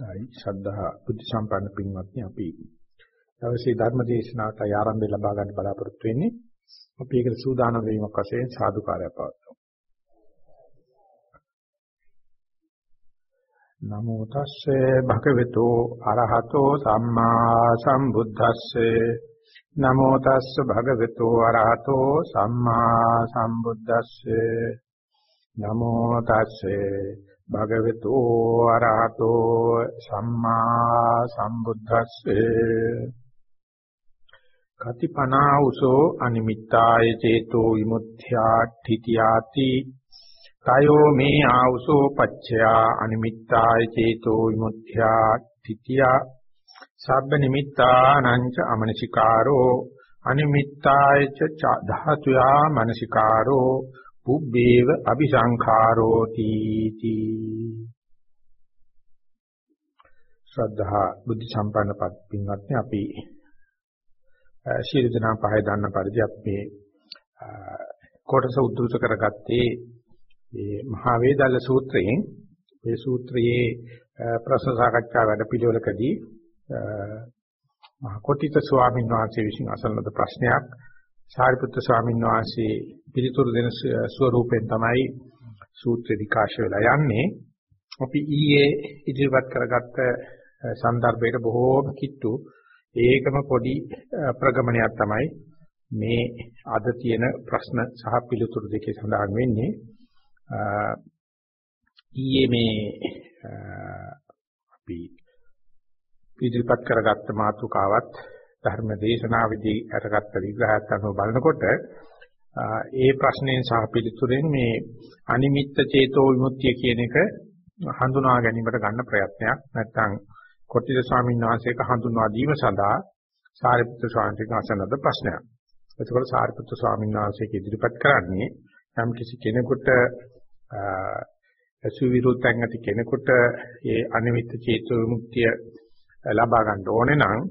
අවසරයි ශ්‍රද්ධා බුද්ධ සම්පන්න පින්වත්නි අපි දවසේ ධර්ම දේශනාවට ආරම්භය ලබා ගන්න බලාපොරොත්තු වෙන්නේ අපි ඒකට සූදානම් වීමක් වශයෙන් සාදුකාරය පවත්වමු. නමෝ තස්සේ භගවතු අරහතෝ සම්මා සම්බුද්දස්සේ. නමෝ තස්ස භගවතු අරහතෝ සම්මා සම්බුද්දස්සේ. නමෝ තස්සේ භගවතු ආරහතෝ සම්මා සම්බුද්දස්සේ. කතිපනා උසෝ අනිමිත්තාය චේතෝ විමුක්ඛ්‍යා ඨිතියාති කයෝ මේ ආවුසෝ පච්චයා අනිමිත්තාය චේතෝ විමුක්ඛ්‍යා ඨිතියා සබ්බ නිමිත්තානං ච අමනසිකාරෝ අනිමිත්තාය ච ධාතුයා මනසිකාරෝ පුබ්බේව අபிසංඛාරෝති තී. ශ්‍රද්ධා බුද්ධ සම්පන්න පින්වත්නි අපි ශීල දනා පහය දන්න පරිදි අපි කොටස උද්දෘත කරගත්තේ මේ මහා වේදල්ල සූත්‍රයෙන්. මේ සූත්‍රයේ ප්‍රශ්න සාකච්ඡා වැඩ පිළිවෙලකදී මහා කොටිත ස්වාමීන් වහන්සේ විසින් අසන ලද ප්‍රශ්නයක් සාරිපුත්‍ර ස්වාමීන් වහන්සේ පිළිතුරු දෙන ස්වරූපයෙන් තමයි සූත්‍ර විකාශ වෙලා යන්නේ. අපි ඊයේ ඉදිරිපත් කරගත්ත સંદર્ભයට බොහෝම කිට්ටු ඒකම පොඩි ප්‍රගමනයක් තමයි මේ අද තියෙන ප්‍රශ්න සහ පිළිතුරු දෙකේ සඳහන් වෙන්නේ. ඊයේ මේ අපි ඉදිරිපත් කරගත්ත මාතෘකාවත් ධර්ම දේශනාවේදී අරගත්ත විග්‍රහයත් අනුව බලනකොට ඒ ප්‍රශ්නයෙන් සහ පිළිතුරෙන් මේ අනිමිත්ත චේතෝ විමුක්තිය කියන එක හඳුනා ගැනීමට ගන්න ප්‍රයත්නයක් නැත්නම් කොටිද ස්වාමීන් වහන්සේක හඳුන්වා දීම සඳහා සාරිපුත්‍ර ස්වාමීන් වහන්සේ අසනද ප්‍රශ්නයක්. එතකොට සාරිපුත්‍ර ස්වාමීන් වහන්සේක ඉදිරිපත් කරන්නේ යම් කිසි කෙනෙකුට අසුවිරුද්ධයන් ඇති කෙනෙකුට ඒ අනිමිත්ත චේතෝ විමුක්තිය ලබා ගන්න ඕනේ නම්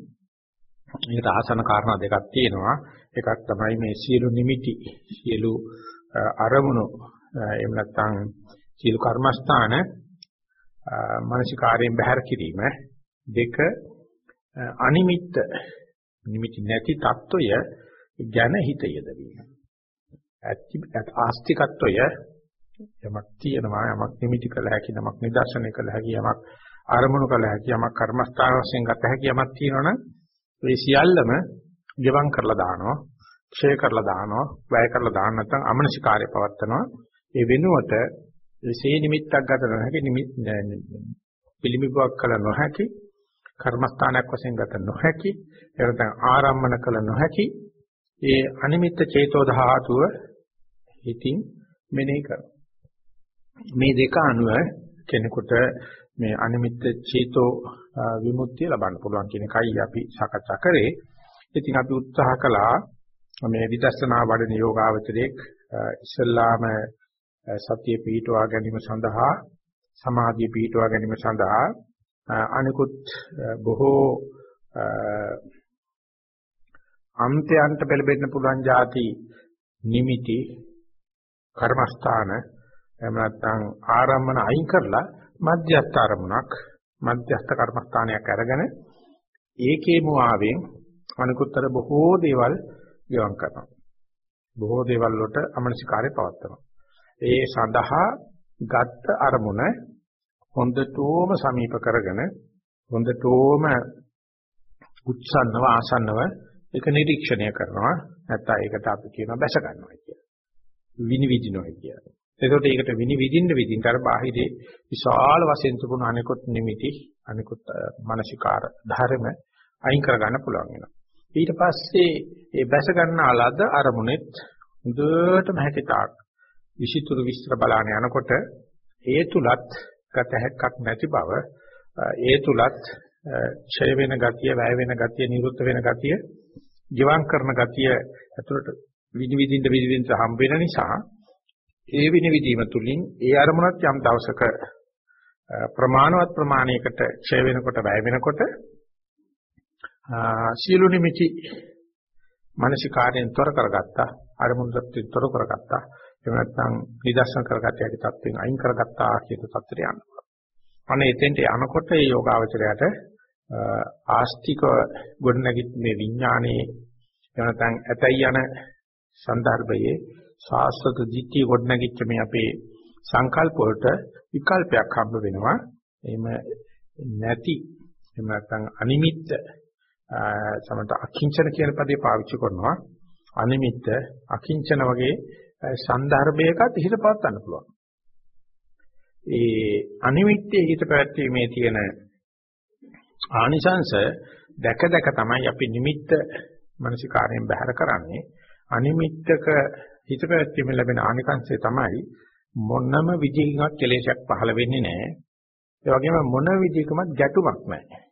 මේකට ආසන කාරණා දෙකක් තියෙනවා. එකක් තමයි මේ සියලු නිමිටි සියලු අරමුණු එහෙම නැත්නම් සියලු කර්මස්ථාන මානසිකාරයෙන් බැහැර කිරීම දෙක අනිමිත්ත නිමිති නැති తত্ত্বය ගැන හිත යදවීම. ආස්තිකත්වය යමක් තියෙනවා යමක් නිමිති කළ හැකි යමක් නිදර්ශනය කළ හැකි යමක් අරමුණු කළ හැකි යමක් කර්මස්ථාන වශයෙන් ගත හැකි යමක් තියෙනවනම් මේ සියල්ලම ගෙවම් කරලා දානවා, ක්ෂය කරලා දානවා, වැය කරලා දාන්න නැත්නම් අමනසිකාර්ය පවත්නවා. ඒ වෙනුවට විශේ නිමිත්තක් ගත නොහැකි පිළිමිබුවක් කළ නොහැකි කර්මස්ථානයක් වශයෙන් ගත නොහැකි එනතන ආරම්මන කළ නොහැකි ඒ අනිමිත්ත චේතෝ ධාතුව හිතින් මෙනෙහි කරනවා මේ දෙක අනුව කෙනෙකුට මේ අනිමිත්ත චේතෝ විමුක්තිය ලබන්න පුළුවන් කියන එකයි අපි සාකච්ඡා කරේ. ඉතින් අපි උත්සාහ කළා මේ විදර්ශනා වඩන යෝගාවචරයේ ඉස්සල්ලාම සතිය පිහිටුවා ගැනීම සඳහා සමාධිය පිහිටුවා ගැනීම සඳහා අනිකුත් බොහෝ අන්තයන්ට පෙළඹෙන්න පුළුවන් જાති නිමිති කර්මස්ථාන එහෙම නැත්නම් ආරම්මන අයින් කරලා මධ්‍යස්ථ අරමුණක් මධ්‍යස්ථ කර්මස්ථානයක් අරගෙන ඒකේ මුවාවෙන් අනිකුත්තර බොහෝ දේවල් ගෙවම් කරනවා. බොහෝ දේවල් වලට අමනසිකාරය පවත්නවා. ඒ සඳහා ගත්ත අරමුණ හොඳටම සමීප කරගෙන හොඳටම උච්ඡන්නව ආසන්නව ඒක නිරීක්ෂණය කරනවා. නැත්නම් ඒකට අපි කියනවා බැස ගන්නවා කියලා. විනිවිදිනවා කියලා. එතකොට ඒකට විනිවිදින්න විදිහට අර බාහිරේ විශාල වශයෙන් තිබුණු අනිකුත් නිමිති අනිකුත් මානසිකාර ධර්ම අයින් කරගන්න පුළුවන් වෙනවා. ඊට පස්සේ ඒ බැස ගන්න අලද අරමුණෙත් හොඳටම හැකිතාක් විචිතුරු විස්තර බලාන යනකොට ඒ තුලත් ගත හැක්කක් නැති බව ඒ තුලත් ඡය වෙන ගතිය, වැය වෙන ගතිය, නිරුද්ධ වෙන ගතිය, ජීවම් කරන ගතිය ඇතුළට විනිවිදින්න විනිවිදින්න හම්බ වෙන නිසා ඒ විනිවිදීම තුලින් ඒ අරමුණත් යම් දවසක ප්‍රමාණවත් ප්‍රමාණයකට ඡය වෙනකොට වැය වෙනකොට සීල නිමිති මානසික කාර්යෙන් තොර කරගත්තා අරමුණුත් තොර කරගත්තා. එහෙම නැත්නම් නිදර්ශන කරගත්ත හැකි තත්වෙන් අයින් කරගත්තා කියන තත්ත්වයට යනවා අනේ එතෙන්ට යනකොට මේ යෝගාවචරයට ආස්තික ගොඩනැගිත් මේ විඥානයේ එහෙම නැත්නම් ඇතයි යන સંદર્ભයේ සාස්වත ධිට්ඨිය ගොඩනැගිච්ච මේ අපේ සංකල්ප වලට විකල්පයක් හම්බ වෙනවා. එහෙම නැති එහෙම නැත්නම් අනිමිත්ත සමට අකිංචන කියන පදේ පාවිච්චි කරනවා. අනිමිත්ත අකිංචන වගේ සන්දර්භයකත් හිත පවත්වන්න පුළුවන්. ඒ අනිමිත්තේ හිත පැවැත්වීමේ තියෙන ආනිසංශ දැක දැක තමයි අපි නිමිත්ත මනසිකාරයෙන් බැහැර කරන්නේ. අනිමිත්තක හිත පැවැත්වීමෙන් ලැබෙන ආනිකංශය තමයි මොනම විදිහකින්වත් කෙලෙසයක් පහළ වෙන්නේ නැහැ. ඒ වගේම මොන විදිහකමත් ගැටුමක් නැහැ.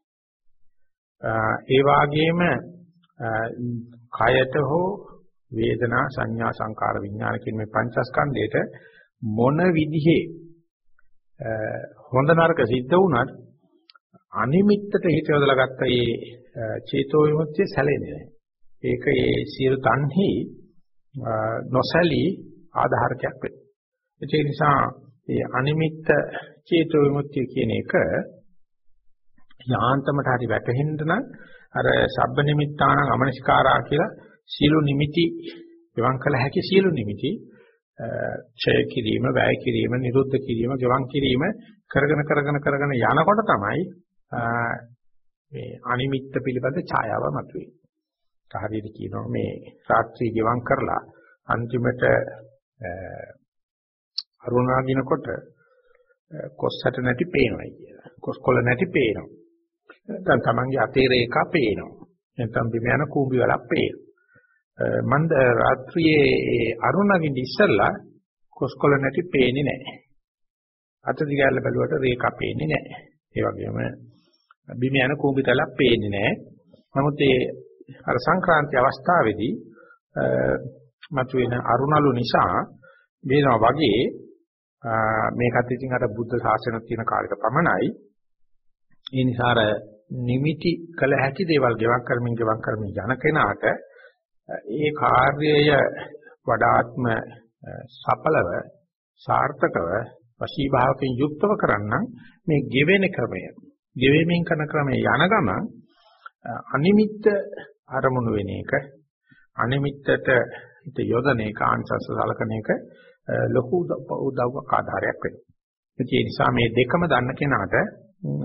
ඒ වාගේම කයට හෝ වේදනා සංඥා සංකාර විඥාන කියන මේ පංචස්කන්ධයට මොන විදිහේ හොඳ නරක සිද්ධ වුණත් අනිමිත්තට හිත යොදලා ගත්ත මේ චේතෝ විමුක්තිය සැලෙන්නේ නැහැ. ඒක ඒ සියලු තන්හි නොසලී ආධාරකයක් වෙනවා. ඒ නිසා මේ අනිමිත්ත චේතෝ විමුක්තිය කියන එක යාන්තමට හරි වැටහෙන්න නම් අර සබ්බ නිමිත්තාන අමනසිකාරා කියලා සියලු නිමිති ගවන් කළ හැකි සියලු නිමිති ඡය කිරීම, වැය කිරීම, නිරුද්ධ කිරීම, ගවන් කිරීම කරගෙන කරගෙන කරගෙන යනකොට තමයි මේ අනිමිත්ත පිළිබඳ ඡායාව මතුවේ. හරියට කියනවා මේ රාත්‍රී ගවන් කරලා අන්තිමට අරුණාගිනකොට කොස්සට නැති පේනවායි කියලා. කොස්කොල නැති පේනවා. නැත්නම් Tamange අතේ රේඛා පේනවා. නැත්නම් බිම යන කූඹි වලක් පේනවා. මන්ද රාත්‍රියේ අරුණගින් ඉස්සල්ලා කොස්කොල නැති පේන්නේ නැහැ. අත දිගාල බැලුවට රේඛා පේන්නේ නැහැ. ඒ වගේම බිම යන කූඹි තලක් පේන්නේ නැහැ. නමුත් ඒ අර සංක්‍රාන්ති අවස්ථාවේදී මතුවෙන අරුණලු නිසා වෙනවා වගේ මේකත් ඉතින් අර බුද්ධ ශාසනය තියෙන කාලෙක පමණයි. ඒ නිසා අර නිමිති කළ හැකි දේවල් ගෙවක් කරමින් ගෙවක් කරමින් යන කෙනාට ඒ කාර්යය වඩාත්ම සඵලව සාර්ථකව වශී භාවකෙන් යුක්තව කරන්න මේ ගෙවෙන ක්‍රමය ගෙවෙමින් කරන ක්‍රමය යන ගම අනිමිත්ත අරමුණු වෙන එක අනිමිත්තට හිත යොදන එක ආංශස සලකන එක ලොකු උදව්වක් ආධාරයක් වෙනවා. ඒ නිසා මේ දෙකම දන්න කෙනාට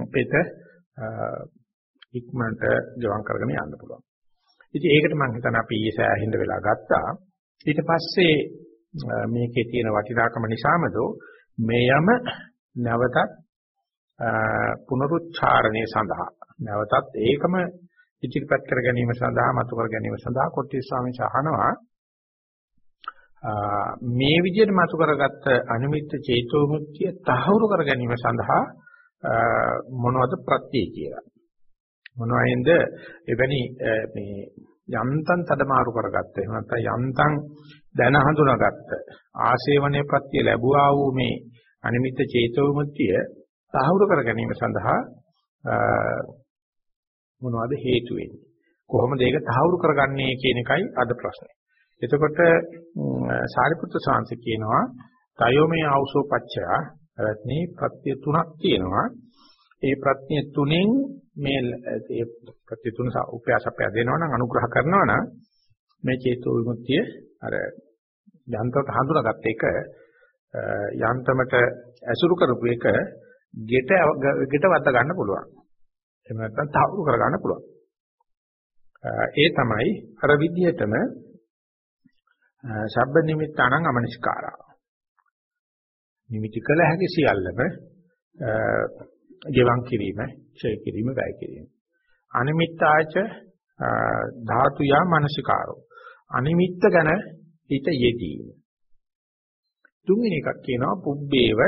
අපිට ඉක්මනට ජීවම් කරගෙන යන්න පුළුවන්. ඉතින් ඒකට මම හිතන අපි ඊයේ සෑහෙන්න වෙලා ගත්තා. ඊට පස්සේ මේකේ තියෙන වටිනාකම නිසාමදෝ මෙයම නැවතත් පුනරුච්චාරණය සඳහා නැවතත් ඒකම ඉදිරිපත් කර ගැනීම සඳහා මතු කර ගැනීම සඳහා කොට්ටි ස්වාමීන් වහන්සේ අහනවා මේ විදිහට මතු කරගත්ත අනිමිත්ත චේතෝ මුක්තිය තහවුරු කර ගැනීම සඳහා මොනවද ප්‍රත්‍ය කියලා. මොනවයින්ද? එවැනි මේ යන්තම් තදමාරු කරගත්ත එහෙම නැත්නම් යන්තම් දැන හඳුනාගත්ත ආශේවනයේ ප්‍රත්‍ය ලැබුවා වූ මේ අනිමිත්ත චේතෝ මුක්තිය තහවුරු කර ගැනීම සඳහා මොනවද හේතු වෙන්නේ? කොහොමද ඒක තහවුරු කරගන්නේ කියන එකයි අද ප්‍රශ්නේ. එතකොට සාරිපුත්‍ර සාංශ කියනවා තයෝමේ ආවසෝ පච්චය රත්නි ප්‍රත්‍ය තුනක් තියෙනවා. ඒ ප්‍රත්‍ය තුනෙන් මේ ඒ ප්‍රත්‍ය තුන උපයාසපය දෙනවා නම් අනුග්‍රහ කරනවා නම් මේ චේතෝ විමුක්තිය අර යන්ත්‍රයට හඳුනාගත්ත එක යන්ත්‍රමට ඇසුරු කරපු එක ගෙට ගෙට වත ගන්න පුළුවන්. එහෙම නැත්නම් තහවුරු කර ගන්න පුළුවන්. ඒ තමයි අර විදිහටම සබ්බ නිමිත්තානං අමනිස්කාරා. නිමිති කළ හැකි සියල්ලම ගෙවන් කිරීම, ඡය කිරීම, වැය කිරීම. අනිමිත්තාච ධාතු යා මනසිකාරෝ. අනිමිත්ත ගැන හිත යෙදීම. තුන්වෙනි එකක් කියනවා පුබ්බේව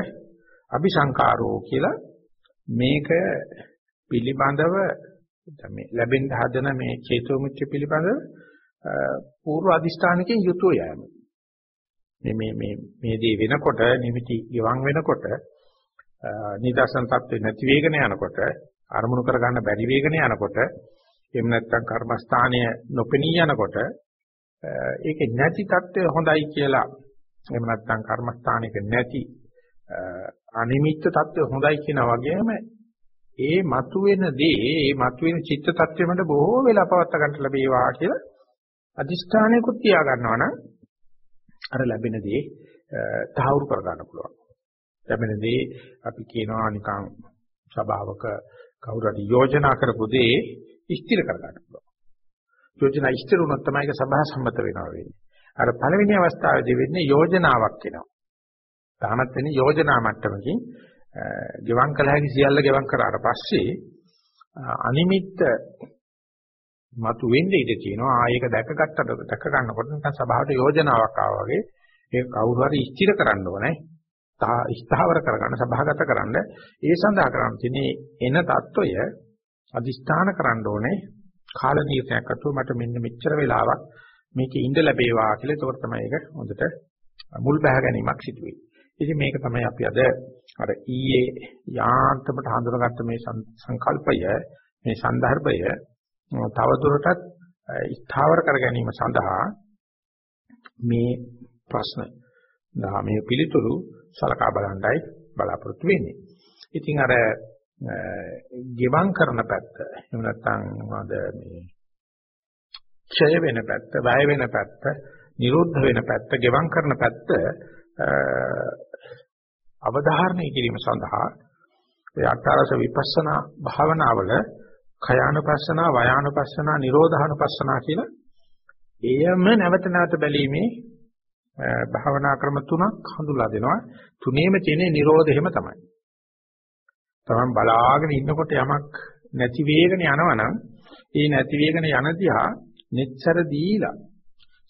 අபிසංකාරෝ කියලා මේක පිළිබඳව මේ ලැබෙන්න හදන මේ චේතෝමුච්ච පිළිබඳව පූර්ව අදිෂ්ඨානකින් යුතුව යෑම. මේ මේ මේ මේ දේ වෙනකොට නිමිති ගවන් වෙනකොට නිදර්ශන தත්ත්වේ නැති වේගන යනකොට අරමුණු කරගන්න බැරි වේගන යනකොට එහෙම නැත්නම් කර්මස්ථානය නොපෙනී යනකොට ඒක නැති தත්ත්වය හොඳයි කියලා එහෙම නැත්නම් කර්මස්ථානයක නැති අනිමිත්ත தත්ත්වය හොඳයි කියනා වගේම ඒ මතුවෙන දේ ඒ මතුවෙන චිත්ත தත්ත්වෙමඩ බොහෝ වෙලා පවත් ගන්න ලැබේවා කියලා අදිෂ්ඨානයකුත් තියා ගන්නවා නම් අර ලැබෙන දේ තහවුරු කර ගන්න පුළුවන්. ලැබෙන දේ අපි කියනවා නිකන් ස්වභාවක කවුරු හරි යෝජනා කරපු දේ ස්ථිර කර ගන්න පුළුවන්. යෝජනා ස්ථිර වුණොත් තමයි ඒක සභා සම්මත වෙනවා වෙන්නේ. අර පළවෙනි අවස්ථාවේදී වෙන්නේ යෝජනාවක් වෙනවා. තාමත් වෙන්නේ යෝජනා මට්ටමකින් ගෙවම් කළ හැකි සියල්ල ගෙවම් කරාට පස්සේ අනිමිත්ත මතු වෙන්න ඉඩ තියෙනවා. ආ ඒක දැකගත්තට දැක ගන්නකොට නිකන් සභාවට යෝජනාවක් ආවා වගේ ඒක කවුරු හරි ස්ථිර කරන්න ඕනේ. ස්ථාවර කරගන්න සභාගත කරන්න ඒ සඳහා කරන්න තියෙන්නේ එන தত্ত্বය අදිස්ථාන කරන්න ඕනේ. කාල නියතයක් අතව මට මෙන්න මෙච්චර වෙලාවක් මේක ඉඳ ලැබේවා කියලා ඒකෝ තමයි ඒක හොඳට මුල් බහ ගැනීමක් සිදු වෙන්නේ. ඉතින් මේක තමයි අපි අද අර ඊයේ යාන්ත්‍රමට හඳුනාගත්ත මේ සංකල්පය මේ સંદર્ભය තවදුරටත් ස්ථාවර කර ගැනීම සඳහා මේ ප්‍රශ්න ධාමයේ පිළිතුරු සලකා බලන්නයි බලාපොරොත්තු වෙන්නේ. ඉතින් අර ගෙවම් කරන පැත්ත එහෙම නැත්නම් මොනවද මේ ක්ෂය වෙන පැත්ත, වැය වෙන පැත්ත, නිරෝධ වෙන පැත්ත, ගෙවම් කරන පැත්ත අවධාරණය කිරීම සඳහා ඒ අටාරස විපස්සනා භාවනාවල khයානුපස්සනා, වයානුපස්සනා, නිරෝධානුපස්සනා කියලා එයම නැවත නැවත බැලීමේ භාවනා ක්‍රම තුනක් හඳුලා දෙනවා. තුනේම තියෙන නිරෝධෙම තමයි. තමන් බලාගෙන ඉන්නකොට යමක් නැති වේගන යනවනම් ඒ නැති වේගන යන දිහා netතර දීලා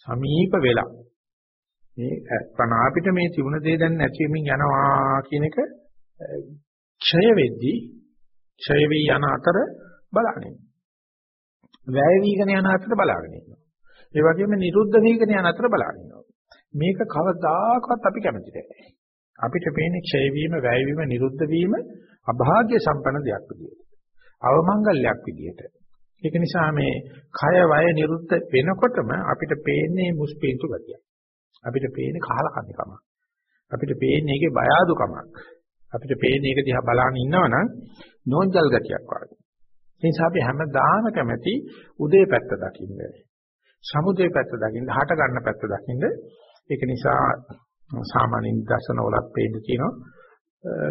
සමීප වෙලා මේ ප්‍රණාපිට මේ තිබුණ දේ දැන් නැති වෙමින් යනවා කියන එක ක්ෂය වෙද්දී ක්ෂය වී යන අතර බලාගෙන ඉන්නවා. වැය වීගෙන යන අතර බලාගෙන ඉන්නවා. ඒ වගේම නිරුද්ධ වීගෙන යන අතර බලාගෙන ඉන්නවා. මේක කවදාකවත් අපි කැමති නැහැ. අපිට පේන්නේ ක්ෂය වීම, වැය වීම, නිරුද්ධ වීම අභාග්‍ය සම්පන්න දෙයක් විදියට. අවමංගල්‍යයක් විදියට. ඒක නිසා මේ කය වය නිරුද්ධ වෙනකොටම අපිට පේන්නේ මුස්පීන්තු ගතියක්. අපිට පේන්නේ කහලකන්නකම. අපිට පේන්නේ ඒකේ බය අඩුකමක්. අපිට පේන්නේ ඒක දිහා බලාගෙන ඉන්නවනම් නෝන්ජල් ගතියක් වගේ. ඒ නිසා අපි හැමදාම කැමති උදේ පැත්ත දකින්න. සමුදේ පැත්ත දකින්න, හට ගන්න පැත්ත දකින්න. ඒක නිසා සාමාන්‍ය දර්ශන වලත් පේන්න තියෙනවා.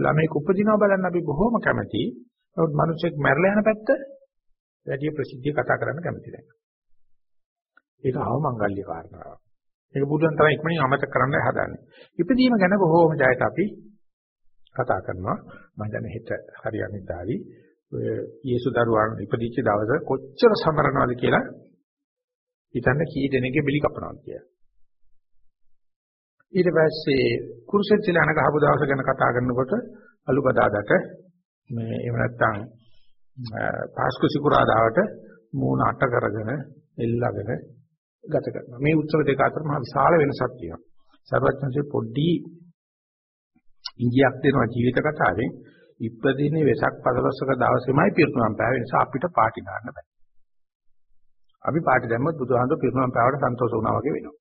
ළමයික උපදිනවා බලන්න අපි බොහොම කැමතියි. නමුත් මිනිස්සෙක් මැරලා යන පැත්ත වැඩි ප්‍රසිද්ධිය කතා කරන්න කැමති නැහැ. ඒක අවමංගල්‍ය කාරණාවක්. ඒක බුදුන් තරම් ඉක්මනින් අමතක කරන්න හදන්නේ. ඉපදීම ගැන බොහෝම ජයත අපි කතා කරනවා. මම දැන් හෙට හරියන්නේ දාවි ඔය යේසු දරුවන් ඉපදිච්ච දවස කොච්චර සමරනවද කියලා හිතන්න කී දෙනෙක්ගේ බිලි කපනවද කියලා. ඊට පස්සේ කුරුසෙච්චලන ගහපු දවස ගැන කතා කරනකොට අලුබදාදට මේ එහෙම නැත්නම් පාස්කු සිකුරාදාවට මූණ අට කරගෙන එල්ලගෙන ගත කරනවා. මේ උත්සව දෙක අතර මහ විශාල වෙනසක් තියෙනවා. සර්වඥන්සේ පොඩි ඉංගියක් දෙනවා ජීවිත කතාවෙන් ඉපදිනේ වෙසක් 15ක දවසේමයි පිරිනුවම් පෑව නිසා අපිට පාටි දාන්න බෑ. අපි පාටි දැම්මොත් බුදුහාමුදුරු පිරිනුවම් පෑවට සන්තෝෂ වුණා වගේ වෙනවා.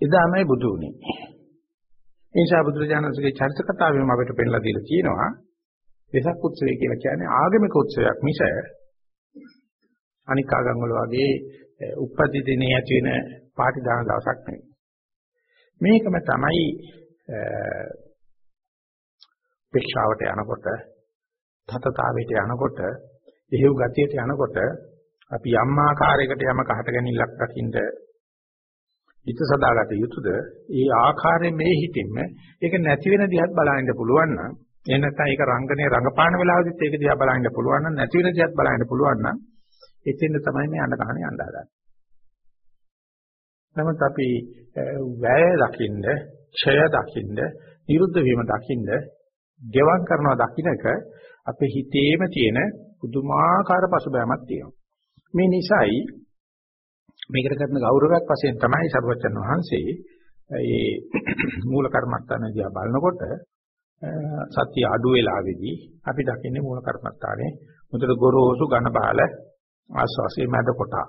එදාමයි බුදු වුණේ. ඒ නිසා බුදුරජාණන්සේගේ චරිත කතාවෙම අපිට පෙන්නලා දීලා තියෙනවා වෙසක් උත්සවය කියලා කියන්නේ ආගමික උත්සවයක් මිස අනික් ආගම් වල වගේ උප්පත්ති දිනේ ඇති වෙන පාටි දාන දවසක් නෙවෙයි. මේකම තමයි පෙක්ෂාවට යනකොට තතතාවයට යනකොට එහෙව් ගතියට යනකොට අපි යම් ආකාරයකට යමක හට ගැනීමක් දකින්ද හිත සදාගත යුතුද ඒ ආකාරයෙන් මේ හිතින්ම ඒක නැති වෙන දිහත් බලන්න පුළුවන් නම් එහෙම නැත්නම් ඒක රංගනේ රංගපාන වෙලාවෙදිත් ඒක දිහා බලන්න පුළුවන් නම් නැති වෙන දිහත් බලන්න පුළුවන් නම් එතෙන්ද තමයි මේ අඬ ගන්න යන්න හදන්නේ. නමුත් අපි වැය දකින්න, ඡය දකින්න, නිරුද්ධ වීම දකින්න, ගෙවම් කරනවා දකින්නක අපේ හිතේම තියෙන පුදුමාකාර පසුබෑමක් තියෙනවා. මේ නිසායි මේකට කරන ගෞරවයක් වශයෙන් තමයි සර්වචන් වහන්සේ මේ මූල කර්මස්ථාන දිහා බලනකොට සත්‍ය අඩු වෙලාවේදී අපි දකින්නේ මූල කර්මස්ථානේ මුතර ගොරෝසු ඝන බාල ආස්වාසේ මැද කොටා.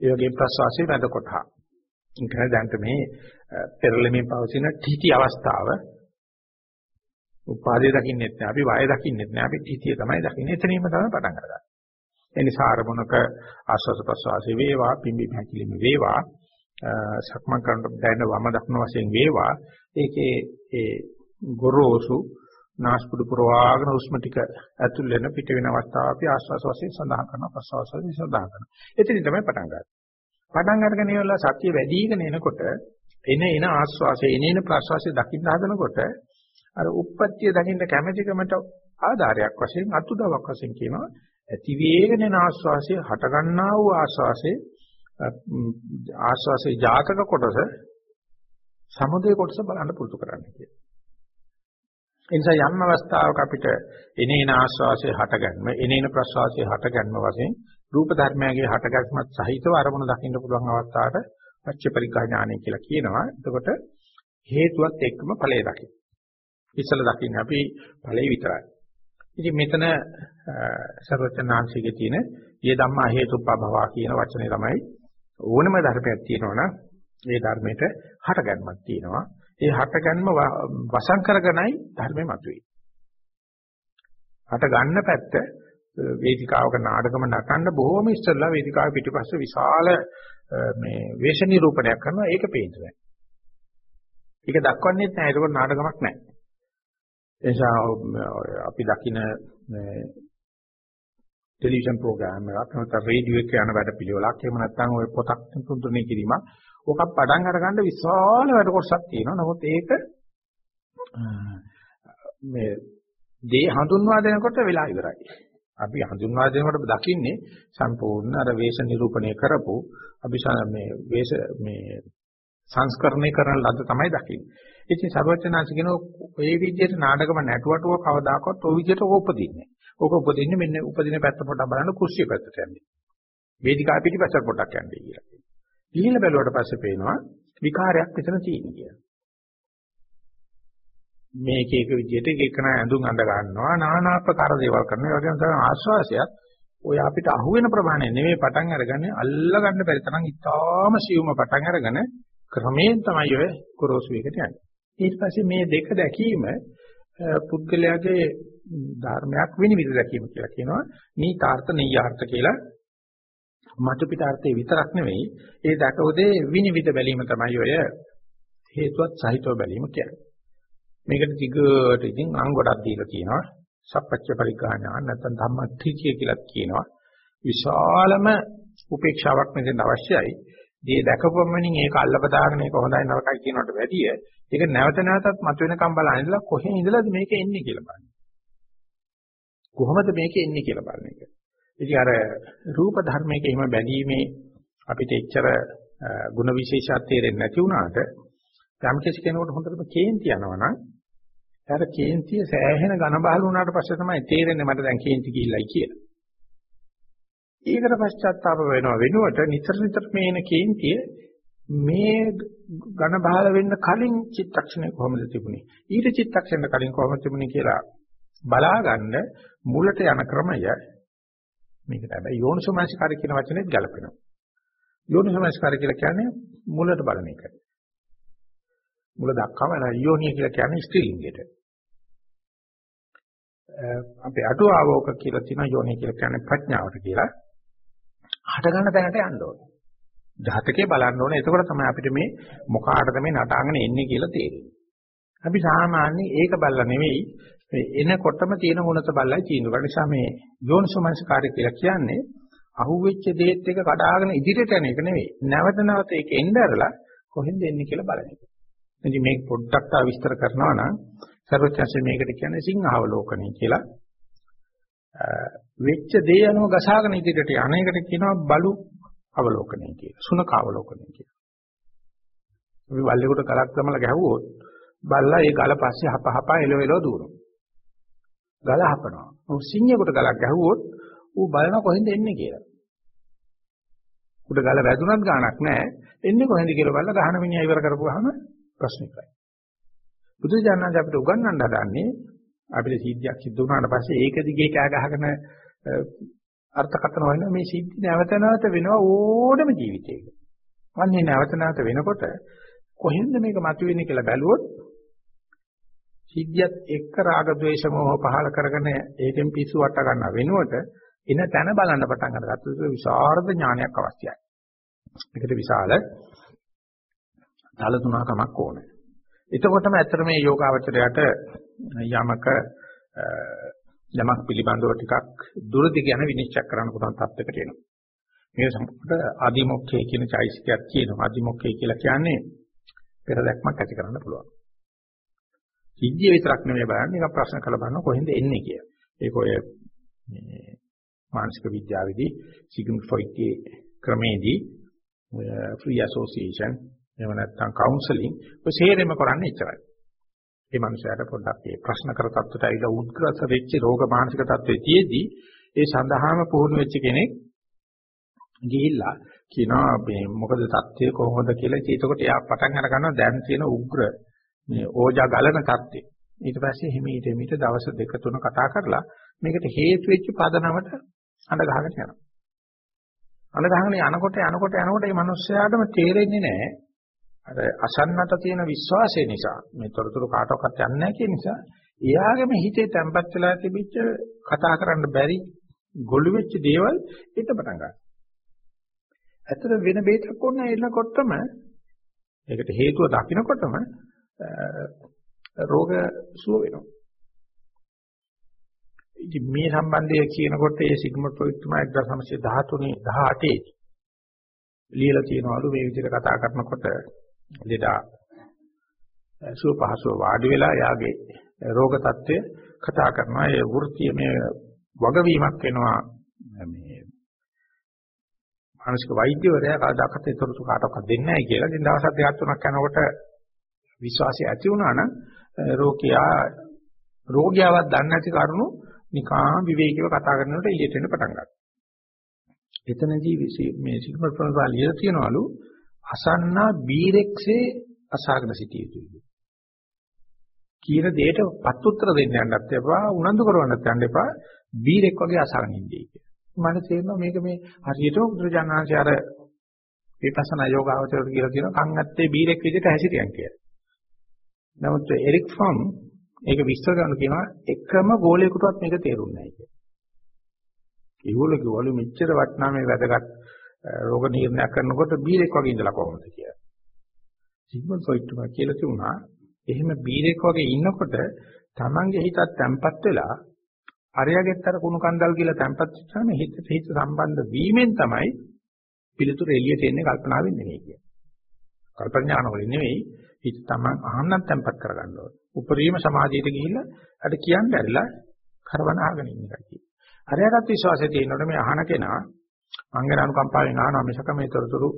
ඒ වගේ ප්‍රස්වාසේ මැද කොටා. ඒකයි දැන්ට මේ පෙරළෙමින් පවතින තීටි අවස්ථාව උපාදේ දකින්නෙත් නෑ අපි වය දකින්නෙත් නෑ අපි තීතිය තමයි දකින්නේ එතනින්ම තමයි පටන් ගන්නේ. ඒ නිසා අරමුණක ආස්වාද ප්‍රසවාසී වේවා පිම්බි පැකිලිම වේවා සක්මන් කරනකොට දැනෙන වම දක්න වශයෙන් වේවා ඒකේ ඒ ගොරෝසු නාස්පුඩු පුරවාගෙන උස්ම ටික ඇතුල් වෙන පිට වෙන අවස්ථාව අපි ආස්වාස වශයෙන් සඳහන් කරනවා ප්‍රසවාස වශයෙන් සඳහන් කරනවා. එතනින් තමයි පටන් ගන්නේ. පටන් අරගෙන ඉවරලා සතිය වැඩිගෙන එනකොට එන එන ආස්වාසය එන එන ප්‍රසවාසය දකින්න හදනකොට අර උප්පත්තිය දකින්න කැමැතිකමට ආධාරයක් වශයෙන් අතුදවක් වශයෙන් කියනවා ඇති වේගෙන එන ආස්වාසය හට ගන්නා වූ ආස්වාසයේ ආස්වාසේ ජාතක කොටස සමුදේ කොටස බලන්න පුරුදු කරන්න කියලා. ඒ නිසා යම් අවස්ථාවක අපිට එනේන ආස්වාසේ හටගන්ම එනේන ප්‍රස්වාසයේ හටගන්ම වශයෙන් රූප ධර්මයගේ හටගස්මත් සහිතව අරමුණ දකින්න පුළුවන් අවස්ථාවට පච්ච පරිග්‍රහ ඥානය කියලා කියනවා. එතකොට හේතුවත් එක්කම ඵලය දකින්න. ඉස්සල දකින්න අපි ඵලය විතරයි. ඉතින් මෙතන සර්වචනාංශිකේ තියෙන "යේ ධම්මා හේතුප්පභවා" කියන වචනේ තමයි ඕනම ධර්මයක් තියෙනවනම් ඒ ධර්මයට හටගන්මක් තියෙනවා. ඒ හටගන්ම වසං කරගෙනයි ධර්මෙ මතුවේ. හට ගන්න පැත්ත වේදිකාවක නාටකම නටන්න බොහෝම ඉස්සෙල්ලා වේදිකාව පිටිපස්සේ විශාල මේ වේශ නිරූපණයක් කරනවා ඒක පේන්න බෑ. ඒක දක්වන්නේ නැහැ ඒක නාටකමක් නැහැ. ඒ නිසා අපි දකින ටෙලිවිෂන් ප්‍රෝග්‍රෑම් එකක් නැත්නම් රේඩියෝ එකේ යන වැඩ පිළිවෙලක්. එහෙම නැත්නම් ওই පොතක් තුන්තුනේ කිරීමක්. ඕක පටන් අරගන්න විශාල වැඩ කොටසක් තියෙනවා. නමුත් ඒක මේ දේ හඳුන්වා දෙනකොට වෙලා ඉවරයි. අපි හඳුන්වා දෙනකොට දකින්නේ සම්පූර්ණ අර වේශ නිරූපණය කරපු අපි මේ වේශ මේ සංස්කරණය කරන ලද්ද තමයි දකින්නේ. ඉතින් සර්වචනාංශ කියන ඔය විදිහට නාටකම නැටුවටව කවදාකවත් ඔය විදිහට උපදින්නේ. ඕක උපදින්නේ මෙන්න උපදින පැත්ත පොඩක් බලන්න කුස්සිය පැත්තට යන්නේ. වේදිකාව පිටිපස්සට පොඩක් යන්නේ කියලා. ගිහිල්ලා බැලුවට පස්සේ පේනවා විකාරයක් මෙතන තියෙන කියලා. මේක එක විදිහට එකන ඇඳුම් අඳ ගන්නවා নানা ආකාර දේවල් කරනවා. ඒ වගේම තමයි ආශ්වාසයත් ඔය අපිට අහුවෙන ප්‍රමාණය නෙමෙයි පටන් අරගන්නේ අල්ල ගන්න බැරි තරම් ඉතාම සියුම පටන් අරගෙන ක්‍රමයෙන් තමයි ඔය ගොරෝසු එකට යන්නේ. ඊට පස්සේ මේ දෙක දැකීම පුද්ගලයාගේ ධර්මයක් විනිවිද දැකීම කියලා කියනවා. නීතාර්ථ නෙය්‍යාර්ථ කියලා මතු පිටාර්ථේ විතරක් නෙවෙයි ඒ දකෝදේ විනිවිද බැලීම තමයි ඔය හේතුවත් සහිතව බැලීම කියන්නේ. මේකට දිගට ඉතින් අංග ගොඩක් දීලා තියෙනවා. සප්පච්ච පරිග්‍රහණ නැත්නම් ධම්මත්‍ත්‍ය කියලා කියනවා. විශාලම උපේක්ෂාවක් මෙතන අවශ්‍යයි. මේ දැකපොමණින් ඒක අල්ලපදාගෙන ඒක හොඳයි නරකයි කියනකට වැඩිය ඒක නැවත නැවතත් මතුවෙනකම් බලන්නilla කොහේ ඉඳලාද මේක එන්නේ කියලා බලන්න. කොහොමද මේක එන්නේ කියලා බලන එක. ඉතින් අර රූප ධර්මයක එහෙම බැඳීමේ අපිට එච්චර ಗುಣ විශේෂات තේරෙන්නේ නැති වුණාට යම් කිසි කෙනෙකුට හොඳටම කේන්ති යනවා නම් අර කේන්තිය සෑහෙන ඝන බහල වුණාට පස්සේ තමයි තේරෙන්නේ මට දැන් කේන්ති කිහිල්ලයි කියලා. ඒකට පශ්චාත්තාප වෙනව වෙනුවට නිතර නිතර මේන කේන්තිය මේ ඝන බහල වෙන්න කලින් චිත්තක්ෂණය කොහොමද තිබුණේ? ඊට චිත්තක්ෂණ කලින් කොහොමද තිබුණේ කියලා බලා ගන්න මුලට යන ක්‍රමය මේකට හැබැයි යෝනිසෝමනසිකාරය කියන වචනේත් ගැලපෙනවා. යෝනිසෝමනසිකාරය කියලා කියන්නේ මුලට බලන එක. මුල දක්වම යෝනිය කියලා කියන්නේ ස්ත්‍රීලිංගයට. අපේ අටුවාවෝක කියලා තියෙන යෝනිය කියලා කියන්නේ ප්‍රඥාවට කියලා. හට ගන්න තැනට යන්න ඕනේ. ජාතකේ බලන්න ඕනේ. එතකොට තමයි අපිට මේ මොකාටද මේ නටාගෙන එන්නේ කියලා තේරෙන්නේ. අපි සාමාන්‍යයෙන් ඒක බලලා නෙවෙයි එනකොටම තියෙන මොනත බලලා තීන්දුව කරන නිසා මේ යෝනිසෝමනස්කාරය කියලා කියන්නේ අහුවෙච්ච දේත් එක කඩාගෙන ඉදිරියට යන එක නෙවෙයි. නැවත නැවත ඒක එන්න ඇරලා කොහෙන්ද එන්නේ කියලා බලන එක. ඉතින් මේක පොඩ්ඩක් තා විස්තර කරනවා නම් සර්වඥාන්සේ මේකට කියන්නේ සිංහාවලෝකණය කියලා. වෙච්ච දේ අනුව ගසාගෙන ඉදිරියට යන එකට කියනවා බලු අවලෝකනය කියලා. සුනක අවලෝකනය කියලා. අපි බල්ලෙකුට ගලක් දමලා ගැහුවොත් බල්ලා ඒ ගල පස්සේ හප හපා එලව එලව දුවනවා. ගල හපනවා. ඔව් සිංහයකට ගලක් ගැහුවොත් ඌ බලන කොහෙන්ද එන්නේ කියලා. උඩ ගල වැදුනත් ගාණක් නැහැ. එන්නේ කොහෙන්ද කියලා බලලා ගහන මිනිහා ඉවර කරපුවාම ප්‍රශ්නිකයි. බුදු දඥාන්ත අපිට උගන්වන්න හදන්නේ අපිට සිද්ධියක් සිද්ධ වුණාට පස්සේ ඒක දිගේ කෑ ගහගෙන අර්ථකථන වයින් මේ සිද්ධි නැවත නැවත වෙනවා ඕනම ජීවිතයක. අන්නේ නැවත නැවත වෙනකොට කොහෙන්ද මේක මතුවෙන්නේ කියලා බැලුවොත් සිද්ධියත් එක්ක රාග ద్వේෂ මොහ පහල කරගෙන ඒකෙන් පිස්සු වට ගන්න වෙනුවට එන තැන බලන්න පටන් අරගත්තොත් විශාරද ඥානයක් අවශ්‍යයි. ඒකට විශාල තල තුනකමක් ඕනේ. එතකොටම ඇත්තට මේ යෝගාවචරයට යමක යමක් පිළිබඳව ටිකක් දුරදි ගැන විනිශ්චය කරන්න පුළුවන් තත්යකට එනවා. මේ සම්පූර්ණ ආදිමොක්ඛය කියන චෛසිකයක් කියනවා. ආදිමොක්ඛය කියලා කියන්නේ පෙර දැක්මක් ඇති කරන්න පුළුවන්. සිද්ධිය විතරක් නෙමෙයි බලන්නේ ඒක ප්‍රශ්න කළ බලන කොහෙන්ද එන්නේ කියලා. ඒක ඔය මේ මානසික විද්‍යාවේදී සිග්මන්ඩ් ෆ්‍රොයිඩ්ගේ ක්‍රමේදී ඔය ෆ්‍රී ඇසෝසියේෂන් එහෙම නැත්නම් කවුන්සලින් ඔය සේරෙම කරන්නේ එච්චරයි. මේ මනුස්සයාට පොඩ්ඩක් මේ ප්‍රශ්න කර තත්ත්වයට ඇවිල්ලා උද්ග්‍රස වෙච්ච රෝග මානසික තත්ත්වයේදී ඒ සඳහාම පුහුණු වෙච්ච කෙනෙක් ගිහිල්ලා කියනවා මේ මොකද தත්ත්වය කොහොමද කියලා ඒකකොට එයා පටන් අර ගන්නවා දැන් තියෙන උග්‍ර මේ ඕජා ගලන தත්ත්වය. ඊට පස්සේ හිමීට හිමීට දවස් දෙක තුන කතා කරලා මේකට හේතු වෙච්ච පදනමට අඬ ගහගෙන යනවා. අඬ ගහගෙන යනකොට යනකොට යනකොට මේ මිනිස්යාටම තේරෙන්නේ නැහැ. අර අසන්නට තියෙන විශ්වාසය නිසා මේ තොරතුරු කාටවත් යන්නේ නැහැ කියන නිසා එයාගේම හිතේ තැම්පත් වෙලා තිබිච්ච කතා කරන්න බැරි ගොළු වෙච්ච දේවල් හිත පටන් ගන්නවා. ඇත්තට වෙන බේතක් ඕනේ එනකොටම ඒකට හේතුව දකින්නකොටම රෝග සුව වෙනවා. ඉතින් මේ සම්බන්ධය කියනකොට ඒ සිග්මන්ඩ් ෆ්‍රොයිඩ් තමයි 1913 18 ලියලා තියෙනවලු මේ විදිහට කතා කරනකොට ලෙඩා සුව පහසුව වාඩි වෙලා යාගේ රෝග తත්වය කතා කරනවා ඒ වෘත්තිය මේ වගවීමක් වෙනවා මේ මානසික වෛද්‍යවරයා කවදාකවත් ඒතරතු කාටවත් දෙන්නේ නැහැ කියලා. ඉතින් දවස් දෙකක් තුනක් යනකොට විශ්වාසය ඇති වුණා නම් රෝගියා රෝගියාවක් දන්නේ නැති කරුණු නිකාම් විවේකීව කතා කරනකොට එළියට එන්න පටන් ගන්නවා. එතනදී මේ සිග්මන්ඩ් ෆ්‍රොයිඩ් ලියලා තියනවලු අසන්නා බීරෙක්සේ අසාගෙන සිටිය යුතුයි. කියන දෙයට පත්උත්තර දෙන්න යන්නත් එපා උනන්දු කරවන්නත් යන්න එපා බීරෙක් වගේ අසාගෙන ඉන්නේ කියලා. මට තේරෙනවා මේක මේ හරියට බුදුජානනාංශය අර විපස්සනා යෝගාවචරයට කියලා කියනවා කන් ඇත්තේ බීරෙක් විදිහට හැසිරියන් කියලා. නමුත් එරික් ෆ්‍රොම් ඒක විස්තර කරන කියනවා එකම ගෝලයකටවත් මේක තේරුන්නේ නැහැ කියලා. ඒගොල්ලෝ කිව්වලු මෙච්චර වටිනා මේ වැදගත් රෝග නිర్ణය කරනකොට බීරෙක් වගේ ඉඳලා කොහොමද කියලා. සිග්මන්ඩ් ෆ්‍රොයිඩ් තුමා කියලා තිබුණා එහෙම බීරෙක් වගේ ඉන්නකොට Tamange හිතත් තැම්පත් වෙලා අරයාගෙත් අර කුණු කන්දල් කියලා තැම්පත් වෙච්චාම හිතට හිත සම්බන්ධ වීමෙන් තමයි පිළිතුර එළියට එන්නේ කල්පනාවෙන් නෙවෙයි කියන්නේ. කල්පඥාන වලින් නෙවෙයි හිත තමන් අහන්නත් තැම්පත් කරගන්න ඕනේ. උපරිම සමාධියට ගිහිල්ලා අර කියන්න ඇරිලා කරවන අහගෙන ඉන්න එකයි. අරයාටත් විශ්වාසය තියෙනකොට මේ අහන කෙනා මංගල අනුකම්පාවෙන් අහනවා මිසක මේ තොරතුරු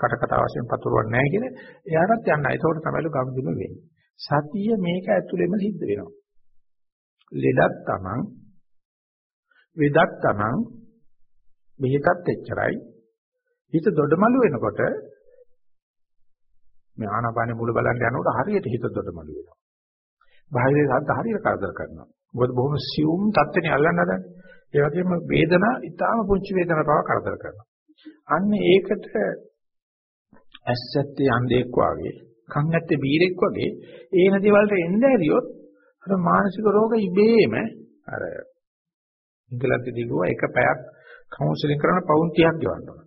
කට කතා වශයෙන් පතුරවන්නේ නැහැ කියන එයාටත් යන්න. ඒකෝට තමයි ගම්දුම වෙන්නේ. සතිය මේක ඇතුළෙම සිද්ධ වෙනවා. ලෙඩක් තමන් වෙදක් තමන් මෙහෙකත් එච්චරයි හිත දොඩමළු වෙනකොට මේ ආනාපානෙ මුල බලන්න යනකොට හරියට හිත දොඩමළු වෙනවා බාහිර සද්ද හරියට කරදර කරනවා මොකද බොහොම සියුම් තත්ත්වනේ අල්ලන්න හදන්නේ ඒ වගේම වේදනා ඊටාම පුංචි වේදනා බව කරදර කරනවා අන්න ඒකට ඇස්සැත්තේ අන්ධෙක් වගේ කන් ඇත්තේ බීරෙක් වගේ ඒන දේවල්ට එන්න ඇරියොත් අර මානසික රෝග ඉබේම අර ඉංගලන්තෙදී ගිහුවා එක පැයක් කවුන්සලින් කරන පවුන් 30ක් ගෙවන්න ඕන.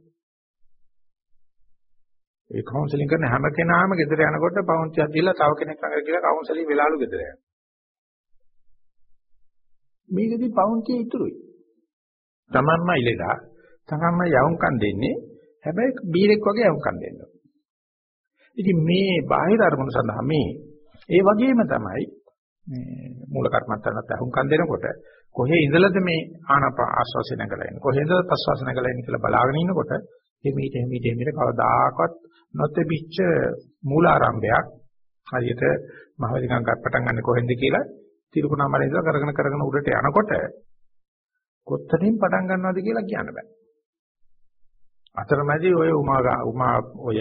ඒ කවුන්සලින් කරන හැම කෙනාම ගෙදර යනකොට පවුන් 30ක් දීලා තව කෙනෙක් ළඟට ගිහලා කවුන්සලින් වෙලාලු ගෙදර යනවා. මේකදී පවුන් 30 ඉතුරුයි. තමන්ම ඉලෙදා තමන්ම යවුම්කම් දෙන්නේ හැබැයි බීරෙක් වගේ යවුම්කම් දෙන්න. ඉතින් මේ බාහිර අරමුණු සඳහා මේ ඒ වගේම තමයි මේ මූල කර්මත්තනත් අහුම්කම් දෙනකොට කොහේ ඉඳලාද මේ ආනප ආස්වාසය නැගලා ඉන්නේ කොහේ ඉඳලාද ප්‍රස්වාස නැගලා ඉන්නේ කියලා බලාගෙන ඉන්නකොට එමෙිට එමෙිට එමෙිට කවදාකවත් නොතෙබිච්ච මූලාරම්භයක් හරියට මහවැලිකම් පටන් ගන්න කොහෙන්ද කියලා තිරුකුණාමලේ ඉඳලා කරගෙන කරගෙන උඩට යනකොට කොත්තනින් පටන් ගන්නවද කියලා කියන්න බෑ. අතරමැදි ඔය උමා උමා ඔය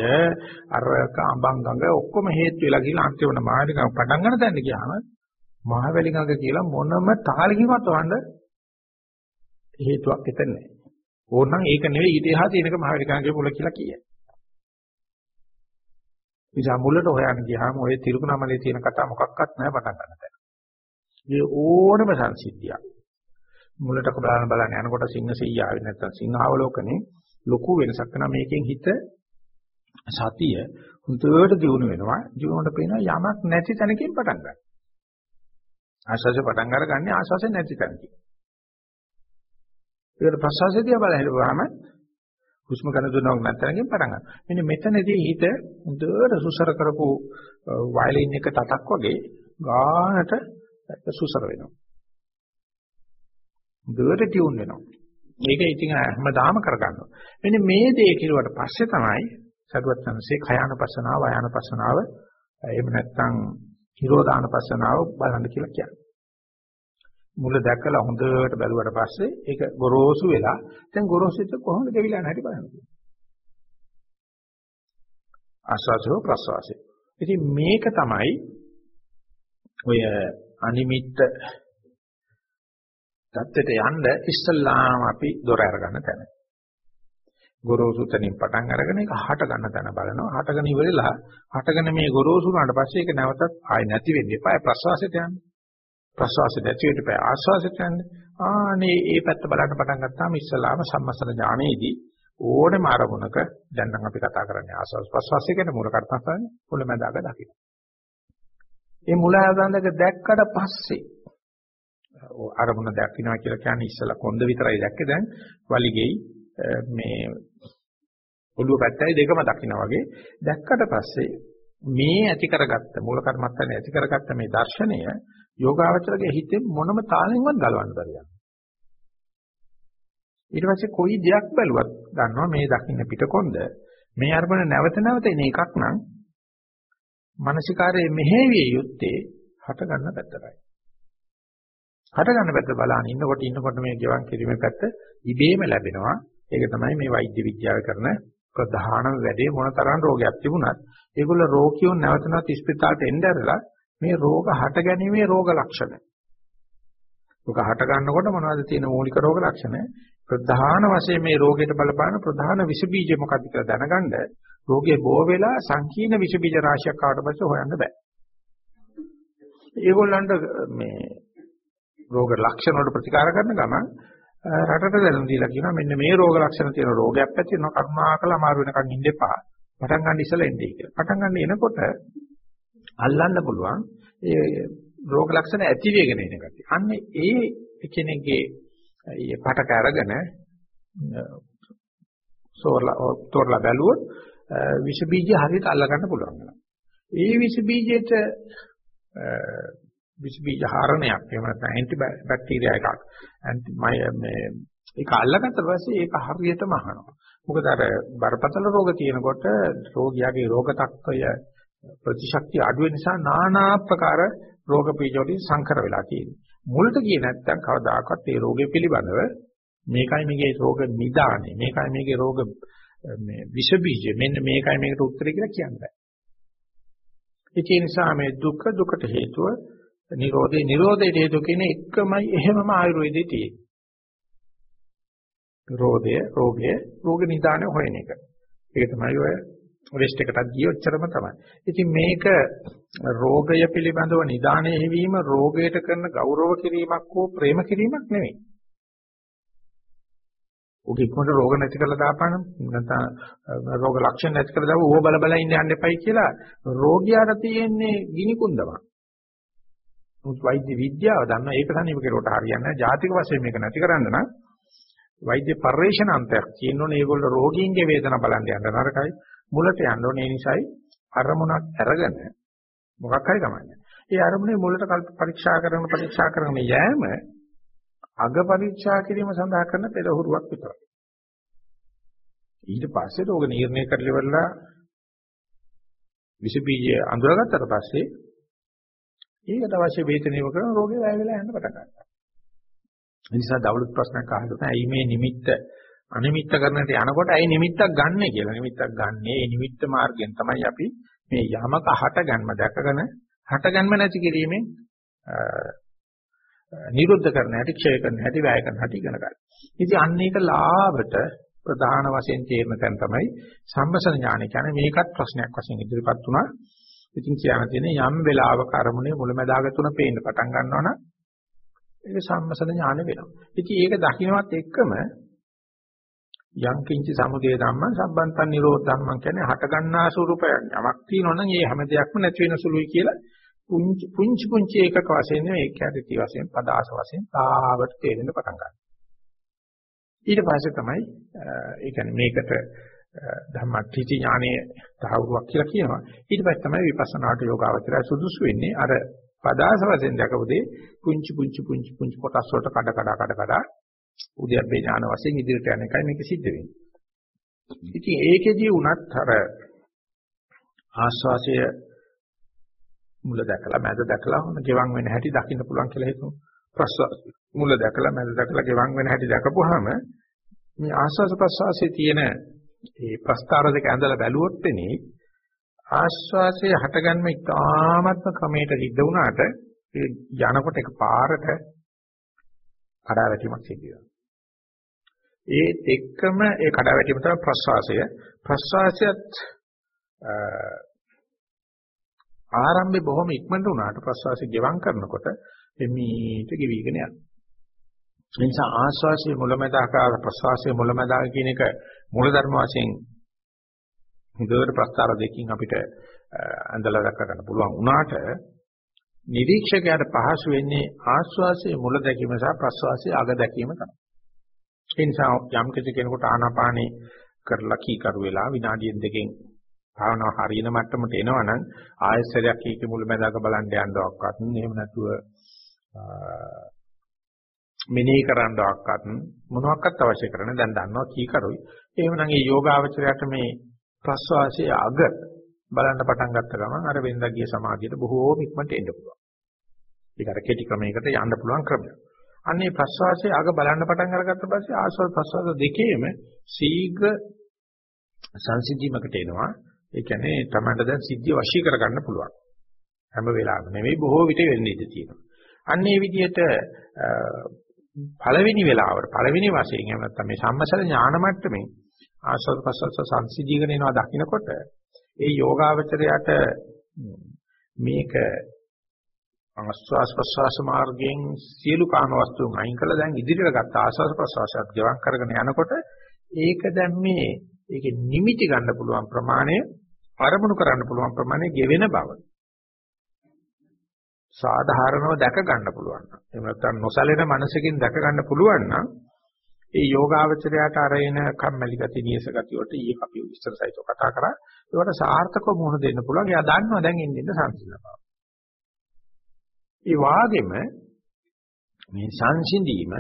අරක අඹංගඟ ඔක්කොම හේතු වෙලා ගිහලා අන්තිමට මාළිකම් පටන් ගන්න තැනට ගියාම මහවැලි ගඟ කියලා මොනම තාලකින්වත් වහන්න හේතුවක් එතන නැහැ. ඕනනම් ඒක නෙවෙයි ඊට එහා තියෙනක මහවැලි ගඟේ මුල කියලා කියයි. නිසා මුලට හොයන්න ගියාම ඔය තිරුකුණමලේ තියෙන කතා මොකක්වත් නැහැ පටන් ගන්න තැන. මේ ඕනම සංසිද්ධියක්. මුලට බලන බලන යනකොට සිංහ සීය ආවේ නැත්නම් සිංහාවලෝකනේ ලොකු වෙනසක් වෙනවා. මේකෙන් හිත සතිය හුදුවට දියුණු වෙනවා. දියුණුවට පේනවා යමක් නැති තැනකින් පටන් ගන්නවා ආශාසෙ පටන් අරගන්නේ ආශාසෙ නැති තැනකින්. ඒකට ප්‍රසවාසයේදී බලහිරුවාම හුස්ම ගන්න දුන්නවක් නැත්නම්කින් පටන් ගන්නවා මෙන්න මෙතනදී හිත හුදුවට සුසර කරපු වයලින් එක තටක් වගේ ගානට සුසර වෙනවා. හුදුවට ටියුන් වෙනවා මේක ඉතින් හැමදාම කරගන්නවා. මෙන්න මේ දේ කිරුවට පස්සේ තමයි සරුවත් සංසේ khයානපස්සනාව, වයානපස්සනාව, එහෙම නැත්නම් හිරෝදානපස්සනාව බලන්න කියලා කියන්නේ. මුල දැකලා හොඳට බැලුවට පස්සේ ඒක ගොරෝසු වෙලා දැන් ගොරෝසුත් කොහොමද දෙවිලා නැටි බලන්න. ආස්වාදෝ ප්‍රසවාසය. ඉතින් මේක තමයි ඔය අනිමිත්ත தත්ත්වයට යන්න ඉස්සල්ලාම අපි දොර අරගන්න තැන. ගොරෝසු තැනින් පටන් අරගෙන ඒක හට ගන්න තැන බලනවා. හටගෙන ඉවරලා හටගෙන මේ ගොරෝසු වුණාට පස්සේ ඒක නැවතත් ආය නැති වෙන්න එපා. ප්‍රසවාසයට යන්න. ප්‍රසවාසයට නැති වෙන්න එපා. ආස්වාසයට යන්න. ආනේ ඒ පැත්ත බලන්න පටන් ගත්තාම ඉස්සල්ලාම සම්මස්තන ඥානයේදී ඕනෙම ආරමුණක දැන් නම් අපි කතා කරන්නේ ආස්වාස් ප්‍රසවාසය කියන මූල කර්තස්ථානේ මුලැමැදාක දකින්න. මේ මුල ආදන්දක දැක්කට පස්සේ අරමුණ දකින්නවා කියලා කියන්නේ ඉස්සලා කොන්ද විතරයි දැක්කේ දැන් වලිගෙයි මේ ඔළුව පැත්තයි දෙකම දකින්න වගේ දැක්කට පස්සේ මේ ඇති කරගත්ත මූල කර්මත්තනේ ඇති කරගත්ත මේ දර්ශනය යෝගාවචරගේ හිතෙන් මොනම තාලෙන්වත් ගලවන්න බැරි යනවා. ඊට පස්සේ කොයි දෙයක් බැලුවත් ගන්නවා මේ දකින්න පිටකොන්ද මේ අරමුණ නැවත නැවත එන එකක් නම් මානසිකාරයේ මෙහෙවිය යුත්තේ හට ගන්න පැත්තටයි. හට ගන්න පැත්ත බලන ඉන්නකොට ඉන්නකොට මේ ගෙවන් කිරීමේ පැත්ත ඉබේම ලැබෙනවා. ඒක තමයි මේ වෛද්‍ය විද්‍යාව කරන ප්‍රධානම වැඩේ මොන තරම් රෝගයක් තිබුණත් ඒගොල්ල රෝගියෝ නැවත නැවත ස්පිතාලට එන්න ඇරලා මේ රෝග හට ගැනීමේ රෝග ලක්ෂණ. රෝග හට ගන්නකොට මොනවද තියෙන මූලික රෝග ලක්ෂණ? ප්‍රධාන වශයෙන් මේ රෝගයට බලපාන ප්‍රධාන විස බීජ මොකක්ද කියලා දැනගන්න රෝගේ බෝ වෙලා සංකීර්ණ විස බීජ රාශියක් ආවට පස්සේ හොයන්න බෑ. ඒගොල්ලන්ට මේ රෝග ලක්ෂණ වලට ප්‍රතිකාර කරන ගමන් රටට දැනුම් දීලා කියනවා මෙන්න මේ රෝග ලක්ෂණ තියෙන රෝගයක් ඇති වෙනවා කරුණාකර අමාරු වෙනකන් ඉන්න එපා. පටන් ගන්න ඉස්සෙල්ලා එන්නේ කියලා. පටන් ගන්න එනකොට අල්ලන්න පුළුවන් ඒ රෝග ලක්ෂණ ඇති වෙගෙන එන ගතිය. අන්න ඒ කෙනෙක්ගේ ඒ පටක අරගෙන සෝරලා තෝරලා බැලුවොත් විස බීජ හරියට අල්ල ගන්න පුළුවන්. ඒ විස බීජයට විස බීජ හරණයක්. එහෙම නැත්නම් ඇන්ටි බැක්ටීරියා එකක්. ඇන්ටි මේ ඒක අල්ලගත්ත පස්සේ ඒක හරියටම අහනවා. මොකද අර බරපතල රෝග තියෙනකොට රෝගියාගේ රෝග තත්ත්වය ප්‍රතිශක්තිය අඩු වෙන නිසා নানা ආකාර රෝග බීජ වලින් සංකර වෙලා තියෙනවා. මුලට ගියේ නැත්නම් කවදාකවත් ඒ රෝගේ පිළිබඳව මේකයි මේකේ රෝග නිදානේ මේකයි මේකේ රෝග මේ විස බීජ මෙන්න මේකයි මේකට උත්තරේ කියලා කියන්නේ. ඒ නිසා මේ දුක දුකට හේතුව නිරෝධේ නිරෝධයට හේතු කියන එකමයි එහෙමම ආයුර්වේදයේ තියෙන්නේ. රෝධය රෝගය රෝග නිදාන හොයන එක. ඒක තමයි ඔය වෙස්ට් එකටත් ගියේ ඔච්චරම තමයි. ඉතින් මේක රෝගය පිළිබඳව නිදානය හිවීම රෝගයට කරන ගෞරව කිරීමක් හෝ ප්‍රේම කිරීමක් නෙවෙයි. ඔක ඉක්මනට රෝග නැති කරලා දාපන්න නැත්නම් රෝග ලක්ෂණ නැති කරලා දාව ඕව බල බල ඉන්න යන්න එපයි කියලා රෝගියාට තියෙන්නේ ගිනි කුන්දමක්. මුත් වෛද්‍ය විද්‍යාව දන්නා ඒක තනියම කෙරුවට හරියන්නේ නැහැ. ජාතික වශයෙන් මේක නැති කරන්න නම් වෛද්‍ය පරිශ්‍රණාන්තයක් තියෙනෝනේ ඒගොල්ලෝ රෝගීන්ගේ වේදනා බලන්න යන්න නරකයි. මුලට යන්න ඕනේ ඒ නිසායි අරමුණක් අරගෙන මොකක් හරි කමන්නේ. ඒ අරමුණේ මුලට කල්ප පරීක්ෂා කරන පරීක්ෂා කරන යෑම අග පරීක්ෂා කිරීම සඳහා කරන පෙරහුරුවක් විතරයි. ඊට පස්සේ රෝග නිర్ణය කරලිවලා විස බීජය අඳුරගත්තට පස්සේ ඒකට අවශ්‍ය වේතනීය කරන රෝගේ වැය වෙලා යන්න පටන් ගන්නවා. ඒ නිසා දවලුත් ප්‍රශ්නයක් අහලා ඇයි මේ නිමිත්ත අනිමිත්ත කරන්නට යනකොට ඇයි නිමිත්තක් ගන්නෙ කියලා. නිමිත්තක් ගන්නෙ ඒ නිමිත්ත මාර්ගයෙන් තමයි අපි මේ යමක හට ගන්ම දැකගෙන හට ගන්ම නැති කිරීමෙන් නිරුද්ධ කරන හැටි, ක්ෂය කරන හැටි, වැය කරන හැටි ඉගෙන ගන්න. ඉතින් අන්න ඒක ලාභට ප්‍රධාන වශයෙන් තේරෙන තැන තමයි සම්මසන ඥානය කියන්නේ මේකත් ප්‍රශ්නයක් වශයෙන් ඉදිරිපත් වුණා. ඉතින් කියන්න තියෙන්නේ යම් වෙලාවක අරමුණේ මුලැමැදාග තුන පේන්න පටන් ගන්නවා නම් ඒක සම්මසන ඥාන වෙනවා. ඉතින් ඒක දකින්නවත් එක්කම යම් කිංචි සමුදය ධම්මං සම්බන්තන් නිරෝධ ධම්මං කියන්නේ හට ගන්නා ස්වරූපයක් යමක් තියෙනවනම් ඒ හැම දෙයක්ම නැති වෙන සුළුයි කියලා පුංචි පුංචි පුංචි එකක වශයෙන් ඒක ඇති වශයෙන් පදාස වශයෙන් තාවට තේරෙන්න පටන් ගන්නවා. ඊට පස්සේ තමයි ඒ කියන්නේ මේකට ධම්මටිචි ඥානයේ තහවුරුවක් කියලා කියනවා. ඊට පස්සේ තමයි විපස්සනාට යෝගාවචරය සුදුසු වෙන්නේ අර පදාස වශයෙන් දැකපු දේ පුංචි පුංචි පුංචි පුංචි කොටස් වලට කඩ කඩ කඩ කඩ උද්‍යප්පේ ඥාන වශයෙන් ඉදිරියට යන එකයි මේක සිද්ධ වෙන්නේ. ඉතින් ඒකෙදී වුණත් අර ආස්වාසය මුල දැකලා මැද දැකලා හොඳ ගෙවන් වෙන හැටි දකින්න පුළුවන් කියලා හිතමු. ප්‍රස්වාස මුල දැකලා මැද දැකලා ගෙවන් වෙන හැටි දැකපුවාම මේ ආස්වාස ප්‍රස්වාසයේ තියෙන ඒ ප්‍රස්තාර දෙක ඇඳලා බැලුවොත් එනේ ආස්වාසයේ හටගන්න ඉතාමත්ම ක්‍රමයට සිද්ධ වුණාට ඒ යනකොට එක පාරට කඩාවැටීමක් සිද්ධ වෙනවා. ඒ එක්කම ඒ කඩාවැටීම තමයි ප්‍රස්වාසය. ප්‍රස්වාසයත් ආරම්භේ බොහොම ඉක්මනට වුණාට ප්‍රස්වාසය ගෙවම් කරනකොට එමීට ගෙවිගෙන යනවා. ඒ නිසා ආස්වාසයේ මුලමදාක ප්‍රස්වාසයේ මූලමදාක කියන එක මූලධර්ම වශයෙන් හොඳට ප්‍රස්තාර දෙකකින් අපිට අඳලා දක්ව ගන්න පුළුවන් වුණාට නිරීක්ෂකයාට පහසු වෙන්නේ ආස්වාසයේ මුල දැකීම සහ ප්‍රස්වාසයේ අග දැකීම තමයි. ඒ නිසා යම් කෙනෙකුට ආනාපානේ කරලා කීකරු වෙලා විනාඩියෙන් දෙකෙන් භාවනාව හරියන මට්ටමට එනවනම් ආයස්සරයක් කීකේ මුලැමැදාක බලන්න යන්නවක්වත් එහෙම නැතුව මෙනෙහි කරන්නවක්වත් මොනවාක්වත් අවශ්‍ය කරන්නේ දැන් දන්නවා කීකරුයි එහෙමනම් මේ යෝගාවචරයට මේ ප්‍රස්වාසයේ අග බලන්න පටන් ගත්ත ගමන් අර වෙනදා ගිය සමාධියට බොහෝම ඉක්මනට එන්න පුළුවන්. ඒක අර කෙටි ක්‍රමයකට යන්න පුළුවන් ක්‍රමයක්. අන්නේ ප්‍රස්වාසයේ අග බලන්න පටන් අරගත්ත පස්සේ ආස්වාද ප්‍රස්වාස දෙකේම ශීඝ්‍ර සංසිද්ධියකට එනවා. ඒ කියන්නේ තමයි දැන් සිද්ධිය වශී කරගන්න පුළුවන්. හැම වෙලාවෙම නෙවෙයි බොහෝ විට වෙන්නේ ඉඳී තියෙනවා. අන්න ඒ විදිහට පළවෙනි වෙලාවට පළවෙනි වශයෙන් එහෙම නැත්නම් මේ සම්මසල ඥාන මට්ටමේ ආස්වාද ප්‍රසවාස සංසිද්ධියගෙන එනවා දකින්නකොට ඒ යෝගාවචරයට මේක ආස්වාස් ප්‍රසවාස මාර්ගයෙන් සියලු කාම වස්තුන් අයින් කළා දැන් ඉදිරියට ගත්ත ආස්වාස් ප්‍රසවාසයත් ගෙවක් කරගෙන යනකොට ඒක දැන් මේ ඒකේ නිමිටි ගන්න පුළුවන් ප්‍රමාණය අරමුණු කරන්න පුළුවන් ප්‍රමාණය ගෙවෙන බව. සාධාරණව දැක ගන්න පුළුවන්. එහෙම නැත්නම් නොසැලෙන මනසකින් දැක ගන්න පුළුවන් නම් ඒ යෝගාවචරයට අරගෙන කම්මැලි ගති, නියස ගති වලට ඊයේ අපි විස්තර සහිතව කතා කරා. ඒවට සාර්ථකව මුහුණ දෙන්න පුළුවන්. එයා දන්නවා දැන් එන්නේ ඉන්න සංසිඳන බව. ඒ වාගෙම මේ සංසිඳීම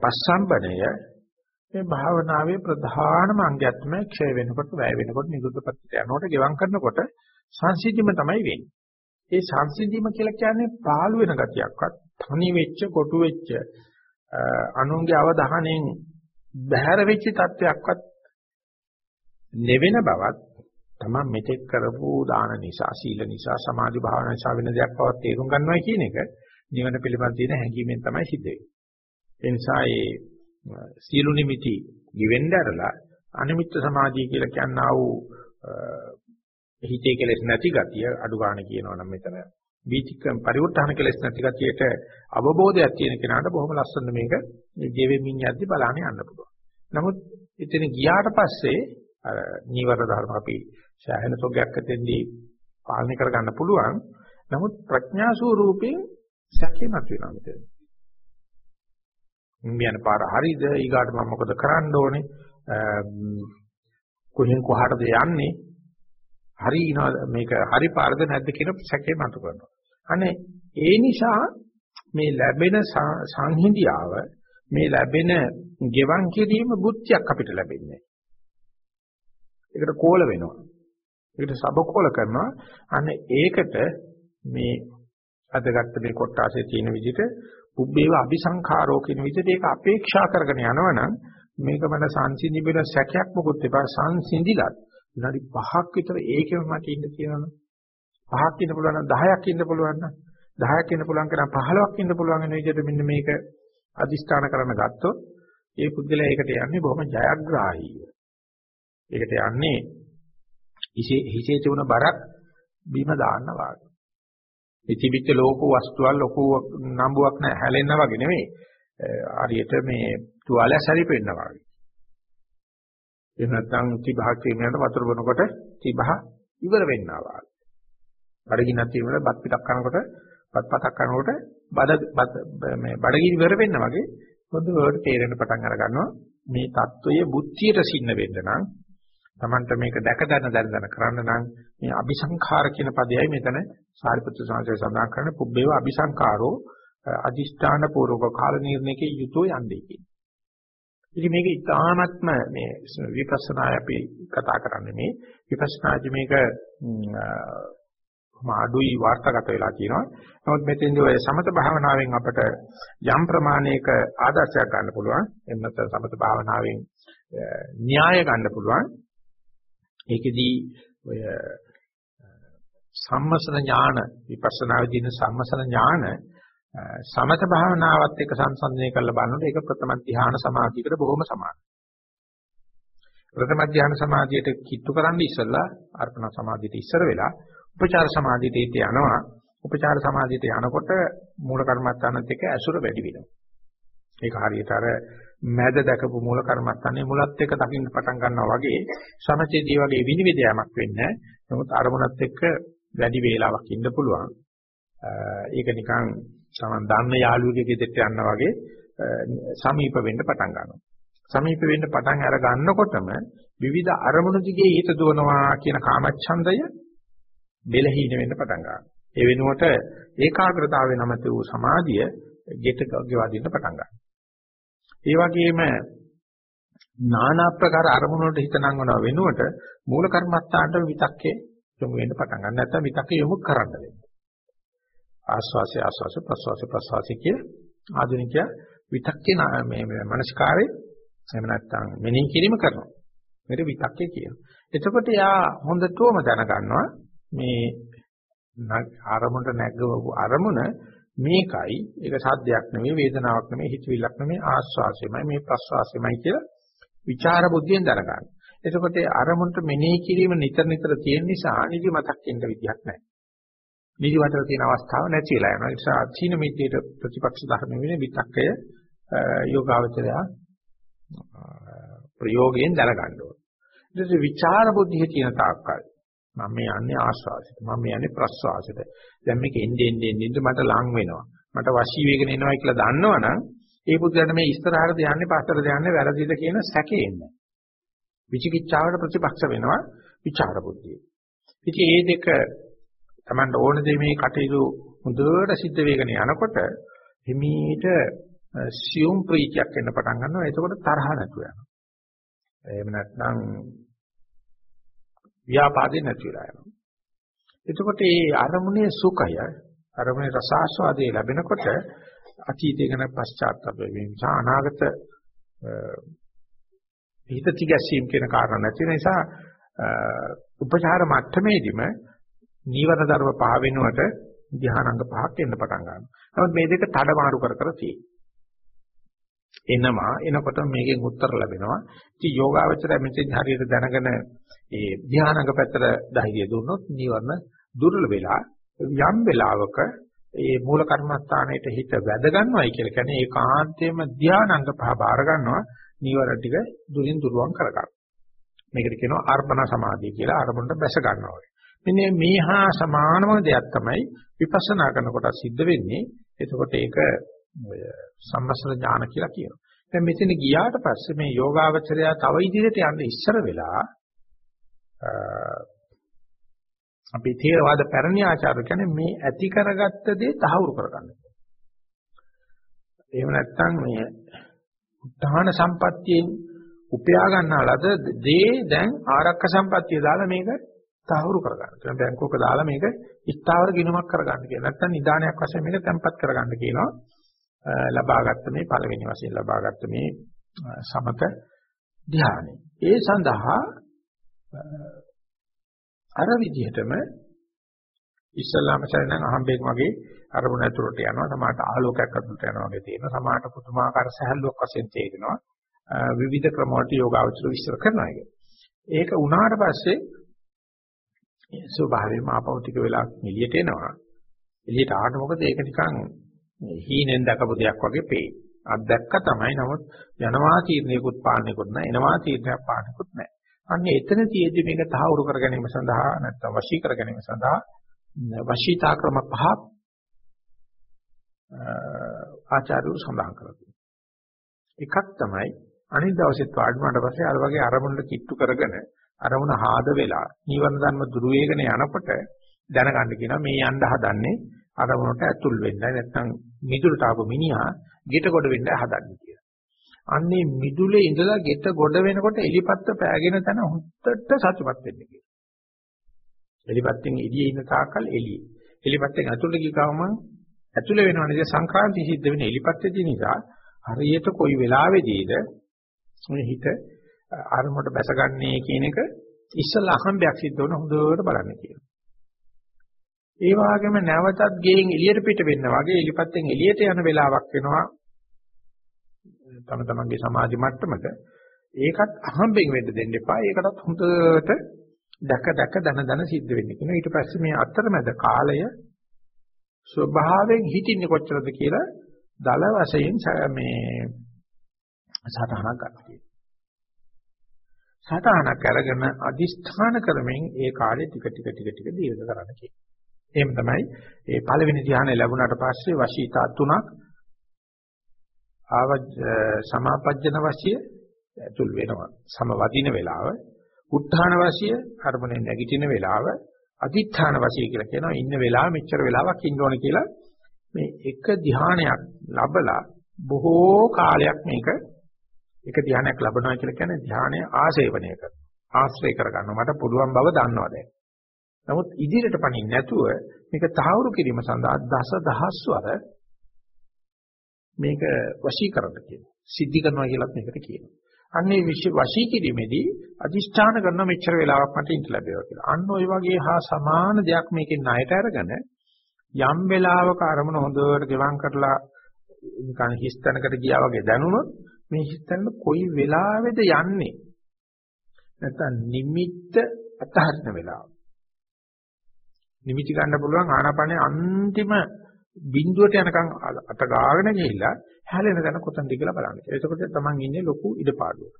පස්සම්බණය මේ භාවනාවේ ප්‍රධානම අංගයක් තමයි ක්ෂය වෙනකොට වැය වෙනකොට නිරුද්ධ පත්‍යට යනකොට ගෙවම් කරනකොට සංසිද්ධිම තමයි වෙන්නේ. ඒ සංසිද්ධිම කියලා කියන්නේ පාළු වෙන ගතියක්වත් තනි වෙච්ච කොටු වෙච්ච අනුන්ගේ අවධානයෙන් බැහැර වෙච්ච තත්වයක්වත් නෙවෙන බවත් තමයි මෙතෙක් කරපු දාන නිසා සීල නිසා සමාධි භාවනා නිසා වෙන දෙයක් බවත් තේරුම් ගන්නවා කියන එක නිවන පිළිබඳ තියෙන හැඟීමෙන් තමයි සිද්ධ වෙන්නේ. ඒ නිසා ඒ සියලු නිමිති ගිවෙන්න ඇරලා අනිමිත්ත සමාධිය කියලා කියනා වූ හිතේ කෙලෙස් නැති ගතිය අඩු ගන්න කියනවා නම් මෙතන වීතිකම් පරිවර්තන කෙලෙස් නැති ගතියට අවබෝධයක් තියෙන කෙනාට බොහොම ලස්සන මේක ජීවෙමින් යද්දි බලන්න යන්න පුළුවන්. නමුත් එතන ගියාට පස්සේ අර නීවර ධර්ම අපි සෑහෙන සොගයක් ඇතෙන්දී පාලනය කරගන්න පුළුවන්. නමුත් ප්‍රඥා ස්වරූපයෙන් සැකීමක් වෙනවා මෙතන. මියන පාර හරිද ඊගාට මම මොකද කරන්න ඕනේ කොහෙන් කොහාටද යන්නේ හරි මේක හරි පාරද නැද්ද කියන සැකේ මතු කරනවා. අනේ ඒ නිසා මේ ලැබෙන සංහිඳියාව මේ ලැබෙන ගෙවන් කිරීම බුද්ධියක් අපිට ලැබෙන්නේ ඒකට කෝල වෙනවා. ඒකට සබකෝල කරනවා. අනේ ඒකට මේ අදගත්ත මේ කොටාසේ තියෙන විදිහට පුබ්බේව අபிසංඛාරෝ කියන විදිහට ඒක අපේක්ෂා කරගෙන යනවනම් මේක මට සංසිඳි බෙල සැකයක් මොකුත් එපා. සංසිඳිලත් විනාඩි 5ක් විතර ඒකෙම මට ඉන්න කියනවනේ 5ක් ඉන්න පුළුවන් නම් 10ක් ඉන්න පුළුවන් නම් 10ක් ඉන්න පුළුවන් කෙනා 15ක් ඉන්න පුළුවන් වෙන විදිහට මෙන්න මේක අදිස්ථාන කරන ගත්තොත් ඒ පුද්ගලයා ඒකට යන්නේ බොහොම ජයග්‍රාහීව. ඒකට යන්නේ හිසේ හිසේ තිබුණ බරක් බිම දාන්න වාගේ. ඉතිවිච්ච ලෝක වස්තුවල් ලොකු නම්බුවක් නැහැ හැලෙන්න වගේ නෙමෙයි. හරියට මේ තුවාලය සැරිපෙන්න වගේ. එහෙම නැත්නම් තිබහ ක්‍රීමයට වතුර බොනකොට තිබහ ඉවර වෙන්නවා වගේ. බඩගින්නක් තියෙනකොට බත් පිටක් කනකොට බත් පතක් කනකොට බඩ මේ බඩගිනි ඉවර වෙන්න වගේ පොදුවට තේරෙන්න පටන් අර ගන්නවා මේ தত্ত্বයේ බුද්ධියට සින්න වෙන්න නම් Tamanට මේක දැක දැන දැන දැන කරන්න නම් මේ අபிසංඛාර කියන පදයයි මෙතන සාරිපුත්‍ර සාංශය සඳහන් කරන පුබ්බේව අபிසංඛාරෝ අදිෂ්ඨාන පූර්වක කාල නිර්ණයකේ යුතුය යන්නේ කියන්නේ. ඉතින් මේක ඉතාමත්ම මේ විපස්සනා අපි කතා කරන්නේ මේ විපස්සනාදි මේක මාඩුයි වාර්තාගත වෙලා තියෙනවා. නමුත් මෙතෙන්දී ඔය සමත භාවනාවෙන් අපට යම් ප්‍රමාණයක ආදර්ශයක් ගන්න පුළුවන්. එන්නත සමත භාවනාවෙන් න්‍යාය ගන්න පුළුවන්. ඒකෙදී ඔය සම්මසන ඥාන විපස්සනා විදින සම්මසන ඥාන සමත භාවනාවත් එක්ක සංසන්දනය කරලා බලනකොට ඒක ප්‍රථම ධ්‍යාන සමාධියකට බොහොම සමානයි. ප්‍රථම ධ්‍යාන සමාධියට කිට්ටු කරන්න ඉස්සෙල්ලා අර්පණ සමාධියට ඉස්සර වෙලා උපචාර සමාධියට යනවා. උපචාර සමාධියට යනකොට මූල කර්මස්ථානත් එක්ක ඇසුර වැඩි වෙනවා. ඒක හරියට අර මැද දැකපු මූල කර්මස්ථානේ මුලත් එක්ක දකින්න පටන් ගන්නවා වගේ සමචේදී වගේ විනිවිද යamak වෙන්නේ. නමුත් අරමුණත් එක්ක වැඩි වේලාවක් ඉන්න පුළුවන්. ඒක නිකන් සමන් දන්න යාළුවෙකුගේ ගෙදරට යනවා වගේ සමීප වෙන්න පටන් ගන්නවා. සමීප වෙන්න පටන් අර ගන්නකොටම විවිධ අරමුණු දිගේ හිත දුවනවා කියන කාමච්ඡන්දය බෙලහීන වෙන්න පටන් ගන්නවා. ඒ වෙනුවට ඒකාග්‍රතාවය නැමැති වූ සමාධිය ගෙට ගෙවදින්න පටන් ගන්නවා. ඒ වගේම নানা ප්‍රකාර අරමුණු වලට හිත නංවන වෙනුවට මූල කර්මත්තාන්ට විතක්කේ යොමු වෙන්න පටන් ගන්න. නැත්නම් විතක්කේ යොමු කරන්න වෙනවා. ආස්වාසය ආස්වාසය ප්‍රස්වාසය ප්‍රස්වාසය කිය ආධුනිකයා විතක්කේ මේ මේ මනස්කාරේ එහෙම නැත්නම් මෙනෙහි කිරීම කරනවා. මේක විතක්කේ කියනවා. එතකොට යා හොඳටම දැනගන්නවා මේ ආරමුණට නැගවපු අරමුණ මේකයි ඒක සාධ්‍යයක් නෙමෙයි වේදනාවක් නෙමෙයි හිතවිල්ලක් නෙමෙයි ආස්වාසයමයි මේ ප්‍රස්වාසයමයි කියලා විචාර බුද්ධියෙන් දැනගන්න. එතකොට අරමුණට මෙනෙහි කිරීම නිතර නිතර තියෙන නිසා නිදි මතක් වෙන්න විදියක් නැහැ. නිදි වතර තියෙන අවස්ථාව නැති වෙලා යනවා. ඒ නිසා චීන මිද්දේට ප්‍රතිපක්ෂ ධර්ම වෙන විතක්කය යෝගාවචරය ප්‍රයෝගයෙන් දැනගන්න ඕනේ. ඊට පස්සේ විචාර බුද්ධිය තියෙන තාක්කල් මම මේ යන්නේ ආස්වාසයට. මම මේ යන්නේ ප්‍රස්වාසයට. දැන් මේක එන්නේ එන්නේ එන්නේ මට ලං වෙනවා. මට වශී වේගන එනවා කියලා දන්නවනම් ඒ පුදුරට මේ ඉස්සරහට යන්නේ පස්සට යන්නේ වැරදිද කියන සැකේ එන්නේ. විචිකිච්ඡාවට ප්‍රතිපක්ෂ වෙනවා විචාර බුද්ධිය. ඉතින් මේ දෙක Taman ඕන දේ මේ කටයුතු හොඳට සිද්ධ වෙගෙන යනකොට හිමීට සියුම් ප්‍රීතියක් එන්න පටන් ගන්නවා. එතකොට තරහ නැතුව යනවා. එහෙම නැත්නම් ව්‍යාපාදේ නැති වෙලා යනවා. එතකොට මේ අරමුණේ සුඛය අරමුණේ රසාස්වාදයේ ලැබෙනකොට අතීතය ගැන පශ්චාත්තාප වීම සහ අනාගත හිත තිගැසීම් කියන කාරණා නැති නිසා උපචාර මට්ටමේදීම නීවර ධර්ම පහ වෙනුවට ධ්‍යානංග පහක් එන්න පටන් ගන්නවා. නමුත් මේ දෙක තඩමාරු කර කර තියෙනවා. එනවා එනකොට මේකෙන් උත්තර ලැබෙනවා. ඉතින් යෝගාවචරය මෙතෙන් හරියට දැනගෙන ඒ ධානාංග පැත්තට ධෛර්යය දුන්නොත් නිවර්ණ දුර්වල වෙලා යම් වෙලාවක ඒ මූල කර්මස්ථානයේට හිත වැද ගන්නවයි කියලා කියන්නේ ඒකාන්තයෙන්ම ධානාංග පහ බාර ගන්නවා නිවර්ණ ටික දුරින් දුරවන් කර ගන්න. මේකට කියනවා අර්පණ සමාධිය කියලා අරමුණට බැස ගන්නවා වගේ. මෙන්න මේහා සමානම දෙයක් තමයි විපස්සනා කරනකොට සිද්ධ වෙන්නේ. එතකොට ඒක ඔය සම්මස්න ඥාන කියලා කියනවා. දැන් මෙතන ගියාට පස්සේ මේ යෝගාවචරය තව ඉදිරියට යන්න ඉස්සර වෙලා අපි තේරවාද පැරණි ආචාර්ය කියන්නේ මේ ඇති කරගත්ත දේ තහවුරු කරගන්න. එහෙම නැත්නම් මේ උත්හාන සම්පත්තියෙන් උපයා ගන්නාලද දේ දැන් ආරක්ක සම්පත්තිය දාලා මේක තහවුරු කරගන්න. කියන බැංකුවක දාලා මේක ස්ථාවර ගිණුමක් කරගන්න කියන. නැත්නම් නිදානයක් වශයෙන් මේක තැම්පත් කරගන්න කියනවා. ලබාගත්ත මේ පළවෙනි වශයෙන් ලබාගත්ත මේ සමත ධානය. ඒ සඳහා අර විදිහටම ඉස්ලාම සරණන් අහම්බෙන් වගේ අරමුණ ඇතුළට යනවා සමහරට ආලෝකයක් ඇතුළට යනවා වගේ තියෙනවා සමහරට පුදුමාකාර සහැල්ලුවක් වශයෙන් තේරෙනවා විවිධ ක්‍රම වලට යෝගාවචර විස්තර කරනවා ඒක. ඒක උනාට පස්සේ ස්වභාවයෙන්ම ආපෞතික වෙලා එළියට එනවා. එළියට ආවට මොකද ඒක නිකන් හීනෙන් දැකපු දෙයක් වගේ පේයි. අත්දැක්ක තමයි නමුත් යනවා තීරණයකුත් පාන්නේකුත් නැහැ එනවා තීරණයක් පාන්නේකුත් නැහැ. අන්න එතන තියෙද්දි මේක තහවුරු කර ගැනීම සඳහා නැත්නම් වශී කර ගැනීම සඳහා වශීතා ක්‍රම පහක් ආචාර්යවරු සඳහන් කරලා එකක් තමයි අනිත් දවසෙත් වාඩි වුණාට පස්සේ අර වගේ අරමුණට කිට්ටු කරගෙන අරමුණ ආද වෙලා නීවරණ ධර්ම දුරු වේගන යනකොට දැනගන්න කියනවා මේ යන්න හදන්නේ අරමුණට ඇතුල් වෙන්න නැත්නම් මිදුලට ආපු මිනිහා ගෙට ගොඩ වෙන්න හදන්නේ කියලා. අන්නේ මිදුලේ ඉඳලා ගෙට ගොඩ වෙනකොට එලිපත්ත පෑගෙන තන හුත්තට සතුටුපත් වෙන්න කියලා. එලිපත්තෙන් එළියේ ඉන්න තාකල් එළියේ. එලිපත්තෙන් ඇතුළට ගිය ගමන් ඇතුළේ වෙනවනේ සංක්‍රාන්ති සිද්ධ වෙන එලිපත්තේදී නිසා හරියට කොයි වෙලාවෙදීද මේ හිත අරමුණට බැසගන්නේ කියන එක ඉස්සලා අහම්බයක් සිද්ධ වුණ හොඳට බලන්න කියනවා. ඒ වගේම නැවතත් ගෙයින් එළියට පිට වෙන්න වගේ එලිපත්තෙන් එළියට යන වෙලාවක් වෙනවා. තම තමන්ගේ සමාධි මට්ටමක. ඒකත් අහම්බෙන් වෙන්න දෙන්න එපා. ඒකටත් හොඳට දැක දැක දන දන සිද්ධ වෙන්න කියනවා ඊට පස්සේ මේ අතරමැද කාලය ස්වභාවයෙන් හිටින්නේ කොච්චරද කියලා දල වශයෙන් මේ සටහනක් ගන්නවා සටහනක් අරගෙන අදිස්ථාන කරමින් ඒ කාලේ ටික ටික ටික ටික දීර්ඝ කරන්න කියනවා. එහෙම තමයි ඒ පළවෙනි ධ්‍යානය ලැබුණාට පස්සේ වශීතා තුනක් ආව සමාපජ්ජන වශය ඇතුල් වෙනවා. සමවදින වෙලාව, උත්ථාන වශය අරමුණේ නැගිටින වෙලාව, අදිඨාන වශය කියලා කියනවා. ඉන්න වෙලාව මෙච්චර වෙලාවක් ඉන්න ඕන කියලා මේ එක ධ්‍යානයක් ලැබලා බොහෝ කාලයක් මේක එක ධ්‍යානයක් ලැබනවා කියලා කියන්නේ ධ්‍යානය ආශේවනය කරනවා. ආශ්‍රය කරගන්න මට පුළුවන් බව දන්නවා දැන්. නමුත් ඉදිරියට පණින්න නැතුව මේක තහවුරු කිරීම සඳහා දස දහස්වර මේක වශී කරන්න කියනවා. සිද්ධි කරනවා කියලත් මේකට කියනවා. අන්නේ වශී කිරීමේදී අදිෂ්ඨාන කරන මෙච්චර වෙලාවක් මට ඉඳ ලැබේවා කියලා. අන්න ওই වගේ හා සමාන දෙයක් මේකෙන් ණයට අරගෙන යම් වෙලාවක අරමුණ හොඳට ගෙවම් කරලා නිකන් හිස්තැනකට ගියා වගේ දැනුණොත් මේ හිතන්න කොයි වෙලාවෙද යන්නේ නැත්නම් නිමිත්ත අතහරින වෙලාව නිමිති ගන්න පුළුවන් ආනාපානේ අන්තිම බිඳුවට යනකම් අත ගාගෙන ගිහිල්ලා හැලෙන තැන කොතනද කියලා බලන්න. එතකොට තමන් ඉන්නේ ලොකු ඉඩපාඩුවක.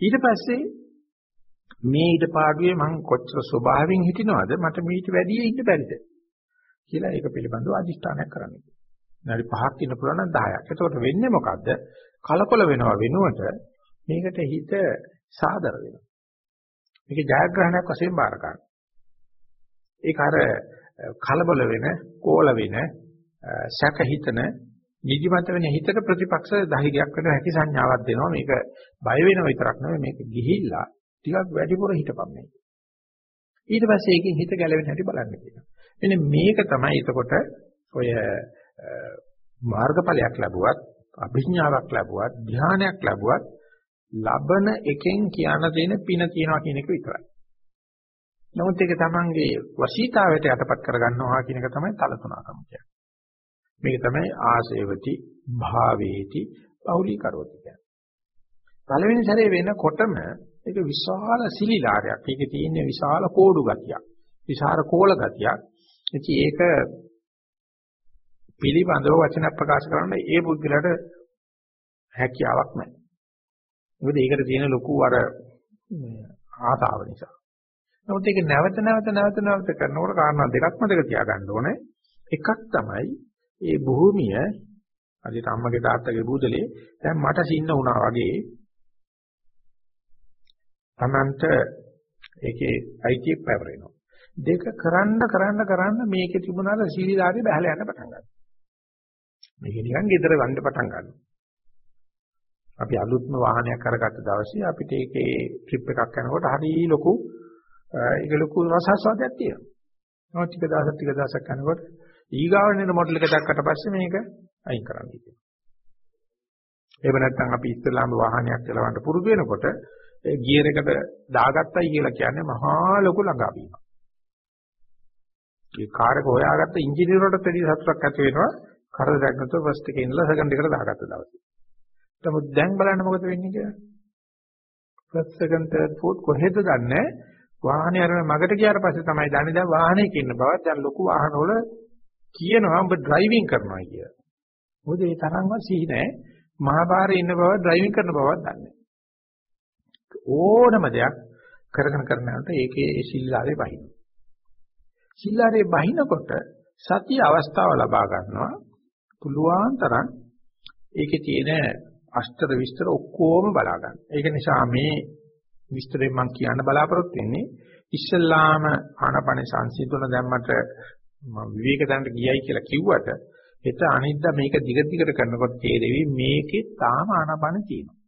ඊට පස්සේ මේ ඉඩපාඩුවේ මං කොච්චර ස්වභාවයෙන් හිටිනවද මට මීට වැඩිය ඉන්න බැරිද කියලා ඒක පිළිබඳව අදිෂ්ඨානයක් කරන්න. විනාඩි 5ක් ඉන්න පුළුවන් නම් 10ක්. එතකොට වෙන්නේ මොකද්ද? කලකොල වෙනවා වෙනුවට මේකට හිත සාදර වෙනවා. මේක ජයග්‍රහණයක් වශයෙන් බාර ගන්න. ඒක අර කලබල වෙන, කෝල වෙන, සැක හිතන, නිදිමත වෙන හිතට ප්‍රතිපක්ෂ ධෛර්යයක් වෙන හැකි සංඥාවක් දෙනවා. මේක බය වෙන විතරක් නෙවෙයි මේක ගිහිල්ලා ටිකක් වැඩිපුර හිතපම් මේක. ඊට පස්සේ ඒකෙන් හිත ගැලවෙන හැටි බලන්න කියනවා. මෙන්න මේක තමයි එතකොට ඔය මාර්ගඵලයක් ලැබුවත් අභිඥාවක් ලැබුවත් ධානයක් ලැබුවත් ලබන එකෙන් කියන්න දෙන පින තියනවා කියන එක විතරයි. නමුත් ඒක තමන්ගේ වශීතාවයට යටපත් කරගන්නවා කියන එක තමයි තලතුණකම කියන්නේ. මේක තමයි ආසේවති භාවේති බෞලීකරෝති කියන්නේ. පළවෙනි සැරේ වෙනකොටම ඒක විශාල සිලිලාරයක්. ඒකේ තියෙන විශාල කෝඩු ගතියක්. විශාල කෝල ගතියක්. ඉතින් ඒක පිළිබඳව වචන ප්‍රකාශ කරන්න ඒ බුද්ධිලට හැකියාවක් නැහැ. මොකද ඒකට තියෙන ලොකු අර ආසාව නිසා. නමුත් ඒක නැවත නැවත නැවත නැවත කරනකොට කාරණා දෙකක් මතක තියාගන්න ඕනේ. එකක් තමයි ඒ භූමිය අදිට අම්මගේ තාත්තගේ බුදලේ දැන් මට සින්න වුණා වගේ තමන්ට ඒකේ අයිතිය පැවරෙනවා. දෙක කරන්න කරන්න කරන්න මේකේ තිබුණාද සීලාදී බහලා යන්න පටන් ගන්නවා. මේක නිකන් ගෙදර ගන්න පටන් ගන්නවා. අපි අලුත්ම වාහනයක් කරගත්ත දවසේ අපිට ඒකේ ට්‍රිප් එකක් යනකොට හරි ලොකු ඒක ලොකු රසාස්වාදයක් තියෙනවා. නමුත් ටික දවසක් ටික දවසක් යනකොට ඊගාවන මොඩල් එක දැක්කට පස්සේ මේක අයින් කරන්න කියනවා. එහෙම නැත්නම් අපි ඉස්සෙල්ලාම වාහනයක් චලවන්න පුරුදු වෙනකොට ඒ ගියර් එකට දාගත්තයි කියලා කියන්නේ මහා ලොකු ළඟාවීමක්. ඒ කාර් එක හොයාගත්ත ඉංජිනේරුවන්ට වැඩි සතුටක් ඇති වෙනවා කරදරයක් නැතුව ෆස්ට් එකේ ඉඳලා සෙකන්ඩ් එකට දාගත්ත දවසේ. නමුත් දැන් බලන්න මොකද වෙන්නේ කියලා. first second third fourth කොහෙද දන්නේ වාහනේ අර මගට ගියාට පස්සේ තමයි දන්නේ දැන් වාහනයක ඉන්න බව. දැන් ලොකු වාහනවල කියනවා ඔබ ඩ්‍රයිවිං කරනවා කියලා. මොකද ඒ තරම්වත් සිහි නැහැ. මහපාරේ ඉන්න බව ඩ්‍රයිවිං කරන බවක් දන්නේ. ඕනම දෙයක් කරගෙන කරන යනකොට ඒකේ සිල්ලාරේ බහින. සිල්ලාරේ බහිනකොට සතිය අවස්ථාව ලබා ගන්නවා. පුළුවන් තරම් ඒකේ තියෙන අෂ්ටර විස්තර ඔක්කොම බලා ගන්න. ඒක නිසා මේ විස්තරයෙන් මම කියන්න බලාපොරොත්තු වෙන්නේ ඉස්සල්ලාම ආනපන සංසිඳුන දැම්මට මම විවේක දැනට ගියයි කියලා කිව්වට එත අනිද්දා මේක දිග දිගට කරනකොට තේරෙවි මේකේ තාම ආනපන තියෙනවා.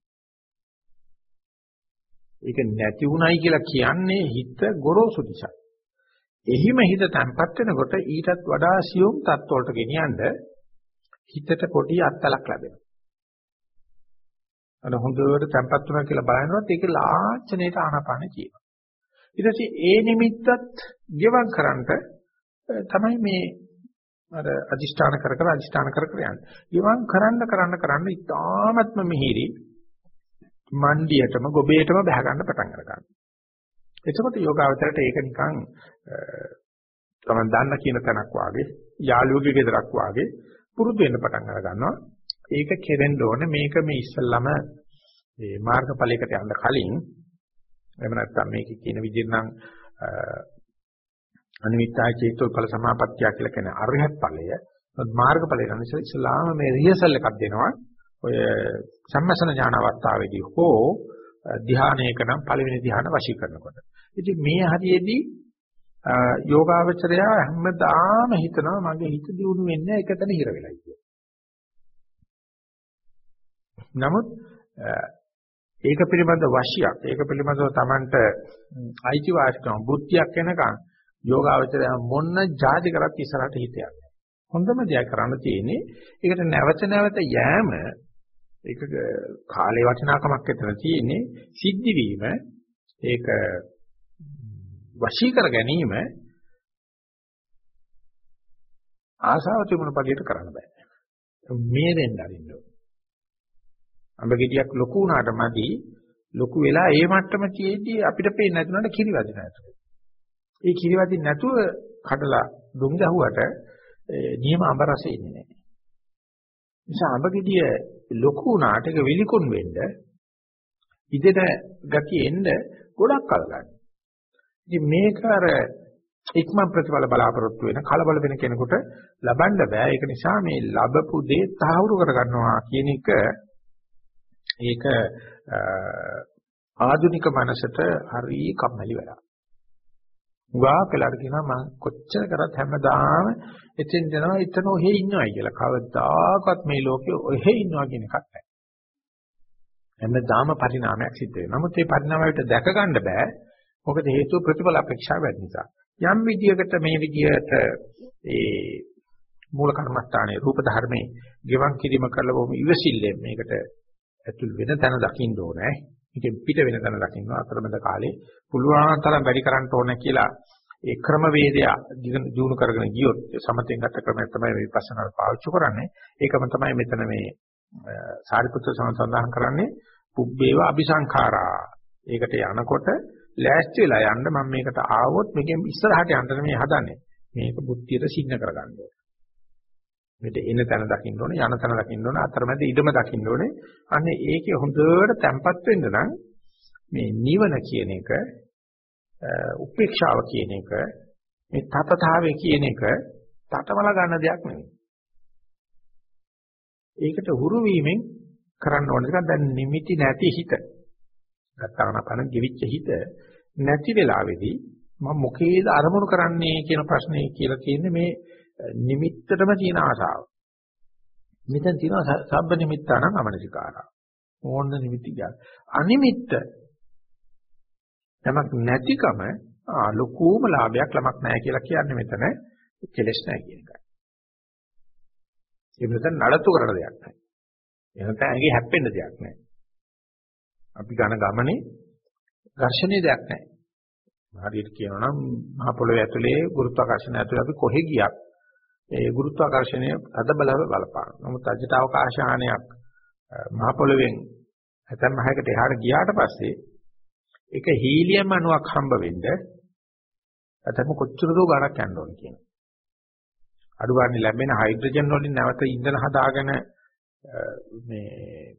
ඒක නැති උනායි කියලා කියන්නේ හිත ගොරෝසු නිසා. එහිම හිත තැම්පත් වෙනකොට ඊටත් වඩා සියුම් තත්ත්වවලට ගෙනියනද හිතට පොඩි අත්ලක් ලැබෙනවා. අර හොඳට තැම්පත් වුණා කියලා බලනකොට ඒක ලාංඡනයට ආනපාන කියනවා. ඊට පස්සේ ඒ නිමිත්තත් ගෙවම් කරන්නට තමයි මේ අර අදිෂ්ඨාන කර කර අදිෂ්ඨාන කර කර යන්නේ. ගෙවම් කරන්න කරන්න කරන්න ඉතාමත්ම මිහිරි මණ්ඩියටම ගොබේටම බහ ගන්න පටන් ගන්නවා. එතකොට යෝගාවචරයට ඒක නිකන් තමන් දන්න කියන තැනක් වාගේ යාළුවගේ ගෙදරක් වාගේ පුරුදු වෙන්න පටන් අර ගන්නවා. ඒක කෙරෙන්න ඕනේ මේක මේ ඉස්සල්ලාම මේ මාර්ගඵලයකට යන්න කලින් එහෙම නැත්නම් මේක කියන විදිහට නම් අනිමිත්තා චේතෝ ඵල සමාපත්තිය කියලා කියන අරහත් ඵලය මාර්ගඵලය නම් ඉස්සල්ලාම මේ රිහර්සල් එකක් දෙනවා ඔය සම්මසන ඥාන අවස්ථාවේදී හෝ ධ්‍යානයක නම් පළවෙනි ධ්‍යාන වශී කරනකොට. ඉතින් මේ හරියේදී යෝගාවචරය හැමදාම හිතනවා මගේ හිත දියුණු වෙන්නේ එකතන හිර වෙලයි කියලා. නමුත් ඒක පිළිබඳ වශියක් ඒක පිළිබඳව Tamanට අයිතිවාසිකම් බුද්ධියක් එනකන් යෝගාවචරය මොන්න જાති කරත් ඉස්සරහට හිත යන්නේ. හොඳම දෙයක් කරන්න තියෙන්නේ ඒකට නැවත නැවත යෑම ඒක කාලේ වටිනාකමක් ඇතන තියෙන්නේ සිද්ධ වීම ඒක වශී කර ගැනීම ආසාව තිබුණ පළියට කරන්න බෑ. මේ දෙන්න අරින්න ඕනේ. අඹ ගෙඩියක් ලොකු වුණාට මදි ලොකු වෙලා ඒ මට්ටම තියේදී අපිට පේන්නේ නැතුනට කිරිවදින නැතුව. ඒ කිරිවදින් නැතුව කඩලා දුම් ගැහුවට නියම අඹ රසෙ ඉන්නේ නැහැ. නිසා අඹ ගෙඩිය ලොකු වුණාට ඒක විලිකුන් වෙන්න ඉදෙන ගතිය එන්න ගොඩක් කල් ගන්න. ඉතින් මේක අර ඉක්මන් ප්‍රතිඵල බලාපොරොත්තු වෙන කලබල වෙන කෙනෙකුට ලබන්න බෑ. ඒක නිසා මේ ලැබපු දේ තහවුරු කරගන්නවා කියන එක ඒක ආධුනික මනසට හරි කම්මැලි වෙලා. උගා කියලා කියනවා මම කොච්චර කරත් හැමදාම එතෙන් යනවා එතන ඔහෙ ඉන්නවයි කියලා. කවදාකවත් මේ ලෝකේ ඔහෙ ඉන්නවා කියන එකක් නැහැ. හැමදාම පරිණාමයක් සිද්ධ වෙනවා. නමුත් මේ පරිණාමයට දැක ගන්න බෑ. මොකද හේතුව ප්‍රතිඵල අපේක්ෂාව වැඩි නිසා. යම් විදියකට මේ විදියට ඒ මූල කර්මස්ථානයේ රූප ධර්මයේ ගෙවන් කිරීම කරලා බොහොම ඉවසිල්ලෙන් මේකට ඇතුල් වෙන තැන දකින්න ඕනේ. මේකෙන් පිට වෙන තැන දකින්න අතරමැද කාලේ පුළුවන් තරම් වැඩි කරන්න ඕනේ කියලා ඒ ක්‍රමවේදය දිනු කරගෙන ගියොත් සමතෙන් ගත ක්‍රමය තමයි විපස්සනාට පාවිච්චි කරන්නේ. ඒකම තමයි මෙතන මේ සාරිපුත්‍ර සඳහන් කරන්නේ පුබ්බේව අபிසංඛාරා. ඒකට යනකොට ලෑස්ති වෙලා යන්න මම මේකට ආවොත් මේකෙන් ඉස්සරහට යන්න මේ හදන්නේ. මේක බුද්ධියට සින්න කරගන්න ඕනේ. මෙතන එන තැන දකින්න ඕනේ, යන තැන දකින්න ඕනේ, අතරමැද ඉඩම දකින්න ඕනේ. අනේ ඒකේ හොඳට තැම්පත් වෙන්න නම් මේ නිවන කියන එක, උපේක්ෂාව කියන එක, මේ තතතාවය කියන එක තටමල ගන්න දෙයක් නෙවෙයි. ඒකට හුරු වීමෙන් කරන්න ඕන එක දැන් නිමිති නැති හිත. ගත්තානපන ගෙවිච්ච හිත නැති වෙලාවේදී මම මොකේද අරමුණු කරන්නේ කියන ප්‍රශ්නේ කියලා තියෙන්නේ මේ නිමිත්තටම තියෙන ආශාව. මෙතන තියෙනවා සබ්බ නිමිත්තානම් අමනසිකාරා. ඕන්න නිමිති කියන. අනිමිත්ත යමක් නැතිකම ලොකුම ලාභයක් ළමක් නැහැ කියලා කියන්නේ මෙතන කෙලස් නැහැ කියන එකයි. ඒ මෙතන නඩත්තු කරන දෙයක් නැහැ. එහෙනම් ඇඟේ හැප්පෙන්න දෙයක් නැහැ. අපි ගන ගමනේ ඝර්ෂණයේ දෙයක් නැහැ. හරියට කියනවා නම් මහ පොළොවේ ඇතුලේ ගුරුත්වාකර්ෂණය ඇතුලේ අපි කොහෙ ගියක් ඒ ගුරුත්වාකර්ෂණය අද බලව බලපාන. නමුත් අජට අවකාශ ආනයක් මහ පොළවෙන් නැත්නම් මහයකට එහාට ගියාට පස්සේ ඒක හීලියම් අණුවක් හම්බ වෙන්න නැත්නම් කොච්චර දෝ ගණක් යන්න ඕන කියන. අඩුවන්නේ ලැබෙන හයිඩ්‍රජන් වලින් නැවත ඉන්ධන හදාගෙන මේ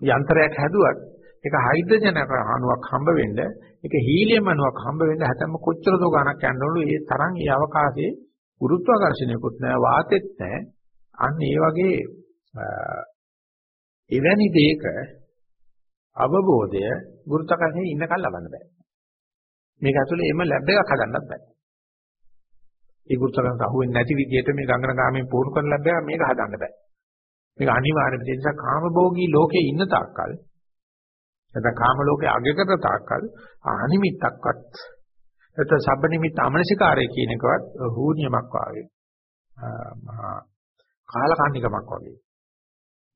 යන්ත්‍රයක් හැදුවත් ඒක හයිඩ්‍රජන් අණුවක් හම්බ වෙන්න ඒක හීලියම් අණුවක් හම්බ වෙන්න හැතැම්ම කොච්චර දෝ ගණක් යන්න ඕනලු. ඒ තරම් ඒ අවකාශයේ ගුරුත්වාකර්ෂණයකුත් නැහැ වාතෙත් නැහැ අන්න ඒ වගේ එවැනි දෙයක අවබෝධය ගුරුත්වාකර්ෂණයේ ඉන්නකල් ලබන්න බෑ. මේක ඇතුලේ එම ලැබ් එකක් හදන්නත් බෑ. ඒ ගුරුත්වාකර්ෂණයට අහුවෙන්නේ නැති විදිහට මේ ගංගන ගාමෙන් පුහුණු කරන ලැබ් එකක් මේක හදන්න බෑ. මේක අනිවාර්යම ඒ නිසා කාමභෝගී ලෝකේ ඉන්න තාක්කල් නැත්නම් කාම ලෝකේ අගයකට තාක්කල් අනිමිත්තක්වත් නැත්නම් සබ්බ නිමිත්ත අමනසිකාරය කියන එකවත් හූනියමක් වාගේ මහා කාලකන්නිකමක් වගේ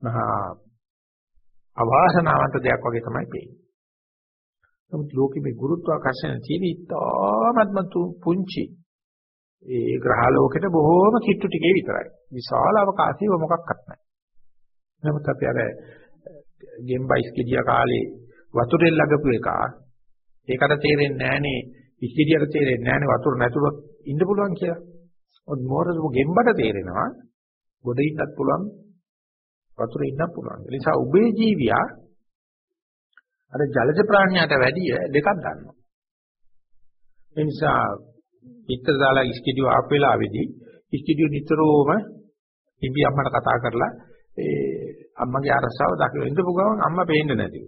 මහා අවාසනාවන්ත දෙයක් වගේ තමයි පේන්නේ. නමුත් ලෝකෙ මේ ගුරුත්වාකර්ෂණ තියෙන ඉතාමත්ම පුංචි ඒ ග්‍රහ ලෝකෙට බොහෝම කිට්ටු ටිකේ විතරයි. විශාල අවකාශයක මොකක්වත් නැහැ. නමුත් අපි අර ගෙම්බයිස් කිදියා කාලේ වතුරෙන් ළඟපු එක ඒකට තේරෙන්නේ නැහනේ ඉස්කිරියට තේරෙන්නේ නැහනේ වතුර නැතුව ඉන්න පුළුවන් කියලා. මොකද මෝරසු ගෙම්බට තේරෙනවා ගොඩ ඉන්නත් පුළුවන් වතුරේ ඉන්නත් පුළුවන්. ඒ නිසා උභය ජීවියා අර ජලජ ප්‍රාණියට වැඩිය දෙකක් ගන්නවා. ඒ නිසා පිටර දාලා ඉස්කිරිය ආපු වෙලාවේදී ඉස්කිරිය නිතරම ඉබි අම්මට කතා කරලා ඒ අම්මගේ අරසාව දකින්න ඉඳපු ගමන් අම්මා පේන්නේ නැතිව.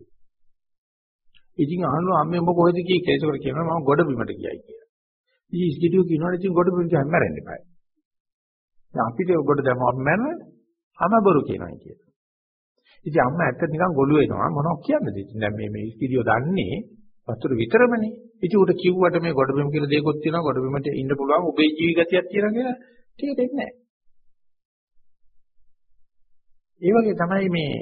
ඉතින් අහනවා අම්මේ උඹ කොහෙද ගියේ කියලා ඒකට කියනවා මම ගොඩ බිමට ගියයි කියලා. ඉතින් ඉස්කිටියෝ කියනවා ඉතින් ගොඩ බිමට ගියාම මැරෙන්න එපා. දැන් අපිට ගොඩ දැම්මම මැරෙන්නේ අම බොරු කියනවා කියලා. ඉතින් අම්මා ඇත්ත නිකන් ගොළු වෙනවා මොනවද කියන්නේ ඉතින් දැන් මේ මේ ඉස්කිටියෝ දන්නේ වතුර විතරමනේ. ඉතින් උට කිව්වට මේ ගොඩ බිම කියලා දෙයක්වත් තියෙනවා ගොඩ බිමට ඉන්න පුළුවන් උබේ ජීවි ගතියක් තියෙනවා කියලා තේරෙන්නේ නැහැ. ඒ වගේ තමයි මේ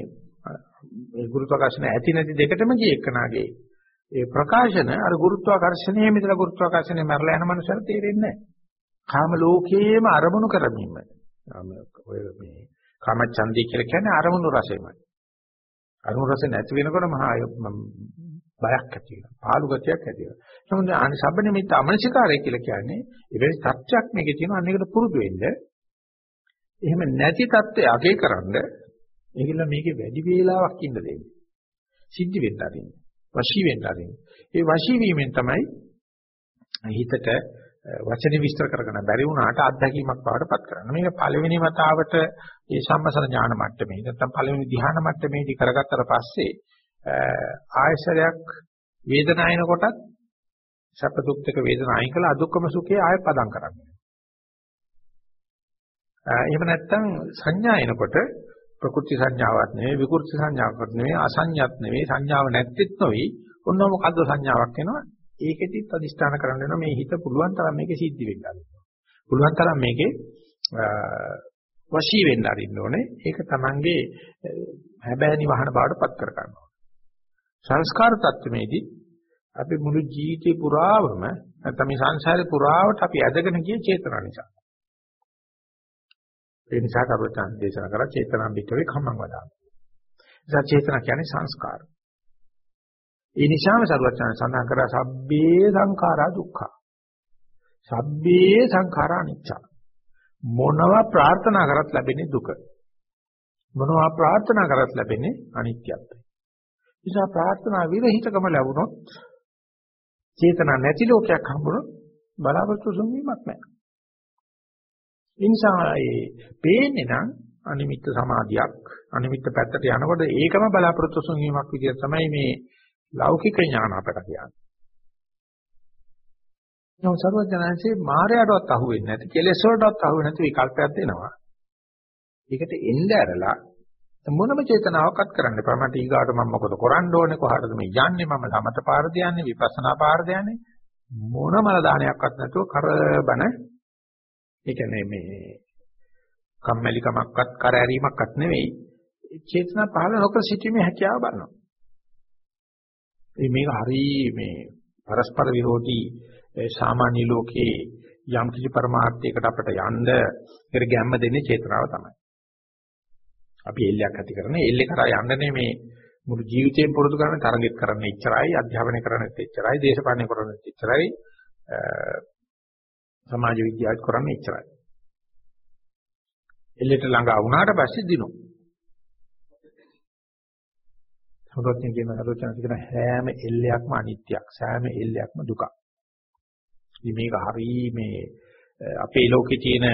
මේ ගුරුත්වාකර්ෂණ ඇති නැති දෙකටම ගිය එකනාගේ ඒ ප්‍රකාශන අර ගුරුත්වාකර්ෂණයේ මිදලා ගුරුත්වාකර්ෂණය මරලා යන මනුස්සයර තේරෙන්නේ නැහැ. කාම ලෝකයේම අරමුණු කරමින්ම ඔය මේ කාමච්ඡන්දය කියලා කියන්නේ අරමුණු රසෙමයි. අරමුණු රස නැති වෙනකොට මහා බයක් ඇති වෙනවා. පාළු ගතියක් ඇති වෙනවා. නමුත් අනි සබ්බ නිමිත්ත අමනසිකාරය කියලා කියන්නේ එවැනි සත්‍යක් මේකේ තියෙනවා අන්නේකට පුරුදු වෙන්න. එහෙම නැති தත්ත්වය අගේ කරන්න ඒකilla මේකේ වැඩි වේලාවක් ඉන්න දෙන්නේ. සිද්ධ වෙන්න ආරින්න. වශී වෙන්න ආරින්න. ඒ වශී වීමෙන් තමයි හිතට වචනේ විස්තර කරගන්න බැරි වුණාට අත්දැකීමක් බවට පත් කරන්න. මේක පළවෙනි වතාවට මේ සම්මසන ඥාන මට්ටමේ නැත්නම් පළවෙනි ධ්‍යාන මට්ටමේදී කරගත්තට පස්සේ ආයශරයක් වේදනායන කොටත් සැප දුක් දෙක වේදනා අයින් කළා අදුක්කම සුඛේ ආය පදම් කරන්නේ. එහෙම නැත්නම් සංඥා එනකොට ප්‍රකෘති සංඥාවක් නෙවෙයි විකෘති සංඥාවක් නෙවෙයි අසංඥත් නෙවෙයි සංඥාව නැත්තේත් නොවේ. ඔන්න මොකද්ද සංඥාවක් එනවා. ඒකෙදිත් අදිස්ථාන කරන්න වෙනවා. මේ හිත පුළුවන් තරම් මේකේ සිද්ධ වෙන්න ආරින්න පුළුවන් තරම් මේකේ වශී වෙන්න ආරින්න ඕනේ. ඒක Tamange හැබෑනි වහන බාටපත් කර ගන්නවා සංස්කාර தත්ත්වෙමේදී අපි මුළු ජීවිතේ පුරාවම නැත්නම් මේ සංසාරේ පුරාවට අපි ඇදගෙන ගිය චේතනා නිසා. ඒ නිසා කරුවචන් දේශනා කරා චේතනා පිටවේ කම්මං වදාන. නිසා චේතනා කියන්නේ සංස්කාර. ඒ නිසාම සරුවචන් සඳහන් කරා සබ්බේ සංඛාරා දුක්ඛ. සබ්බේ සංඛාරා අනිච්ච. මොනවා ප්‍රාර්ථනා කරත් ලැබෙන්නේ දුක. මොනවා ප්‍රාර්ථනා කරත් ලැබෙන්නේ අනිත්‍යත්වය. නිසා ප්‍රාර්ථනා විරහිතකම ලැබුණොත් චේතනා නැති ලෝකයක් හම්බුනොත් බලාපොරොත්තු සුන්වීමක් නැහැ. ඒ නිසා ඒ පේන්නේ නම් අනිමිත්ත සමාධියක් අනිමිත්ත පැත්තට යනකොට ඒකම බලාපොරොත්තු සුන්වීමක් විදිහට තමයි මේ ලෞකික ඥාන අපට කියන්නේ. නෝ සර්වඥාන්සේ මායයටවත් අහු වෙන්නේ නැති කෙලෙස් වලටවත් අහු වෙන්නේ නැති විකල්පයක් දෙනවා. ඒකට එන්න ඇරලා මොනම චේතනාවක්වත් කරන්න එපා. මට ඊගාට මම මොකද කරන්න ඕනේ කොහටද මේ යන්නේ මම සමත පාරද යන්නේ විපස්සනා පාරද යන්නේ මොන මල දානයක්වත් නැතුව කරබන ඒ කියන්නේ මේ කම්මැලිකමක්වත් කරදරීමක්වත් නෙවෙයි චේතනා පහළ නොකර සිටීමේ හැකියාව බලනවා. මේක හරි මේ පරස්පර විරෝධී සාමාන්‍ය ලෝකේ යම් කිසි પરමාර්ථයකට අපට යන්න ඒකට ගැම්ම දෙන්නේ චේතනාව තමයි. අපි එල්ලයක් ඇති කරන එල්ලේ කරා යන්නනේ මේ මුළු ජීවිතේම පුරුදු කරන තරගෙත් කරන්න ඉච්චරයි අධ්‍යාපනය කරන්නත් ඉච්චරයි දේශපාලනය කරන්නත් ඉච්චරයි සමාජ විද්‍යාවත් කරන්න ඉච්චරයි එල්ලෙට ළඟා වුණාට පස්සේ දිනු සමුදත්යෙන් කියන ආලෝචන කියන හැම එල්ලයක්ම අනිත්‍යයක් සෑම එල්ලයක්ම දුකක් ඉතින් මේක හරි මේ අපේ ලෝකේ තියෙන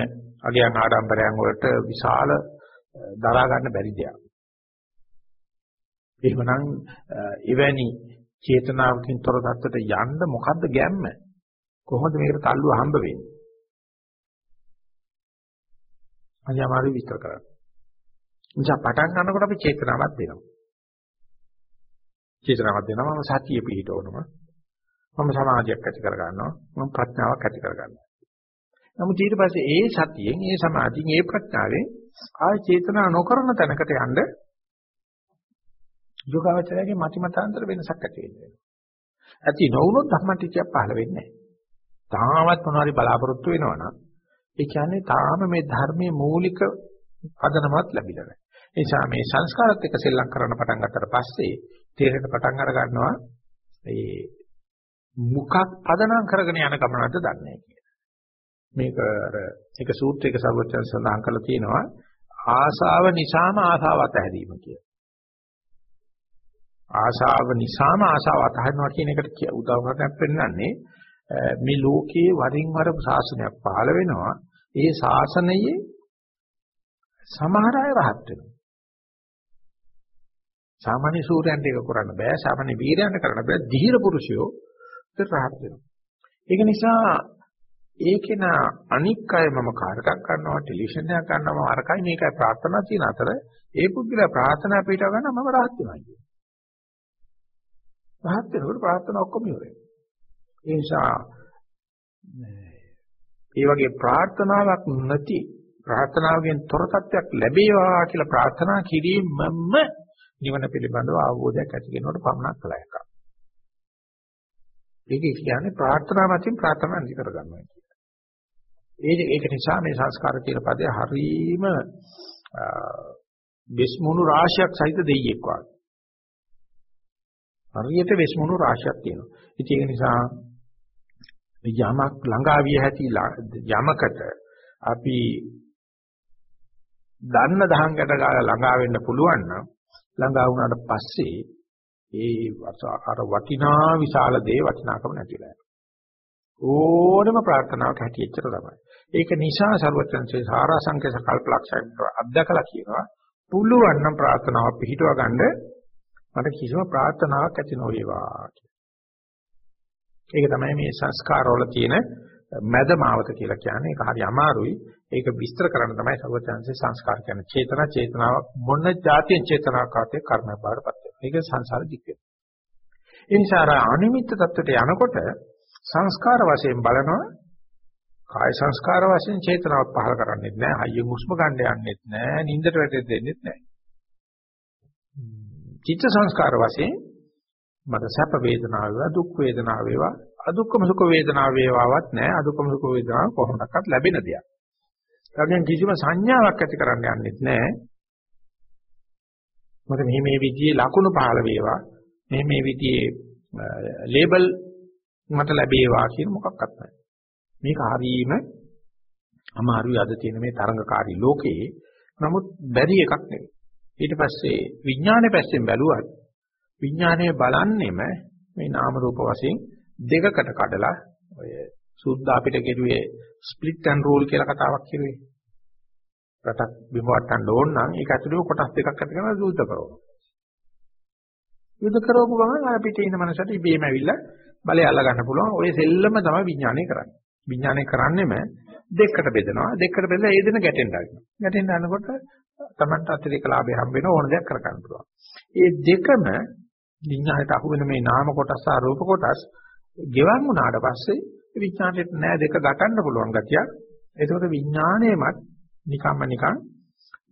අගයන් ආඩම්බරයන් වලට විශාල දරා ගන්න බැරි දෙයක්. එහෙමනම් එවැනි චේතනාවකින් තොර தත්තට යන්න මොකද්ද ගැම්ම? කොහොමද මේකට තල්ලුව හම්බ වෙන්නේ? අයමාරු විස්තර කරන්න. නිසා පටන් ගන්නකොට අපි චේතනාවක් දෙනවා. චේතනාවක් දෙනවා මම සතිය පිහිටවනවා. මම සමාධියක් ඇති කර ගන්නවා. මම ප්‍රඥාවක් ඇති කර ගන්නවා. නමුත් ඊට පස්සේ ඒ සතියෙන්, ඒ සමාධියෙන්, ඒ ප්‍රඥාවෙන් ආය චේතනා නොකරන තැනකට යන්න යෝගාවචරයේ මතිමතාන්තර වෙනසක් ඇති වෙනවා. ඇති නොවුනොත් ධර්මටිච්චය පහළ වෙන්නේ නැහැ. තාමත් මොනවාරි බලාපොරොත්තු වෙනවනම් ඒ කියන්නේ තාම මේ ධර්මයේ මූලික පදනමක් ලැබිලා නැහැ. ඒ නිසා මේ සංස්කාරات එක්ක සෙල්ලම් කරන්න පටන් ගත්තට පස්සේ තේරෙන පටන් අර ගන්නවා ඒ මුඛක් පදනම් කරගෙන යන ගමනක්ද දන්නේ නැහැ මේක අර එක සූත්‍රයක සර්වචන් සඳහන් කරලා තියෙනවා ආශාව නිසාම ආශාව අතහැරීම කියලා. ආශාව නිසාම ආශාව අතහරිනවා කියන එකට උදාහරණයක් පෙන්නන්නේ මේ ලෝකයේ වරින් වර ශාසනයක් පහළ වෙනවා. ඒ ශාසනයේ සමහර අය රහත් වෙනවා. සාමාන්‍ය සූර්යයන්ට ඒක කරන්න බෑ. සාමාන්‍ය වීරයන්ට කරන්න බෑ. ධීර පුරුෂයෝ රහත් වෙනවා. ඒක නිසා ඒකේන අනික් අය මම කාර්කක් කරනවා ටෙලිවිෂන් එකක් ගන්නවා අරකයි මේකයි ප්‍රාර්ථනා තියෙන අතර ඒ පුද්ගලයා ප්‍රාර්ථනා පිටව ගන්න මම රහත් වෙනවා කියන්නේ. රහත් වෙනකොට ප්‍රාර්ථනා ඔක්කොම ඉවරයි. ඒ නිසා ඒ වගේ ප්‍රාර්ථනාවක් නැති ප්‍රාර්ථනාවකින් තොර තත්ත්වයක් ලැබේවා කියලා ප්‍රාර්ථනා කිරීමම නිවන පිළිබඳව අවබෝධයක් ඇති වෙනකොට පමණක් කළ එකක්. ඒක කියන්නේ ප්‍රාර්ථනා මතින් ප්‍රාර්ථනා නිදි කරගන්නවා කියන්නේ. ඒක නිසා මේ සංස්කාර කියන පදය හරීම විස්මුණු රාශියක් සහිත දෙයියෙක් වගේ. හරියට විස්මුණු රාශියක් තියෙනවා. ඉතින් ඒක නිසා යමක් ළඟා විය හැකි යමකට අපි දන්න දහංකට ගාලා ළඟා වෙන්න පුළුවන් නම් ළඟා වුණාට පස්සේ ඒ අර වටිනා විශාල දේ වටිනාකම නැතිලා ඕනම ප්‍රාර්ථනාවක් හැටියෙච්චර තමයි. ඒක නිසා සර්වචන්සේ සාරාංශක කල්පලක්ෂයක් අධ්‍යකලා කියනවා පුළුවන් නම් ප්‍රාර්ථනාව පිළිහිටව ගන්න මට කිසිම ප්‍රාර්ථනාවක් ඇති නොවේවා ඒක තමයි මේ සංස්කාරවල තියෙන මැදමාවත කියලා කියන්නේ. ඒක හරි අමාරුයි. ඒක විස්තර කරන්න තමයි සර්වචන්සේ සංස්කාර කියන්නේ. චේතනා චේතනාවක් මොන જાතියෙන් චේතනාවක් ආතේ කර්මයක් බාරපත් වෙනවා. ඒක සංසාර දික් වෙනවා. ඒ නිසා අනිමිත්ත தත්ත්වයට යනකොට සංස්කාර වශයෙන් බලනවා කාය සංස්කාර වශයෙන් චේතනාවක් පහල කරන්නේත් නැහැ. හයියෙන් හුස්ම ගන්න යන්නෙත් නැහැ. නිින්දට වැටෙන්නෙත් නැහැ. චිත්ත සංස්කාර වශයෙන් මට සැප වේදනාව වේවා දුක් වේදනාව වේවා අදුක්කම සුඛ වේදනාව වේවාවත් නැහැ. අදුක්කම සුඛ වේදනාව කොහොමදක්වත් ලැබෙන දෙයක්. ඒගොල්ලන් කිසිම සංඥාවක් ඇති කරන්න යන්නෙත් නැහැ. මොකද මේ මේ විදිහේ ලකුණු පහළ වේවා මේ මේ විදිහේ ලේබල් මට ලැබේවා කියන මොකක්වත් නැහැ. මේක හරීම අමාරුයි අද තියෙන මේ තරංගකාරී ලෝකයේ. නමුත් බැරි එකක් නෙවෙයි. ඊට පස්සේ විඥානයේ පැත්තෙන් බැලුවත් විඥානයේ බලන්නෙම මේ නාම රූප වශයෙන් දෙකකට කඩලා ඔය සුද්ධ අපිට ගෙරුවේ ස්ප්ලිට් ඇන්ඩ් රූල් කියලා කතාවක් කිරුවේ. රටක් බිම වටන්න ඕන නම් ඒක ඇතුළේ කොටස් දෙකක් ඇති කරලා යුද්ධ කරනවා. යුද්ධ කරවපු ගමන් අර පිටේ ඉන්න මනසට ඉබේම ඇවිල්ලා බලය අල්ල ගන්න පුළුවන්. ඔය සෙල්ලම තමයි විඥානය කරන්නේ. විඥානය කරන්නේම දෙකකට බෙදනවා. දෙකකට බෙදලා ඒ දෙන ගැටෙන්න ගන්නවා. ගැටෙන්න යනකොට Tamanට අතිරේක ලාභය හම්බ වෙන ඕන දෙයක් කර ගන්න පුළුවන්. මේ දෙකම විඥානයට අහු වෙන මේ නාම කොටස් සහ රූප කොටස් ගෙවන් වුණාට පස්සේ විඥාණයට නෑ දෙක ගටන්න පුළුවන් ගතියක්. ඒකෝට විඥාණයමත් නිකම්ම නිකං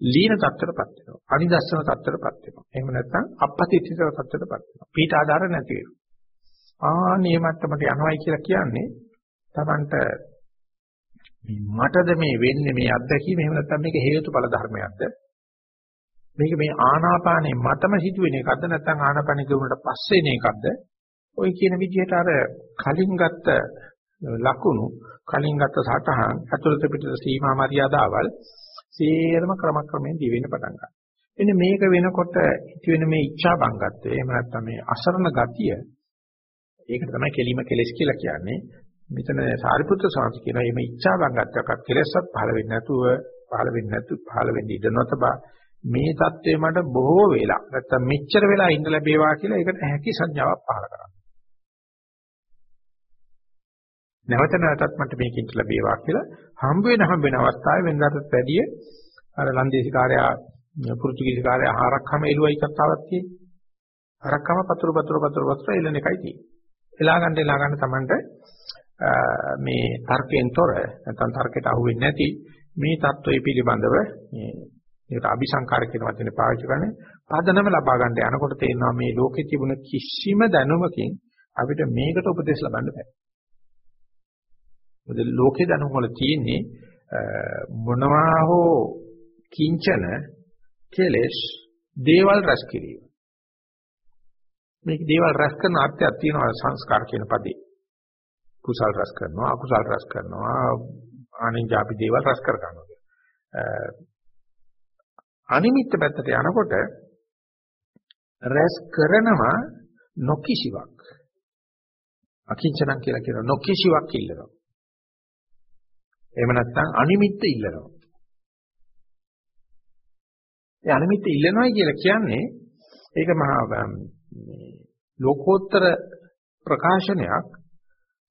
ලීන තත්ත්වයටපත් වෙනවා. අනිදස්සන තත්ත්වයටපත් වෙනවා. එහෙම නැත්නම් අපපතිච්චිත තත්ත්වයටපත් වෙනවා. පීඨ ආධාර නැති වෙනවා. ආ නියමත්තමට යනවයි කියලා කියන්නේ Tamanට මටද මේ වෙන්නේ මේ අත්දැකීම එහෙම නැත්නම් මේක හේතුඵල ධර්මයක්ද? මේක මේ ආනාපානේ මතම සිදුවෙන එකක්ද නැත්නම් ආනාපානෙ කියුණාට පස්සේ නේ එකක්ද? ওই කියන විදිහට අර කලින් ගත්ත ලකුණු කලින් ගත්ත සටහන් අතුලත පිටත සීමා මරියාදාවල් සේරම ක්‍රමක්‍රමයෙන් දී වෙන්න පටන් ගන්නවා. එන්නේ මේක වෙනකොට ඉති වෙන මේ ઈચ્છා බංගත්වය එහෙම නැත්නම් මේ අසරණ ගතිය ඒකට තමයි කෙලිම කෙලස් කියලා කියන්නේ. මෙතන සාරිපුත්‍ර සාංශ කියනවා මේ ઈચ્છා බංගත්වයක් කෙලස්සත් පහළ වෙන්නේ නැතුව පහළ වෙන්නේ නැතු පහළ වෙන්නේ ඉඳ නොතබා මේ தત્ත්වය මට බොහෝ වෙලා නැත්තම් මෙච්චර වෙලා ඉඳ ලැබේවා කියලා ඒකට හැකි සංඥාවක් පහළ කරනවා. නැවත නැවතත් මට මේක ඉඳ ලැබේවා කියලා හම්බ වෙන හම්බ වෙන අවස්ථාවේ වෙනදාටත් වැඩිය අර ලන්දේසි කාර්යයා පෘතුගීසි කාර්යයා ආරක්ෂම එළුවයි කතාවක් තියෙන්නේ. ආරක්ෂම පතුරු පතුරු පතුරු වස්තු එළන එකයි තියෙන්නේ. එලා ගන්න එලා ගන්න Tamanට මේ තර්කයෙන් තොර නැත්නම් තර්කයට අහු වෙන්නේ නැති මේ தত্ত্বය පිළිබඳව මේ ඒකට අபிසංකාර කියන වචනේ පාවිච්චි කරන්නේ පදනම ලබා ගන්න යනකොට තේරෙනවා මේ ලෝකේ තිබුණ කිසිම දැනුමකින් අපිට මේකට උපදෙස් ලබන්න බෑ. මොකද ලෝකේ දැනුම වල තියෙන්නේ මොනවා හෝ කිංචන කෙලස් දේවල් රැස් කිරීම. මේක දේවල් රැස් කරන අර්ථයක් තියෙනවා සංස්කාර කියන පදේ. කුසල් රැස් කරනවා අකුසල් රැස් කරනවා අනිජාපි දේවල් රැස් කර ගන්නවා. අනිමිත්ත පැත්තට යනකොට රැස් කරනවා නොකිසිවක්. අකිංචනං කියලා කියන නොකිසිවක් ඉල්ලනවා. එහෙම නැත්නම් අනිමිත්ත ඉල්ලනවා. ඒ අනිමිත්ත ඉල්ලනවායි කියලා කියන්නේ ඒක මහා මේ ලෝකෝත්තර ප්‍රකාශනයක්.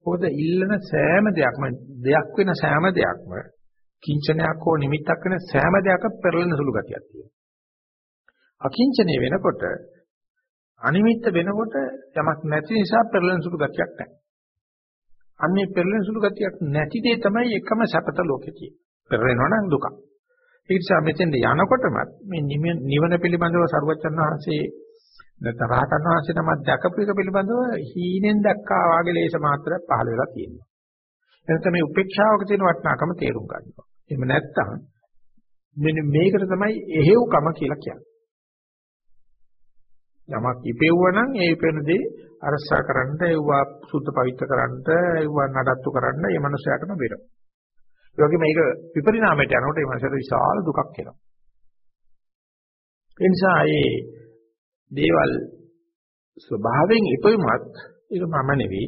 මොකද ඉල්ලන සෑම දෙයක්ම දෙයක් වෙන සෑම දෙයක්ම කිංචනයක් හෝ නිමිත්තක් වෙන සෑම දෙයක්ම පෙරලෙන සුළු ගතියක් තියෙනවා. අකිංචනේ වෙනකොට අනිමිත්ත වෙනකොට යමක් නැති නිසා පෙරලෙන සුළු ගතියක් නැහැ. අන්නේ පෙරලෙන සුළු ගතියක් නැති දේ තමයි එකම සැපත ලෝකේ තියෙන්නේ. පෙරලෙනවා නම් දුක. ඒ නිසා මෙතෙන්ද යනකොටම මේ නිවන පිළිබඳව සරුවචන් වහන්සේ නැත්නම් රහතන් වහන්සේ තමයි දැකපු එක පිළිබඳව හීනෙන් දැක්කා වාගේ ලේස මාත්‍රයක් පහළ වෙලා තියෙනවා. එතන මේ උපේක්ෂාවක තියෙන වටිනාකම තේරුම් ගන්නවා. එහෙම නැත්නම් මෙන්න මේකට තමයි එහෙව්කම කියලා කියන්නේ. යමක් ඉපෙව්වනම් ඒ ඉපෙන දේ අරසා කරන්න ඒවා සුද්ධ පවිත්‍ර කරන්න ඒවා නඩත්තු කරන්න මේ මනුස්සයාටම වෙනවා. ඒ වගේම මේක විපරිණාමයට යනකොට මේ මනුස්සයාට විශාල දුකක් එනවා. ඒ නිසා මේ දේවල් ස්වභාවයෙන් ඉපෙමුත් ඒක මම නෙවෙයි.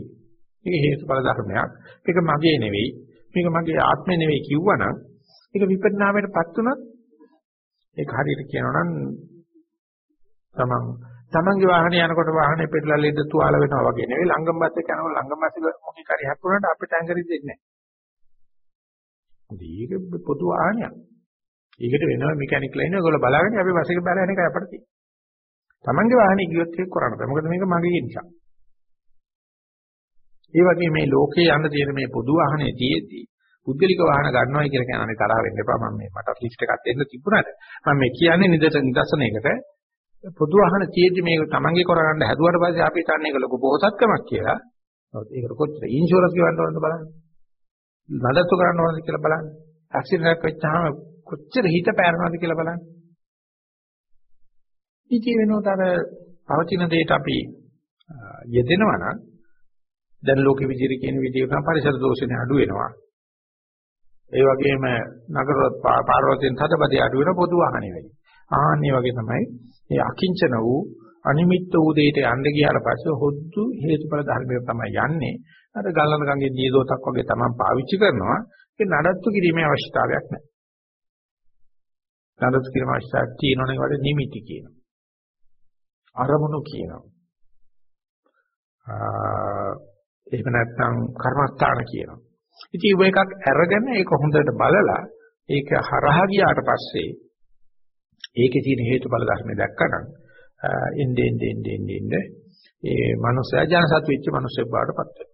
මේක හේතුඵල ධර්මයක්. මේක මගේ නෙවෙයි. මේක මගේ ආත්මය නෙවෙයි කිව්වනම් ඒක විපරිණාමයටපත් උනත් ඒක හරියට කියනවා නම් තමන් තමන්ගේ වාහනේ යනකොට වාහනේ පෙරලා ලෙඩ තුවාල වෙනවා වගේ නෙවෙයි ලංගම් බස් එක යනකොට ලංගම් බස් එක මොකක් හරි හැප්පුණාට අපිට ඇඟරි දෙන්නේ නැහැ. ඒක පොදු වාහනයක්. ඒකට වෙනවා මෙකැනික්ලා ඉන්නේ ඒගොල්ලෝ බලාගෙන අපි බස් එක බැලන එකයි අපිට තියෙන්නේ. තමන්ගේ වාහනේ ගියොත් ඒක කරන්න බෑ. මොකද මේක මගේ නිසා. ඒ වගේ මේ ලෝකේ යන්න තියෙන මේ පොදු වාහනේ තියෙද්දි පුද්ගලික වාහන ගන්නවයි කියලා කියන්නේ තරහ වෙන්න එපා මම මේ මට ලිෆ්ට් එකක් දෙන්න තිබුණාද මම මේ කියන්නේ නිදර්ශනයකට පොදු වාහන තියෙද්දි මේක තමන්ගේ කරගන්න හැදුවට පස්සේ අපි හිතන්නේ ඒක ලොකු පොහසත්කමක් කියලා. ඒකට කොච්චර ඉන්ෂුරන්ස් ගෙවන්න ඕනද බලන්න. නඩත්තු කරන්න ඕනද කියලා බලන්න. ඇක්සිඩන්ට් එකක් වෙච්චාම කොච්චර හිත පෑරනවද කියලා බලන්න. ඉතින් වෙනකොට අර පවතින දෙයට අපි යෙදෙනවා නම් දැන් ලෝකෙ විදිහට කියන විදිහට පරිසර දෝෂනේ අඩු වෙනවා. ඒ වගේම නගර පාරවතෙන් තදබදී අඩු වෙන පොදු වාහනේ වැඩි. ආන්නේ වගේ තමයි මේ අකිංචන වූ අනිමිත්ත වූ දෙයට යන්න ගියාට පස්සේ හොද්දු හේතුඵල ධර්මයක් තමයි යන්නේ. අර ගල්ලන ගඟේ දීදෝතක් වගේ තමයි පාවිච්චි කරනවා. ඒක නඩත්තු කිරීමේ අවශ්‍යතාවයක් නැහැ. නඩත්තු කිරීමේ අවශ්‍යතාවයක් තියෙනවනේ වල නිමිති කියනවා. අරමුණු කියනවා. එහෙම නැත්නම් කර්මස්ථාන කියනවා. ඉතින් ඒක එකක් අරගෙන ඒක හොඳට බලලා ඒක හරහා ගියාට පස්සේ ඒකේ තියෙන හේතුඵල ධර්ම දැක්කනම් එන්නේ එන්නේ එන්නේ එන්නේ ඒ මනුස්සයා ජනසත් වෙච්ච මිනිස්සෙක් බවට පත් වෙනවා.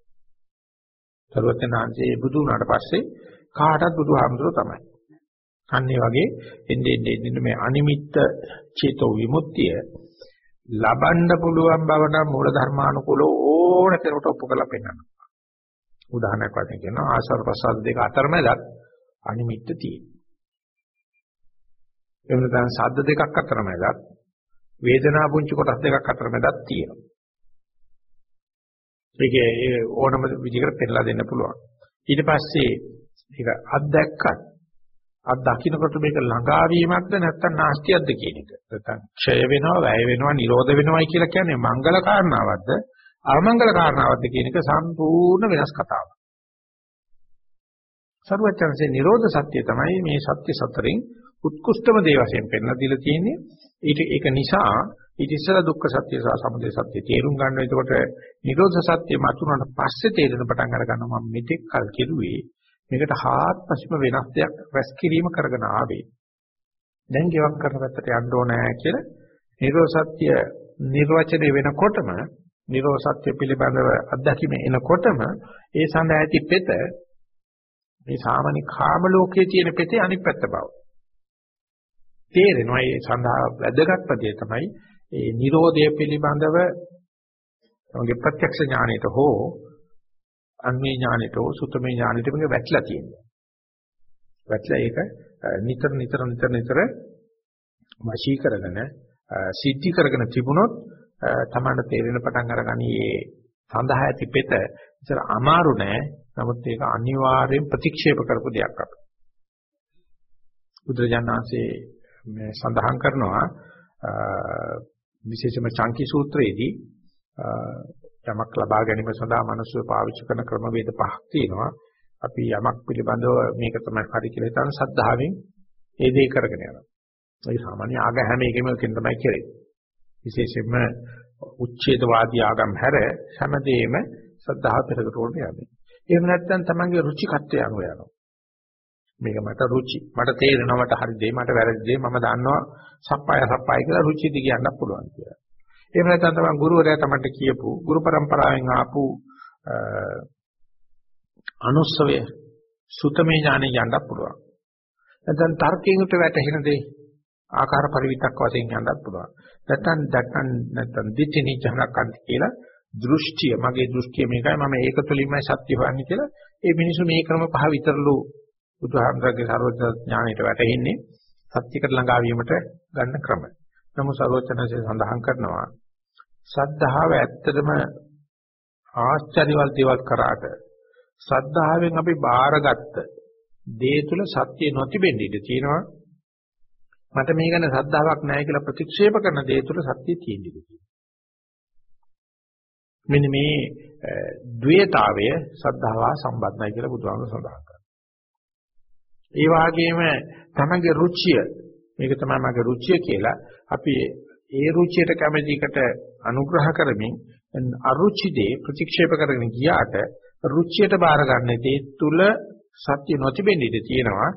සර්වඥාන්සේ බුදු වුණාට පස්සේ කාටත් බුදුහාමුදුරුවෝ තමයි. අන්න ඒ වගේ එන්නේ එන්නේ මේ අනිමිත්ත චේතෝ විමුක්තිය ලබන්න පුළුවන් බව නම් මූල ධර්මානුකූල ඕන කෙනෙකුට ඔප්පු කරලා පෙන්නනවා. උදාහරණයක් වශයෙන් කියනවා ආශ්‍රව ප්‍රසාද දෙක අතරමැදත් අනිමිත්ත තියෙනවා. එහෙම නැත්නම් ශබ්ද දෙකක් අතර මැදත් වේදනා පුංචි කොටස් දෙකක් අතර මැදත් තියෙනවා. ඒකේ ඕනම විදිහකට පෙන්නලා දෙන්න පුළුවන්. ඊට පස්සේ ඒක අත්දැක්කත් අත් දකින්නකොට මේක ළඟා වීමක්ද නැත්නම් නාස්තියක්ද කියන එක. නැත්නම් ක්ෂය වෙනවා, වැය වෙනවා, නිරෝධ වෙනවායි කියලා කියන්නේ මංගල කාරණාවක්ද, අමංගල කාරණාවක්ද කියන එක සම්පූර්ණ වෙනස් කතාවක්. සර්වචන්සේ නිරෝධ සත්‍ය තමයි මේ සත්‍ය සතරෙන් උත්කෘෂ්ඨම දේ වශයෙන් පෙන්ලා දීලා තියෙන්නේ. ඊට ඒක නිසා ඊට ඉස්සෙල්ලා දුක්ඛ සත්‍ය සහ සමුදය සත්‍ය තේරුම් ගන්න. එතකොට නිරෝධ සත්‍ය මතුනට පස්සේ තේරෙන පටන් අර ගන්නවා මම මෙතෙක් කල් කෙරුවේ මේකට හාත්පසම වෙනස් දෙයක් රැස් කිරීම කරගෙන ආවේ. දැන් ගෙවක් කරන පැත්තට යන්න ඕනෑ කියලා නිරෝධ සත්‍ය නිර්වචනය වෙනකොටම නිරෝධ සත්‍ය පිළිබඳව අත්දැකීම එනකොටම ඒ සඳහා ඇති පෙත මේ සාමාන්‍ය කාම ලෝකයේ තියෙන පෙතේ අනිත් පැත්ත බව. තේරෙනවා ඒ සඳහා වැදගත් පදේ තමයි ඒ Nirodha පිළිබඳව තමගේ ප්‍රත්‍යක්ෂ ඥාණයට හෝ අන්වේ ඥාණයට හෝ සුතමේ ඥාණයට මේක වැටලා තියෙනවා. වැටලා ඒක නිතර නිතර නිතර නිතර වශී කරගෙන සිද්ධි කරගෙන තිබුණොත් තමයි තේරෙන පටන් අරගනි මේ සඳහා ඇති පෙත ඉතර අමාරු නෑ නමුත් ඒක අනිවාර්යෙන් ප්‍රතික්ෂේප කරපු දෙයක් අපිට. බුදුරජාණන්සේ මේ සඳහන් කරනවා විශේෂම චංකි සූත්‍රයේදී යමක් ලබා ගැනීම සඳහා මනසව පාවිච්චි කරන ක්‍රමවේද පහක් තියෙනවා. අපි යමක් පිළිබඳව මේක තමයි හරි කියලා හිතන සද්ධාවෙන් ඒ දේ කරගෙන යනවා. ඒ සාමාන්‍ය ආගම හැම එකම එකෙන් තමයි කෙරෙන්නේ. විශේෂයෙන්ම උච්ඡේදවාදී ආගම් හැර හැමදේම සද්ධාව පෙරකට උඩ යන්නේ. එහෙම නැත්නම් තමන්ගේ රුචිකත්වය අනුව යනවා. මේක මට රුචි. මට තේරෙනවා මට හරි දෙයි මට වැරදි දෙයි මම දන්නවා සප්පාය සප්පාය කියලා රුචි දි කියන්න පුළුවන් කියලා. එහෙම නැත්නම් තමන් ගුරුවරයා තමන්ට කියපු ගුරු પરම්පරාවෙන් ආපු අනුස්සවය සුතමේ ඥානෙ යන්න පුළුවන්. නැත්නම් තර්කයෙන් උට වැටහෙන දේ ආකාර පරිවිතක් වශයෙන් යන්නත් පුළුවන්. නැත්නම් නැත්නම් නැත්නම් දිටිනි ජනකන්ත කියලා දෘෂ්ටිය මගේ දෘෂ්ටිය මේකයි මම ඒක තුළින්මයි සත්‍ය හොයන්නේ කියලා ඒ මිනිස්සු මේ ක්‍රම පහ විතරලු බුදුහාමරගේ සර්වඥ ඥාණයට වැටෙන්නේ සත්‍යකට ළඟා වීමට ගන්න ක්‍රම. නමුත් සර්වඥන්සේ සඳහන් කරනවා සද්ධාව ඇත්තටම ආශ්චර්යවල් දේවල් කරාට සද්ධාවෙන් අපි බාරගත්ත දේ තුල සත්‍ය නොතිබෙන්න ඉඩ තියෙනවා. මට මේ ගැන සද්ධාාවක් නැහැ කියලා ප්‍රතික්ෂේප කරන දේ තුල සත්‍ය තියෙන්න ඉඩ තියෙනවා. මෙන්න මේ ද්වේතාවය සද්ධාවා සම්බන්ධයි කියලා බුදුහාමුදුරුවෝ සඳහන් කරනවා. ඒ වගේම තමගේ රුචිය මේක තමයි මගේ රුචිය කියලා අපි ඒ රුචියට කැමැතිකට අනුග්‍රහ කරමින් අරුචි දේ ප්‍රතික්ෂේප කරගෙන ගියාට රුචියට බාර ගන්න දේ තුල සත්‍ය නොතිබෙන්න ඉඩ තියෙනවා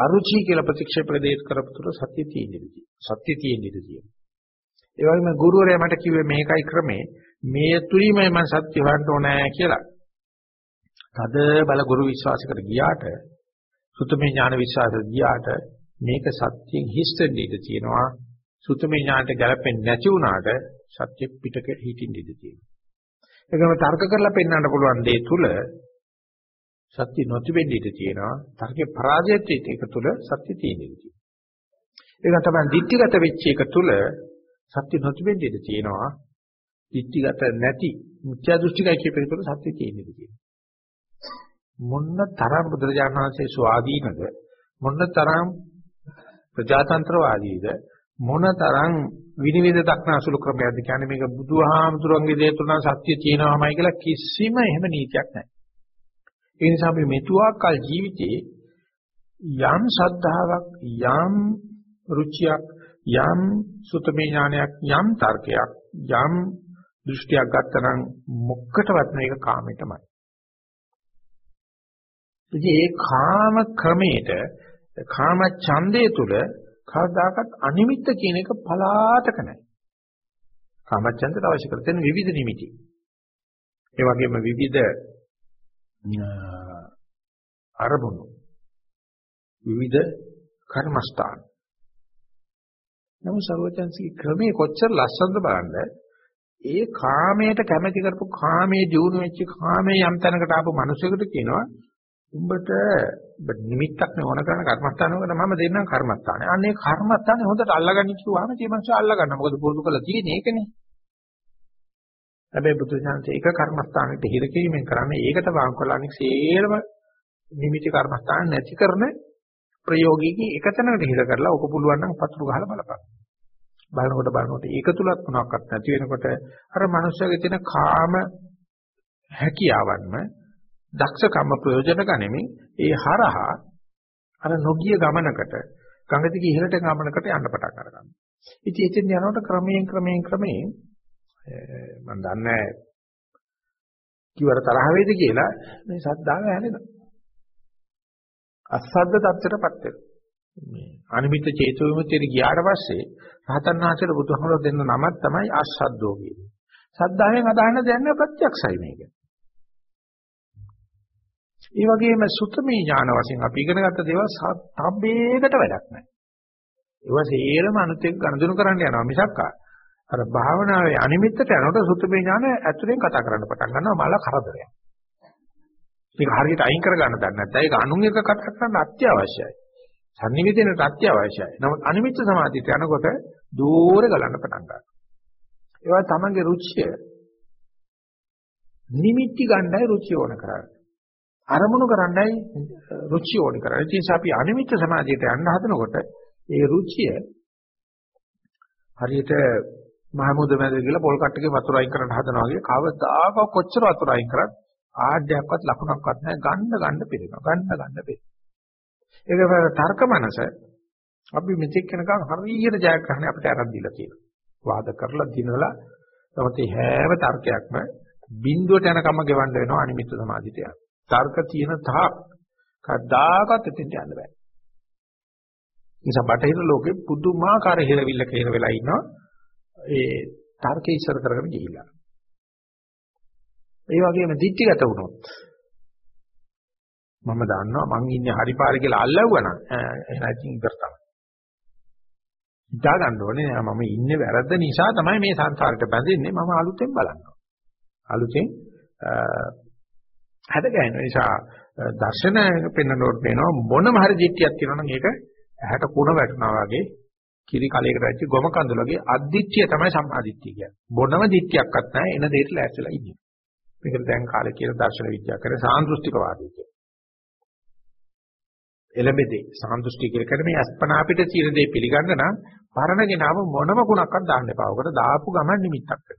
අරුචි කියලා ප්‍රතික්ෂේප දේ කරපු තුල සත්‍ය තියෙන්න ඉඩ තියෙනවා සත්‍ය තියෙන්න ඉඩ තියෙනවා ඒ වගේම ගුරුවරයා මට කිව්වේ මේකයි ක්‍රමේ මේ තුලින්මයි මම සත්‍ය හොයන්න ඕනේ කියලා. තද බල ගුරු විශ්වාසයකට ගියාට සුතමේ ඥාන විශ්වාසයට ගියාට මේක සත්‍යයෙන් හිස් වෙන්න ඉඩ තියෙනවා. සුතමේ ඥානට ගැලපෙන්නේ නැති වුණාට සත්‍ය පිටක හිටින්න ඉඩ තියෙනවා. ඒකම තර්ක කරලා පෙන්වන්න පුළුවන් දේ තුල සත්‍ය නොතිබෙන්න ඉඩ තියෙනවා. තර්කේ පරාජයත් ඒක තුල සත්‍ය තියෙන ඉඩ තියෙනවා. ඒක තමයි දිට්ඨිගත වෙච්ච එක තුල සත්‍ය නොතිබෙන්න ඉඩ තියෙනවා. ditthිගත නැති මුත්‍යා දෘෂ්ටිකයි කියපේ තුළ සත්‍ය තියෙන්න ඉඩ තියෙනවා. මොන්න තරම් බුදුරජාණන් වහන්සේ ස්වාධීනද මොන්න තරම් ප්‍රජාතන්ත්‍රවාදීද මොන තරම් විනිවිද දක්න අසුළු ක්‍රමයක්ද කියන්නේ මේක බුදුහාමුදුරන්ගේ දේ තුන සත්‍ය තියෙනවාමයි කියලා කිසිම එහෙම නීතියක් නැහැ. ඒ නිසා අපි මෙතුආකල් ජීවිතේ යම් ශ්‍රද්ධාවක් යම් රුචියක් යම් සුතමේ ඥානයක් යම් තර්කයක් යම් දෘෂ්ටියක් ගත්තනම් මොක්කටවත් මේක කාමයටමයි. ඉතින් ඒ කාම ක්‍රමයට කාම ඡන්දය තුල කවදාකවත් අනිමිත්ත කියන එක පලාතක නැහැ. කාම ඡන්දයට අවශ්‍ය කර තියෙන විවිධ නිමිති. ඒ වගේම විවිධ අරමුණු විවිධ කර්මස්ථාන නමුත් සර්වචන්සී ක්‍රමයේ කොච්චර ලස්සනද බලන්න ඒ කාමයට කැමැති කරපු කාමයේ දියුණු වෙච්ච කාමයේ යම් තැනකට ආපු මිනිසෙකුට කියනවා උඹට නිමිත්තක් නෙවන කරන කර්මස්ථානවකට මම දෙන්නම් කර්මස්ථානේ. අනේ කර්මස්ථානේ හොඳට අල්ලගන්න කිව්වම මේ මනුස්සය අල්ලගන්න. මොකද පුරුදු කරලා තියෙන්නේ ඒකනේ. හැබැයි බුදු ශාන්ති එක කර්මස්ථානෙට හිර කිරීමෙන් කරන්නේ ඒකට වං කරලානේ සේරම නිමිති කර්මස්ථාන නැති කරන ප්‍රයෝගිකී එකතැනකට හිර කරලා ඔක පුළුවන් නම් පතුරු ගහලා බලපන්. බලනකොට බලනකොට ඒක තුලත් මොනක්වත් නැති වෙනකොට අර මනුස්සයගේ තියෙන කාම හැකියාවන්ම දක්ෂකම ප්‍රයෝජන ගනිමින් ඒ හරහා අර නොගිය ගමනකට ගඟ දිගේ ඉහළට ගමනකට යන්න පටන් ගන්නවා. ඉතින් එතෙන් යනකොට ක්‍රමයෙන් ක්‍රමයෙන් ක්‍රමයෙන් මම දන්නේ කිවර තරහ වේද කියලා මේ සද්දාව හැලෙනවා. අසද්ද තත්ත්වයටපත් වෙනවා. මේ අනිමිත් චේතු විමුක්තියට ගියාට පස්සේ රහතන් වහන්සේට බුදුහමර දෙන්න නමක් තමයි අසද්දෝ කියන්නේ. සද්ධායෙන් අදහන දෙයක් නෑ ප්‍රත්‍යක්ෂයි මේක. ඒ වගේම සුතමේ ඥාන වශයෙන් අපි ඉගෙන ගත්ත දේවල් සබ්බේකට වැඩක් නැහැ. ඒවා සේරම අනුත් එක්ක ගනුදෙනු කරන්න යනවා මිසක් අර භාවනාවේ අනිමිත්තට යනකොට සුතමේ ඥාන ඇතුලෙන් කතා කරන්න පටන් ගන්නවා මල කරදරයක්. මේක හරියට අයින් කර ගන්න දන්නේ නැත්නම් ඒක අනුන් එක කතා කරන්න අත්‍යවශ්‍යයි. sannivedanaට අත්‍යවශ්‍යයි. නමුත් අනිමිත්ත සමාධියට යනකොට දూరు ගලන්න පටන් ගන්නවා. ඒවා තමන්ගේ රුචිය නිමිති ගන්නයි රුචිය ඕන කරන්නේ. අරමුණු කරන්නයි රුචිය ඕන කරන්නේ. ඒ නිසා අපි අනිමිත්ත සමාධියට යන්න හදනකොට ඒ රුචිය හරියට මහමුද මැද කියලා පොල් කට්ටකේ වතුර අයින් කරන්න හදනවා වගේ. කවදාක කොච්චර වතුර අයින් කරත් ආඩ්‍යයක්වත් ලකුණක්වත් නැහැ. ගන්න ගන්න පිළිනවා ගන්න ගන්න පිළිනවා ඒක තර්ක මනස. අපි මෙතෙක් වෙනකන් හරියට ජයග්‍රහණය අපිට අරන් දීලා තියෙනවා. වාද කරලා දිනවලා තමයි හැම තර්කයක්ම බිඳුවට යනකම ගෙවන්න වෙනවා අනිමිත්ත සමාධියට යන. තර්ක තියෙන තාක් කද්දාකත් එතෙන්ට යන්න බෑ. නිසා බටහිර ලෝකෙ පුදුමාකාර හිරවිල්ලක හිර වෙලා ඉන්නවා. ඒ තර්කේ ඉස්සර කරගෙන ගිහිල්ලා. ඒ වගේම දික්ටිගත වුණොත් මම දන්නවා මං ඉන්නේ හරි පාරේ කියලා අල්ලවුවා නම් එහෙනම් ඉතින් ඉවර තමයි. හිතා ගන්න ඕනේ මම ඉන්නේ වැරද්ද නිසා තමයි මේ සංසාරයට බැඳෙන්නේ මම අලුතෙන් බලනවා. අලුතෙන් හැදගැහෙන නිසා දර්ශන පෙන්වනකොට වෙනවා මොනම හරි දිට්ඨියක් තියෙනවා නම් ඒක ඇහැට කුණ වැටෙනවා වගේ කිරි කලයකට ඇච්ච ගොම කඳුල වගේ අද්දිට්ඨිය තමයි සම්මාදිට්ඨිය කියන්නේ. මොනම දිට්ඨියක්වත් නැහැ එන දෙයට ලෑස්තිලා ඉන්නේ. මේකට දැන් කාලේ කියන දර්ශන විද්‍යාව කරේ සාන්දෘෂ්ටික වාදය කියන්නේ. එළඹෙදී සාන්දෘෂ්ටි කියලා කියන්නේ මේ අස්පනා අපිට තියෙන දේ පිළිගන්න නම් පරණගෙනම මොනම ගුණක්වත් දාන්න එපා. ඔකට දාපු ගමන් නිමිත්තක් වෙනවා.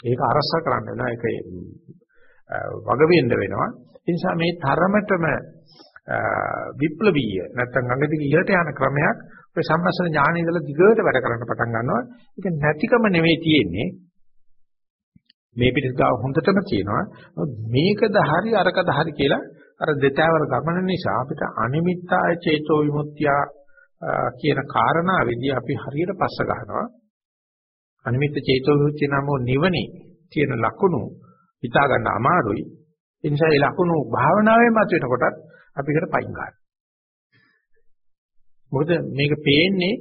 ඒක අරස කරන්න වෙනවා. ඒක වග වෙන්න වෙනවා. ඒ නිසා මේ තරමටම විප්ලවීය නැත්නම් අඟදික ඉහළට යන ක්‍රමයක් ඔය සම්මස්න ඥාන ඉඳලා දිගට වැඩ කරන්න පටන් ගන්නවා. ඒක නැතිකම නෙවෙයි තියෙන්නේ. මේ පිටස්ගාව හොඳටම කියනවා. මේකද හරි අරකද හරි කියලා අර දෙතෑවර ගමන නිසා අපිට අනිමිත්තාය චේතෝ විමුක්තිය කියන කාරණාවේදී අපි හරියට පස්ස ගන්නවා. අනිමිත්ත චේතෝ විමුක්තිය නම් නිවනේ තියෙන ලකුණු හිතා ගන්න අමාරුයි. ඒ නිසා ඒ ලකුණු භාවනාවේ මත වෙනකොටත් අපි ඒකට පයින් ගන්නවා. මොකද මේක පේන්නේ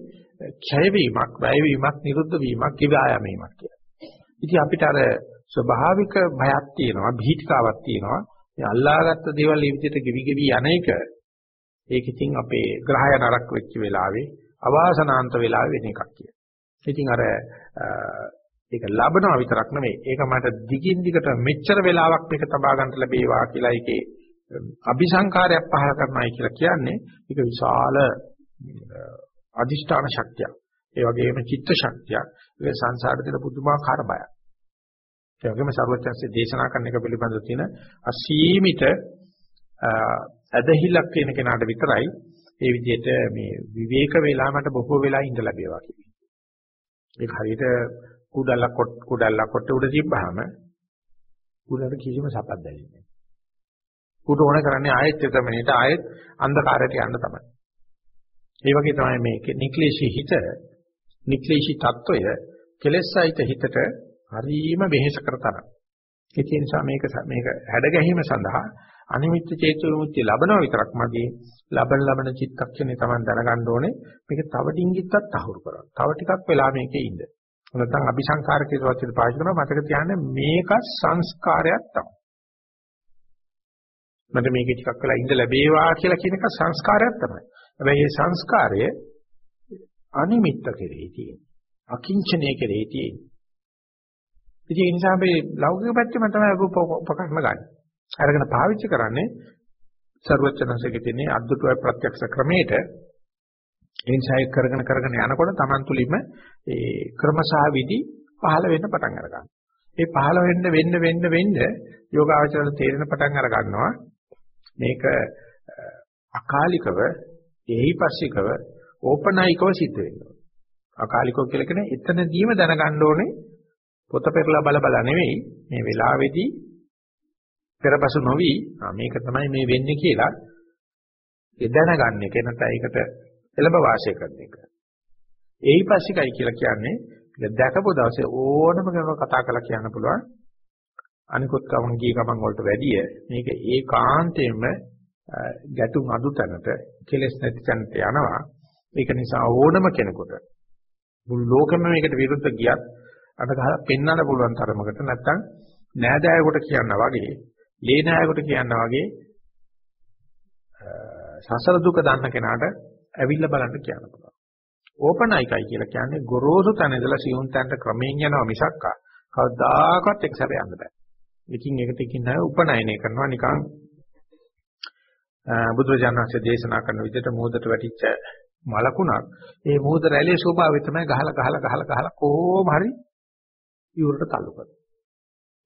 ක්ෂය වීමක්, වැය වීමක්, නිරුද්ධ වීමක්, කිවායමීමක් කියලා. ඉතින් අපිට අර ස්වභාවික භයක් තියෙනවා, භීතිකාවක් තියෙනවා. මේ අල්ලාගත්ත දේවල් මේ විදිහට ගෙවි ගෙවි යන එක ඒක ඉතින් අපේ ග්‍රහය නරක වෙච්ච වෙලාවේ අවාසනාන්ත වෙලාවේ වෙන එකක් කියලා. ඉතින් අර ඒක ලබනවා විතරක් නෙමෙයි ඒක මට දිගින් දිගට මෙච්චර වෙලාවක් මේක තබා ගන්න ලැබේවා කියලා ඒකේ අபிසංකාරයක් පහල කරනයි කියලා කියන්නේ ඒක විශාල අදිෂ්ඨාන ශක්තියක්. ඒ වගේම චිත්ත ශක්තියක්. ඒක සංසාරේ තියෙන පුදුමාකාර බයක්. ඒ වගේම සර්වඥාන්සේ දේශනා කරන එක පිළිබඳව තියෙන අසීමිත ඇදහිල්ලක් තියෙන කෙනාට විතරයි ඒ විදිහට මේ විවේක වේලාවට බොහෝ වෙලා ඉඳ ලැබේවා කියන්නේ. ඒක හරියට කුඩල්ලක් කොට කුඩල්ලක් කොට උඩ තිබ්බහම කුඩලට කිසිම සපක් දැනෙන්නේ නැහැ. කුඩ ඕන කරන්නේ ආයෙත් එතමනේට ආයෙත් අන්ධකාරයට යන්න තමයි. ඒ වගේ තමයි මේ නික්ලේශී හිත නික්ලේශී తত্ত্বය කෙලෙසයිත හිතට හරීම වෙහෙස කරතර. ඒ නිසා මේක මේක හැඩ ගැහිම සඳහා අනිමිත්‍ය චේතු විමුක්තිය ලැබනවා විතරක් මගේ ලබන ලබන චිත්තක්ෂණේ Taman දැනගන්න ඕනේ මේක තව ඩිංගිත්තක් තහවුරු කරා. තව ටිකක් වෙලා මේකේ ඉන්න. නැත්නම් අபிසංකාර කියන වචනේ පාවිච්චි කරනවා මතක තියාගන්න මේක සංස්කාරයක් තමයි. මට මේකේ ටිකක් වෙලා ඉඳ ලැබේවා කියලා කියන එක සංස්කාරයක් තමයි. හැබැයි මේ සංස්කාරය අනිමිත්ත කෙරෙහි තියෙන. අකිංචනයේ කෙරෙහි තියෙන. ඉතින් ඒ නිසා අපි ලෞකික පැත්තෙම තමයි උපකරණ ගන්න. අරගෙන පාවිච්චි කරන්නේ ਸਰවචනසකේ තියෙන අද්දුටුවයි ප්‍රත්‍යක්ෂ ක්‍රමයට ඒ නිසා ඒක කරගෙන කරගෙන යනකොට Taman තුලින්ම ඒ ක්‍රමසහ විදි පහළ වෙන්න පටන් අරගන්නවා. ඒ පහළ වෙන්න වෙන්න වෙන්න වෙන්න යෝගාවචරයට තේරෙන පටන් අර ගන්නවා මේක අකාලිකව එහිපස්සිකව ඕපනායිකව සිද්ධ වෙනවා. අකාලිකව කියලා කියන්නේ එතනදීම දැනගන්න ඕනේ පොත පෙරලා බල බල නෙවෙයි මේ වෙලාවේදී පෙරපසු නොවි මේක තමයි මේ වෙන්නේ කියලා ඒ දැනගන්න එක නැත්නම් ඒකට එළඹ වාසය කරන එක. එහිපස්සිකයි කියලා කියන්නේ දැකපු දවසේ ඕනම කෙනෙකුට කතා කරලා කියන්න පුළුවන් අනිකුත් ගමන් ගිය ගමන් වලට වැඩිය මේක ඒකාන්තයෙන්ම ගැටුම් අඩු තැනට කෙලස් නැති තැනට යනවා ඒක නිසා ඕනම කෙනෙකුට මුළු ලෝකෙම මේකට විරුද්ධ ගියත් අර ගහලා පෙන්වන්න පුළුවන් තරමකට නැත්තම් නෑදෑයෙකුට කියනවා වගේ ලේ නෑයෙකුට කියනවා වගේ සසර දුක දන්න කෙනාට ඇවිල්ලා බලන්න කියන්න පුළුවන්. ඕපනයිකයි කියලා කියන්නේ ගොරෝසු තැන ඉඳලා සියුම් තැනට ක්‍රමයෙන් යනවා මිසක් කවදාකවත් එක් සැරේ යන්න බෑ. එකින් එකට එකින් අය උපනයනය කරනවා නිකන් බුදුරජාණන්සේ දේශනා කරන විදිහට මෝදට වැටිච්ච මලකුණක් ඒ මෝද රැළේ ස්වභාවය තමයි ගහලා ගහලා ගහලා ගහලා කොහොම හරි ඉවුරට තල්ලු කරනවා.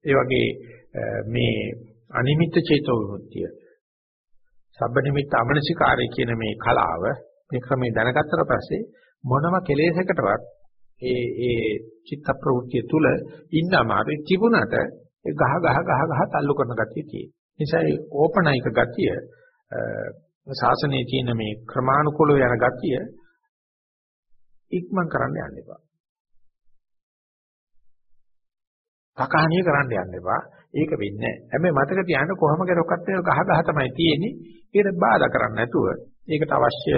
ඒ වගේ මේ අනිමිත්ත චේතෝ විමුක්තිය සබ්බ නිමිත්ත අමනසිකාරය කියන මේ කලාව මේ ක්‍රමේ දැනගත්තට පස්සේ මොනම කෙලෙසකටවත් ඒ ඒ චිත්ත ප්‍රවෘත්තිය තුල ඉන්න අමාරුයි තිබුණට ගහ ගහ ගහ ගහ තල්ලු කරන ගතිය තියෙන. නිසා ඒ ඕපනයික ගතිය ශාසනයේ තියෙන මේ ක්‍රමානුකූලව යන ගතිය ඉක්මන් කරන්න යන්න එපා. තකහණිය කරන්න යන්න එපා. ඒක වෙන්නේ නැහැ. හැබැයි මතක තියාගන්න කොහොම කරොක්කත් ඒ ගහ ගහ තමයි තියෙන්නේ. ඒකට බාධා කරන්න නැතුව ඒකට අවශ්‍ය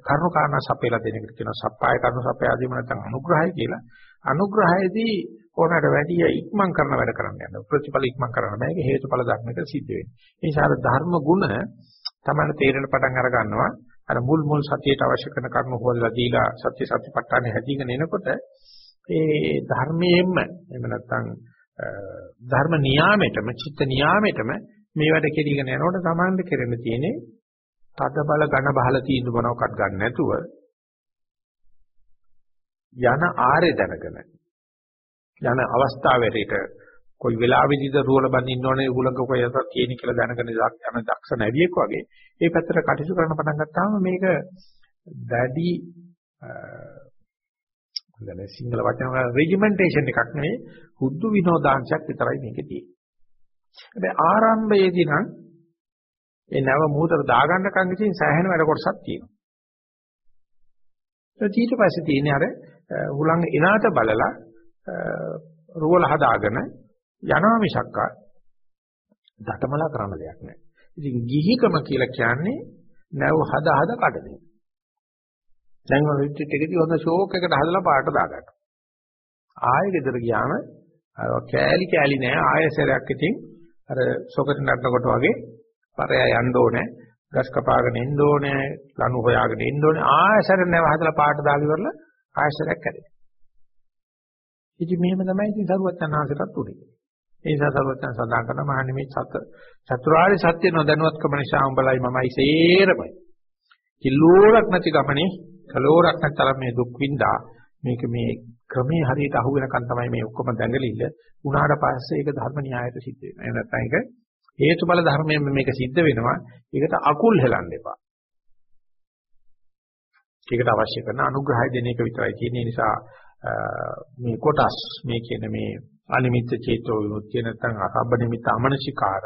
කරුණු කාරණා සපයලා දෙන එකට කියනවා සප්පාය කරුණු සපයාදීම නැත්නම් අනුග්‍රහය කියලා. අනුග්‍රහයේදී ඕනකට වැඩි ඉක්මන් කරන වැඩ කරන්න යනවා. ප්‍රතිඵල ඉක්මන් කරන්න බෑ. ඒක හේතුඵල ධර්මයක සිද්ධ වෙන්නේ. ඒ නිසා ධර්ම ගුණ තමයි තේරෙන පටන් අර ගන්නවා. අර මුල් මුල් සතියට අවශ්‍ය කරන කරුණු හොල්ලා දීලා සත්‍ය සත්‍යපට්ඨානෙ හැදීගෙන එනකොට ඒ ධර්මයෙන්ම එහෙම නැත්නම් ධර්ම නියාමෙටම චිත්ත නියාමෙටම මේ වැඩ කෙරීගෙන යනකොට සමානද කෙරෙන්න තියෙන්නේ තද බල ඝන බහල තීන්දුව මොනවක්වත් ගන්න නැතුව යන ආරේ දැනගෙන යන අවස්ථාවේට කොයි වෙලාවෙදිද රුවල බඳින්න ඕනේ උගලක කොයද තියෙන කියලා දැනගෙන යන දක්ෂ නැවියෙක් වගේ ඒ පැත්තට කටයුතු කරන්න පටන් ගත්තාම මේක දැඩි දැන් සිංහල වචන වල රෙජිමෙන්ටේෂන් එකක් නෙවෙයි හුදු විනෝදාංශයක් විතරයි මේකේ තියෙන්නේ. හැබැයි ආරම්භයේදී නම් ඒ නැව මූතර දාගන්න කන් ඉතින් සෑහෙන වැඩ කොටසක් තියෙනවා. ඊට පස්සේ තියෙන්නේ අර හුලං එනාට බලලා රුවල හදාගෙන යනවා මිසක්කා දඩමලා කරන්න දෙයක් නැහැ. ඉතින් ගිහිකම කියලා කියන්නේ නැව හදා හදා කඩන එක. දැන් ඔය රිට්‍රීට් එකේදී හොඳ ෂෝක් එකකට හදලා පාට දාගන්න. ආයෙ ගෙදර ගියාම කෑලි කෑලි නෑ ආයෙසරයක් ඉතින් අර සොකට නටනකොට වගේ පරයා යන්න ඕනේ. ගස් කපාගෙන එන්න ඕනේ. ලනු හොයාගෙන එන්න ඕනේ. ආයෙසර නැව හදලා පාට දාලි වරලා ආයෙසරයක් කැඩෙනවා. ඉතින් මෙහෙම තමයි ඉතින් සරුවත්යන් ආශ්‍රතත් උනේ. ඒ නිසා සරුවත්යන් සඳහන් කරන මහන්නේ මේ සත චතුරාර්ය සත්‍ය නොදැනුවත්කම නිසා උඹලයි මමයි සේරමයි. කිලෝරක් නැති ගමනේ කලෝරක් නැතරම් මේ දුක් විඳා මේක මේ ක්‍රමේ හරියට අහු වෙනකන් තමයි මේ ඔක්කොම දැඟලිල්ල උනාට පස්සේ ඒක ධර්ම න්‍යායයට සිද්ධ වෙනවා. එහෙම නැත්නම් ඒක හේතුඵල ධර්මයෙන් මේක සිද්ධ වෙනවා. ඒකට අකුල් හෙලන්න එපා. ඒකට අවශ්‍ය කරන අනුග්‍රහය දෙන එක විතරයි තියෙන නිසා මේ කොටස් මේ කියන මේ අනිමිත්ත චේතෝ විමුක්තිය නැත්නම් අසබ්බ නිමිත්ත අමනසිකාර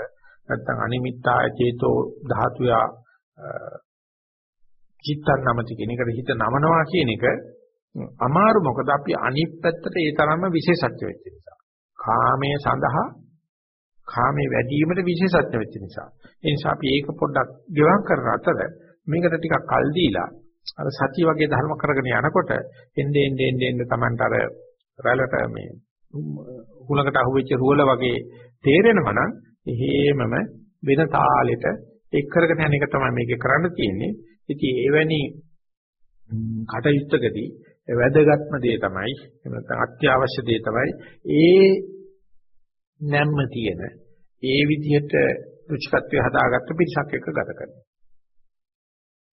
නැත්නම් අනිමිත්තා චේතෝ ධාතුය චිත්තන් නමති කියන එකට හිත නමනවා කියන එක අමාරු මොකද අපි අනිත් පැත්තට ඒ තරම්ම විශේෂත්ව වෙච්ච නිසා. කාමයේ සඳහා කාමයේ වැඩි වීමට විශේෂත්ව වෙච්ච නිසා. ඒ නිසා අපි ඒක පොඩ්ඩක් ගෙවම් කරන අතර මේකට ටිකක් කල් දීලා අර සතිය වගේ ධර්ම කරගෙන යනකොට එnde ende ende ende Tamanට අර රැළට මේ හුලකට අහුවෙච්ච රුවල වගේ තේරෙනවා නම් එහෙමම වෙන තාලෙට එක් කරගෙන යන එක තමයි මේකේ කරන්න තියෙන්නේ. ඉතින් එවැනි කටයුත්තකදී වැදගත්ම දේ තමයි එහෙම නැත්නම් අත්‍යවශ්‍ය දේ තමයි ඒ නැම්ම තියෙන ඒ විදිහට රුචිකත්වය හදාගත්ත පිරිසක් එක්ක ගත කරනවා.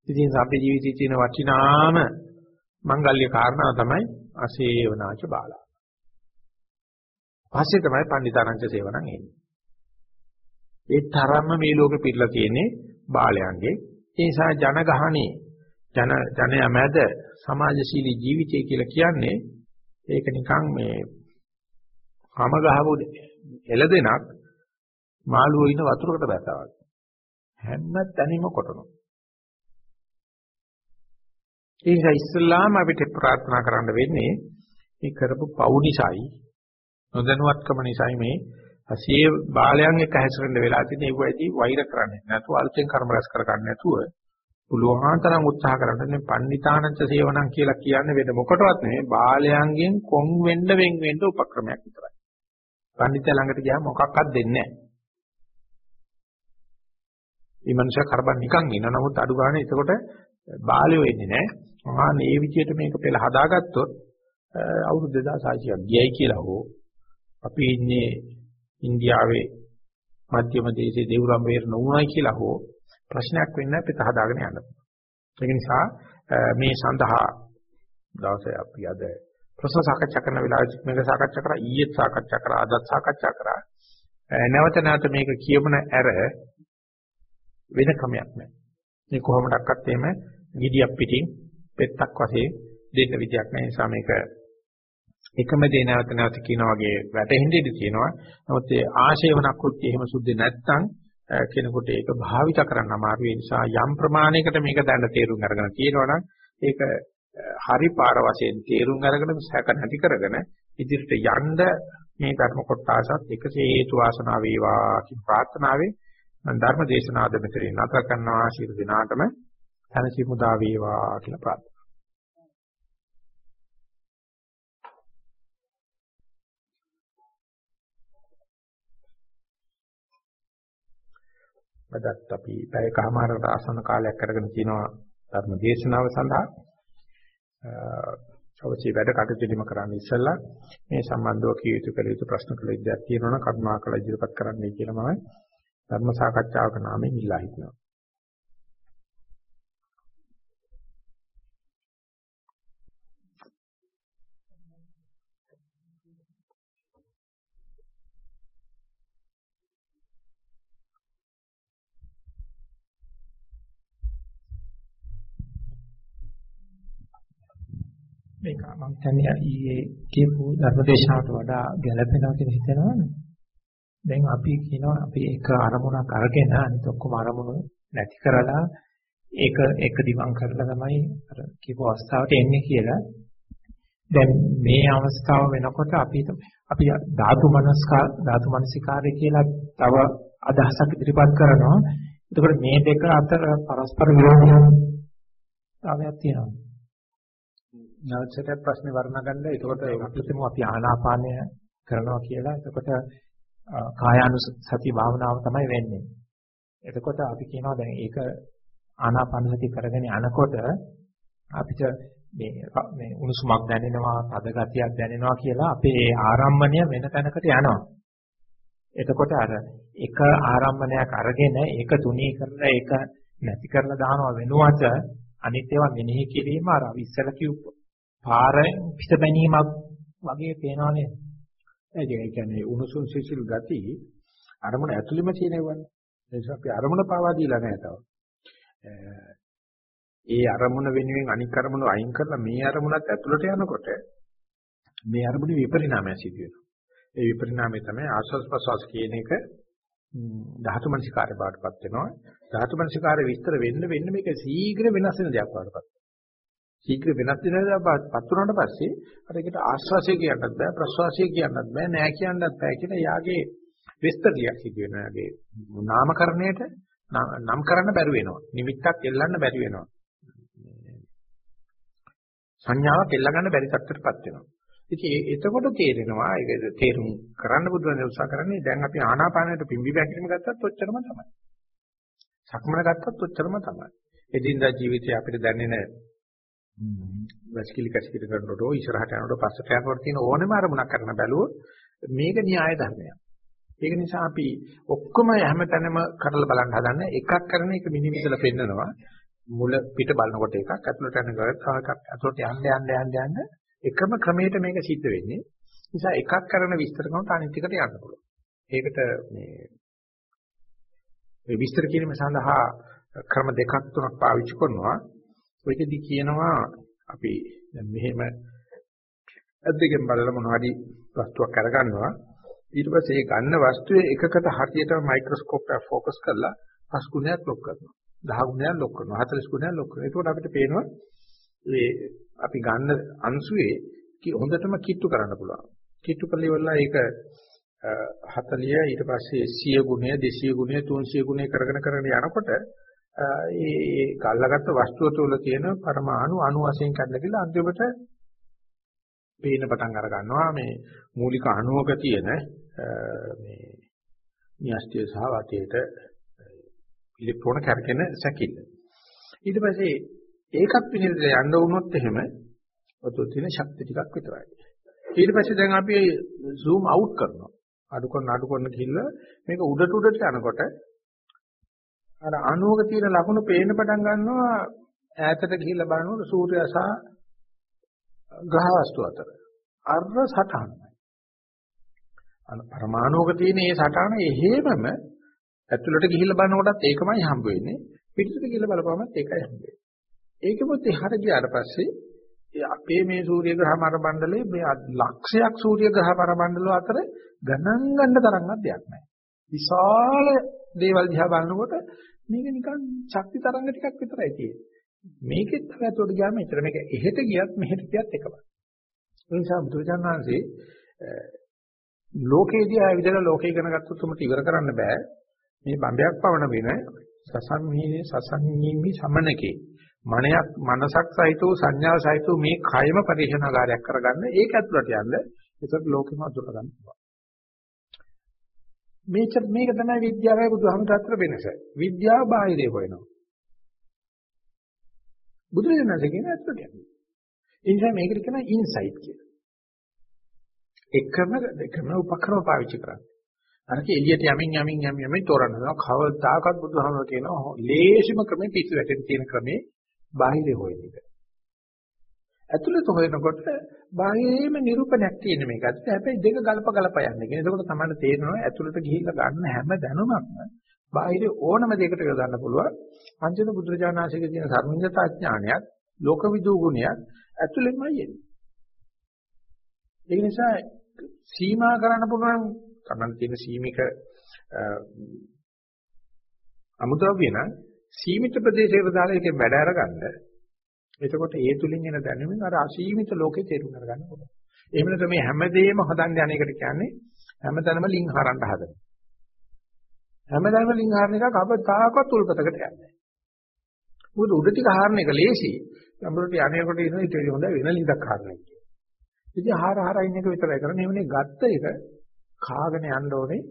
ඉතින් අපේ ජීවිතයේ තියෙන වටිනාම මංගල්‍ය කාරණා තමයි අසේවනාච බාලා. පස්සේ තමයි පණ්ඩිතාරංච සේවනන් එන්නේ. ඒ තරම්ම මේ ලෝකෙ පිරලා තියෙන්නේ බාලයන්ගේ. ඒ නිසා ජනගහනේ ජන ජනයා මැද සමාජශීලී ජීවිතය කියලා කියන්නේ ඒක නිකන් මේ හැම ගහපු එළදෙනක් මාළුවෝ ඉන්න වතුරකට බැස්සා වගේ. හැම තැනම කොටනවා. ඒ නිසා ඉස්ලාම අපිට ප්‍රාර්ථනා කරන්න වෙන්නේ මේ කරපු පව් නිසායි නොදැනුවත්කම නිසායි මේ අසියේ බාලයන් එක්ක හැසිරෙන්න වෙලා තියෙන ඒ වෙයිදී වෛර කරන්නේ නැතුව අලුතෙන් කර්ම රැස් කර ගන්න නැතුව පුළුවන් තරම් උත්සාහ කරන්න පණ්ඩිතානංච සේවනං කියලා කියන්නේ වෙන මොකටවත් නෙවෙයි බාලයන්ගෙන් කොන් වෙන්න වෙන් වෙන්න උපක්‍රමයක් විතරයි. පණ්ඩිතයා ළඟට ගියාම මොකක්වත් දෙන්නේ නැහැ. මේ මනුෂයා කරබන් නිකන් ඉන්න නමුත් අඩු ගන්න එතකොට බාලයෝ එන්නේ නැහැ. ආ මේ විදියට මේක පෙළ හදාගත්තොත් අවුරුදු 2600ක් ගියයි කියලා හෝ අපි ඉන්නේ ඉන්දියාවේ මධ්‍යම දේශයේ දෙවුරම් වේර නොවුණයි කියලා හෝ ප්‍රශ්නයක් වෙන්නේ නැහැ පිට හදාගෙන යන්න. ඒක නිසා මේ සඳහා දවසේ අපි අද ප්‍රශ්න සාකච්ඡා කරන වෙලාවෙත් මේක සාකච්ඡා කරා ඊයේත් සාකච්ඡා කරා අදත් සාකච්ඡා කරා නැවත නැවත මේක කියවන ඇර වෙන ක්‍රමයක් නැහැ. මේ කොහොමඩක්වත් එහෙම gediyak පිටින් පෙත්තක් වශයෙන් දෙන්න විදියක් නැහැ. නිසා මේක එකම දේ නැවත නැවත කියන වගේ වැටෙන්න ඉඩ තියෙනවා. නමුත් ඒ ආශේවන කෘත්‍ය එහෙම සුද්ධ නැත්නම් කෙනෙකුට ඒක භාවිත කරන්න අමාරු ඒ නිසා යම් ප්‍රමාණයකට මේක දැන තේරුම් අරගෙන තියෙනවනම් ඒක හරි පාර වශයෙන් තේරුම් අරගෙන සැක නැති කරගෙන ඉදිරියට යන්න මේ ධර්ම කොටසත් එකසේ හේතු වාසනා වේවා කියන ප්‍රාර්ථනාවෙන් මම ධර්ම දේශනාවද මෙතනින් නතර කරනවා. ශිරු දිනාටම තනසි මුදා වේවා කියලා ප්‍රාර්ථනා අදත් අපි පැයකමාරකට ආසන්න කාලයක් අරගෙන තිනවා ධර්ම දේශනාව සඳහා අවශ්‍ය වැඩ කටයුතු දිම කරන්න ඉස්සෙල්ලා මේ සම්බන්ධව කිය යුතු කළ යුතු ප්‍රශ්න කළ ඉද්දක් තියෙනවා නම් කරුණාකර ඉදිරිපත් කරන්නයි කියලා මම ධර්ම සාකච්ඡාවක නාමයෙන් ඉල්ලා හිටිනවා මේක මම කියන්නේ ඊයේ කියපු ධර්මදේශනාවට වඩා ගැළපෙනවා කියලා හිතනවනේ. දැන් අපි කියනවා අපි එක අරමුණක් අරගෙන අනිත් ඔක්කොම අරමුණු නැති කරලා ඒක එක දිවං කරලා තමයි අර කියපු අවස්ථාවට එන්නේ කියලා. දැන් මේ අවස්ථාව වෙනකොට අපි අපි ධාතු මනස්කා ධාතු මනසිකාරය කියලා තව අදහසක් ඉදිරිපත් කරනවා. එතකොට මේ දෙක අතර පරස්පර විරෝධතාවයක් තියෙනවා. නැවතට ප්‍රශ්නේ වර්ණ ගන්න. එතකොට අපිටම අපි ආනාපානය කරනවා කියලා. එතකොට කායානුසති භාවනාව තමයි වෙන්නේ. එතකොට අපි කියනවා දැන් ඒක ආනාපානසති කරගෙන යනකොට අපිට මේ මේ උණුසුමක් දැනෙනවා, තද ගතියක් දැනෙනවා කියලා අපේ ආරම්මණය වෙන තැනකට යනවා. එතකොට අර එක ආරම්මණයක් අරගෙන ඒක තුනී කරලා ඒක නැති කරලා දානවා වෙනුවට අනිත් ඒවා මෙනෙහි කිරීම අර ඉස්සල කිව්ව පාර පිට බැනීමක් වගේ පේනවා නේද? ඒ කියන්නේ උණුසුම් සිසිල් ගති අරමුණ ඇතුළෙම තියෙනවනේ. ඒ නිසා අපි අරමුණ පාවා දීලා නැහැ තව. ඒ අරමුණ වෙනුවෙන් අනික් අරමුණ අයින් කරලා මේ අරමුණත් ඇතුළට යනකොට මේ අරමුණේ විපරිණාමය සිදු වෙනවා. ඒ විපරිණාමය තමයි ආස්වාස් ප්‍රසවාස කියන එක ධාතු මනසිකාරය බාටපත් වෙනවා. ධාතු මනසිකාරය විස්තර වෙන්න වෙන්න මේක ශීඝ්‍ර වෙනස් වෙන දෙයක් බාටපත් ශීඝ්‍ර වෙනස් වෙනදාපත් වුණාට පස්සේ අර ඒකට ආශ්වාසය කියන්නත් බෑ ප්‍රශ්වාසය කියන්නත් බෑ නෑ කියන්නත් බෑ කියලා යාගේ විස්තරියක් සිදු වෙනවා. යාගේ නාමකරණයට නම් කරන්න බැරි වෙනවා. නිමිත්තක් එල්ලන්න බැරි වෙනවා. සංඥාවක් එල්ල ගන්න බැරි තත්ත්වයටපත් වෙනවා. ඉතින් එතකොට තේරෙනවා ඒක තේරුම් කරන්න බුදුන් උත්සාහ කරන්නේ දැන් අපි ආනාපානයට පිම්බි බැකිලිම ගත්තත් ඔච්චරම තමයි. සක්මන ගත්තත් ඔච්චරම තමයි. එදින්දා ජීවිතේ අපිට දැනෙන වැස්කිලි කැසිකිලි කරනකොට ඉස්සරහට යනකොට පස්සට යනකොට තියෙන ඕනෑම අරමුණක් කරන බැලුවොත් මේක න්‍යාය ධර්මයක්. ඒක නිසා අපි ඔක්කොම හැමතැනම කරලා බලන්න හදන්නේ එකක් කරන එක මිනිමිදලා පෙන්නනවා. මුල පිට බලනකොට එකක් ඇතුළට යනකොට තව එකක් ඇතුළට යන්න යන්න යන්න යන්න එකම ක්‍රමයට මේක සිද්ධ වෙන්නේ. නිසා එකක් කරන විස්තර කරනකොට අනිත් එකට යන්න පුළුවන්. ඒකට මේ මේ විස්තර කිරීම සඳහා ක්‍රම දෙකක් තුනක් පාවිච්චි කරනවා. ඔයකෙදි කියනවා අපි දැන් මෙහෙම අද්දකින් බලලා මොනවද වස්තුවක් අරගන්නවා. ඊට පස්සේ ඒ ගන්න වස්තුවේ එකකට හරියටම මයික්‍රොස්කෝප් එක ફોකස් කරලා 5 ගුණයක් ලොක් කරනවා. 10 ගුණයක් ලොක් කරනවා. 40 ගුණයක් ලොක් කරනවා. එතකොට අපිට පේනවා මේ අපි ගන්න අංශුවේ හොඳටම කිට්ටු කරන්න පුළුවන්. කිට්ටු කරලා ඉවරලා ඒක 40 ඊට පස්සේ 100 ගුණය 200 ගුණය 300 ගුණය කරගෙන කරගෙන යනකොට ඒ ගල්ලාගත්ත වස්තුව තුළ තියෙන පරමාණු අණු වශයෙන් කඩලා කියලා අන්තිමට පේන පටන් අර ගන්නවා මේ මූලික අණුවක තියෙන මේ න්‍යෂ්ටිය සහ වාතයට ඉලෙක්ට්‍රෝන කැරකෙන සැකිල්ල. ඊට පස්සේ ඒකත් පිළිදෙල යන්න වුණොත් එහෙම ඔතන තියෙන ශක්ති ටිකක් විතරයි. ඊට පස්සේ දැන් අපි zoom out කරනවා. අඩු කරන අඩු කරන ගිහිල්ලා මේක උඩට උඩට යනකොට අර අණුවක තියෙන ලකුණු පේන්න පටන් ගන්නවා ඈතට ගිහිල්ලා බලනකොට සූර්යයා සහ ග්‍රහ වස්තු අතර. අර සටහනයි. අන පරමාණුක තියෙන මේ සටහන එහෙමම ඇතුළට ගිහිල්ලා බලනකොටත් ඒකමයි හම්බ වෙන්නේ. පිටතට ගිහිල්ලා බලපුවමත් ඒකයි හම්බ වෙන්නේ. ඒකෙමුත් එහාට ගියාට පස්සේ අපේ මේ සූර්ය ග්‍රහ මර මණ්ඩලයේ මේ ලක්ෂයක් සූර්ය ග්‍රහ මර මණ්ඩල අතර ගණන් ගන්න තරම්වත් දෙයක් නැහැ. විශාල දේවල් දිහා බලනකොට මේක නිකන් ශක්ති තරංග ටිකක් විතරයි තියෙන්නේ. මේකෙත් තමයි අතට ගියාම ඊතර මේක එහෙට ගියත් මෙහෙට ගියත් එකමයි. ඒ නිසා බුදුරජාණන් වහන්සේ ලෝකේදී ආවිදලා ලෝකේ ඉගෙන ගත්තොත් උඹට ඉවර කරන්න බෑ. මේ බම්බයක් පවන වෙන සසන්හිනේ සසන්හිමි සමනකේ මනයක් මනසක් සහිත වූ සංඥා සහිත වූ මේ කයම පරිශනාකාරයක් කරගන්න ඒක ඇතුළට යන්න ඒකට ලෝකෙම අඳුර ගන්න පුළුවන්. මේක මේක තමයි විද්‍යාවයි බුදුහමතු අතර වෙනස. විද්‍යාව බාහිරේ හොයනවා. බුදුරජාණන් කියන ඇත්තට කියන්නේ. ඒ නිසා මේකට කියනවා ඉන්සයිට් කියලා. එකම එකම උපක්‍රම පාවිච්චි කරන්නේ. අරක එළියට යමින් යමින් යමින් යමින් තෝරනවා. කවදාකවත් බුදුහාමර කියනවා ලේසිම ක්‍රමේ පිස්සු වැටෙන තියෙන ක්‍රමේ බාහිරේ හොයන එක. ඇතුළත හොයනකොට බාහිරේම නිරූපණයක් තියෙන මේක. හැබැයි දෙක ගලප ගලප යන්නේ. ඒකකොට තමයි තේරෙනවා ඇතුළත ගිහිල්ලා ගන්න හැම දැනුමක්ම බාහිර ඕනම දෙයකට යොදන්න පුළුවන්. පංචන බුදුරජාණන්සේගේ තියෙන සර්වඥතා ඥානයත් ලෝකවිදූ ගුණයත් ඇතුළෙන්මයි එන්නේ. ඒ නිසා සීමා කරන්න පුළුවන් තමන් තියෙන සීමික අමුද්‍රව්‍ය නම් සීමිත ප්‍රදේශයකට දාලා ඒකේ වැඩ අරගන්න. එතකොට ඒ තුලින් එන දැනුමින් අර අසීමිත ලෝකේ තේරුම් ගන්න පුළුවන්. එහෙම නැත්නම් මේ හැමදේම හදන්න යන එකට කියන්නේ හැමතැනම ලිං හරන්න හදන. හැමදාම ලිං හරන එක කවදාකවත් උල්පතකට යන්නේ නැහැ. මොකද උඩ ටික හරන එක ලේසි. ලම්බරට යන්නේකොට ඉන්න ඊට වඩා හොඳ වෙන ලිඳක් හරන එක. ඉතින් හාර හාර ඉන්න එක විතරයි කරන්නේ. එවනේ ගත්ත එක කාගෙන යන්න ඕනේ.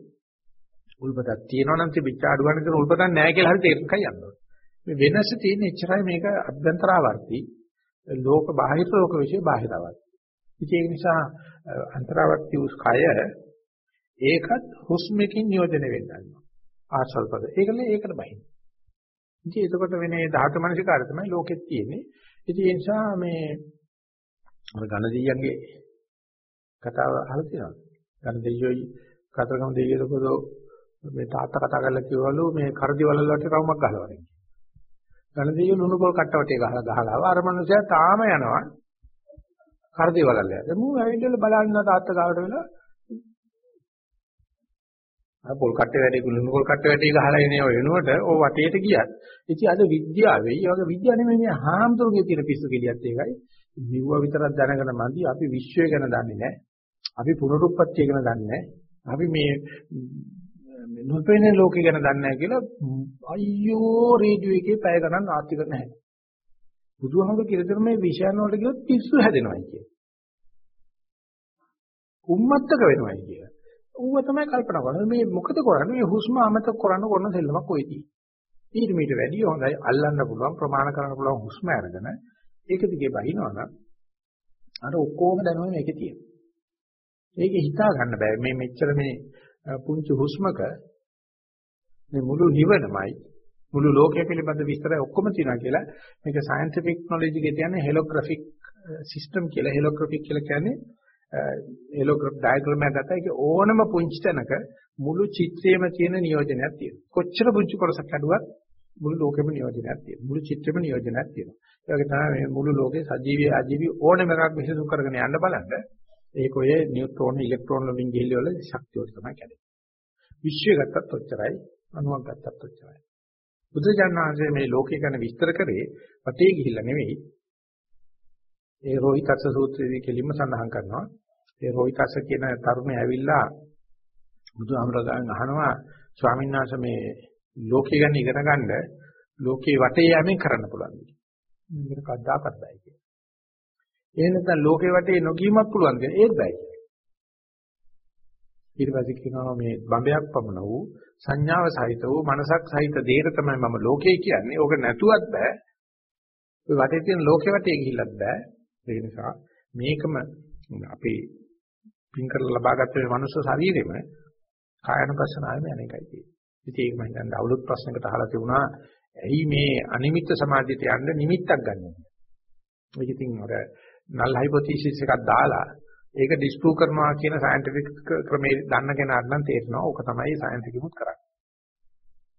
උල්පතක් තියෙනවා නම් තිබිච්ච අඩු ගන්න කරන උල්පතක් නැහැ කියලා හරි තේරුම්කයි යන්න ඕනේ. මේ වෙනස තියෙන එච්චරයි මේක අභ්‍යන්තරාවර්ති. ලෝක බාහිර ලෝක විශ්ේ බාහිරාවර්ති. ඉතින් ඒ නිසා අන්තරාවර්ති උස් කය ඒකත් හුස්මකින් නියෝජනය වෙන්නවා. ආශ්‍රල් පද. ඒකනේ ඒකට බහින්න. ඉතින් එතකොට වෙන්නේ ධාතු මනසිකාරය තමයි ලෝකෙත් තියෙන්නේ. ඉතින් ඒ නිසා මේ අර ඝන දෙයියන්ගේ කතාව අහලා තියෙනවා. ඝන දෙයියෝයි කතරගම දෙයියෝ මේ තාත්තා කතා කරලා කිව්වලු මේ කරදි වලල් වලට රවුමක් ගහලා වරෙන්. ඝන දෙයියෝ ලුණු පොල් කට්ටවටේ ගහලා ගහලා අර මනුස්සයා තාම යනවා. කරදි වලල් යට. මූ ඇවිල්ලා බලන්න තාත්තා ගාවට වෙලා. අර පොල් කට්ටේ වැඩි කුළුණු පොල් කට්ටේ වැඩි ගහලා එනේ ඔය වෙනුවට ඕ වටේට ගියත් ඉතින් අද විද්‍යාවේ ඒ වගේ විද්‍යාව නෙමෙයි මේ හාමුදුරුවෝ තියෙන පිස්සු කෙලියත් ඒකයි. නිව්ව විතරක් දැනගෙන මන්දි අපි විශ්වය ගැන දන්නේ නැහැ. අපි පුනරුත්පත්තිය ගැන දන්නේ නැහැ. අපි මේ නොපෙනෙන ලෝකේ ගැන දන්නේ නැහැ කියලා අයියෝ රේඩියෝ එකේ පැය ගණන් ආර්ථික නැහැ බුදුහාමුදුරුවෝ කියලා දෙන මේ විෂයන් වලට ගියොත් පිස්සු හැදෙනවා කියන්නේ උම්මත්තක වෙනවයි කියලා. ඌව තමයි කල්පනා කරන්නේ මේ මොකද කරන්නේ මේ හුස්ම අමතක කරන්න කරන සෙල්ලමක් ඔයදී. ඊට මීට වැඩිය හොඳයි අල්ලන්න පුළුවන් ප්‍රමාණ කරන්න පුළුවන් හුස්ම අරගෙන ඒක දිගේ බහිනවනම් අර ඔක්කොම දැනුම මේකේ තියෙනවා. ඒක හිතා ගන්න බෑ මේ මෙච්චර මේ පුංචි හුස්මක මේ මුළු නිවනමයි මුළු ලෝකය පිළිබඳ විස්තරය ඔක්කොම තියෙනවා කියලා මේක සයන්ටිෆික් නොලෙජ් එකේ තියෙන හෙලෝග්‍රැෆික් සිස්ටම් කියලා හෙලෝග්‍රැෆික් කියලා කියන්නේ හෙලෝග්‍රැෆ් ඩයග්‍රෑම් එකක් ගත්තා ඒක ඕනම පුංචි තැනක මුළු චිත්‍රයේම තියෙන නියෝජනයක් තියෙනවා. කොච්චර පුංචි කොටසක් හදුවත් මුළු ලෝකෙම නියෝජනයක් තියෙනවා. මුළු චිත්‍රෙම නියෝජනයක් තියෙනවා. ඒ වගේ තමයි මේ මුළු ලෝකේ සජීවී අජීවී ඕනම එකක් විශ්ලේෂණය කරගෙන යන්න බලන්න ඒක ඔය නියුට්‍රෝන ඉලෙක්ට්‍රෝන වලින් ගිහිල්ල වල ශක්තිය වල තමයි කැඩෙන්නේ. විශ්වය ගත්තත් ඔච්චරයි අණුවක් ගත්තත් ඔච්චරයි. බුදුජානනාංශයේ මේ ලෝකය ගැන විස්තර කරේ වටේ ගිහිල්ලා නෙවෙයි. ඒ රෝහිතස්ස සූත්‍රයේදී කෙලින්ම සඳහන් කරනවා. ඒ රෝහිතස්ස කියන තරුණයා ඇවිල්ලා බුදුහාමරගෙන් අහනවා ස්වාමීන් වහන්සේ මේ ලෝකය ගැන ඉගෙන ගන්න ලෝකේ වටේ යෑමෙන් කරන්න පුළුවන්. මේක කද්දාකත් බෑ කියලා. එහෙම නැත්නම් ලෝකේ වටේ නොගීමක් පුළුවන් කියලා ඒත් බෑ කියලා. ඊට පස්සේ කියනවා මේ බඹයක් පමණ වූ සංඥාව සහිත වූ මනසක් සහිත දෙයට තමයි මම ලෝකේ කියන්නේ. ඕක නැතුවත් බෑ. ඔය වටේ තියෙන ලෝකේ වටේ ගිහිල්ලත් බෑ. ඒ නිසා මේකම අපේ පින් කරලා ලබාගත්ත මේ මනුස්ස ශරීරෙම කායනුපස්සනාවෙම යන එකයි තියෙන්නේ. ඉතින් ඒක මම හිතන්නේ අවුලුත් ප්‍රශ්නකට අහලා තිබුණා. ඇයි මේ අනිමිත්ත සමාධියට යන්න නිමිත්තක් ගන්නෙ? ඒක ඉතින් අර නල් හයිපොතීසිස් එකක් දාලා ඒක ඩිස්ප්‍රූව් කරනවා කියන සයන්ටිෆික් ක්‍රමේ දන්න කෙනාට නම් තේරෙනවා. ඕක තමයි සයන්ටිෆිකුත් කරන්නේ.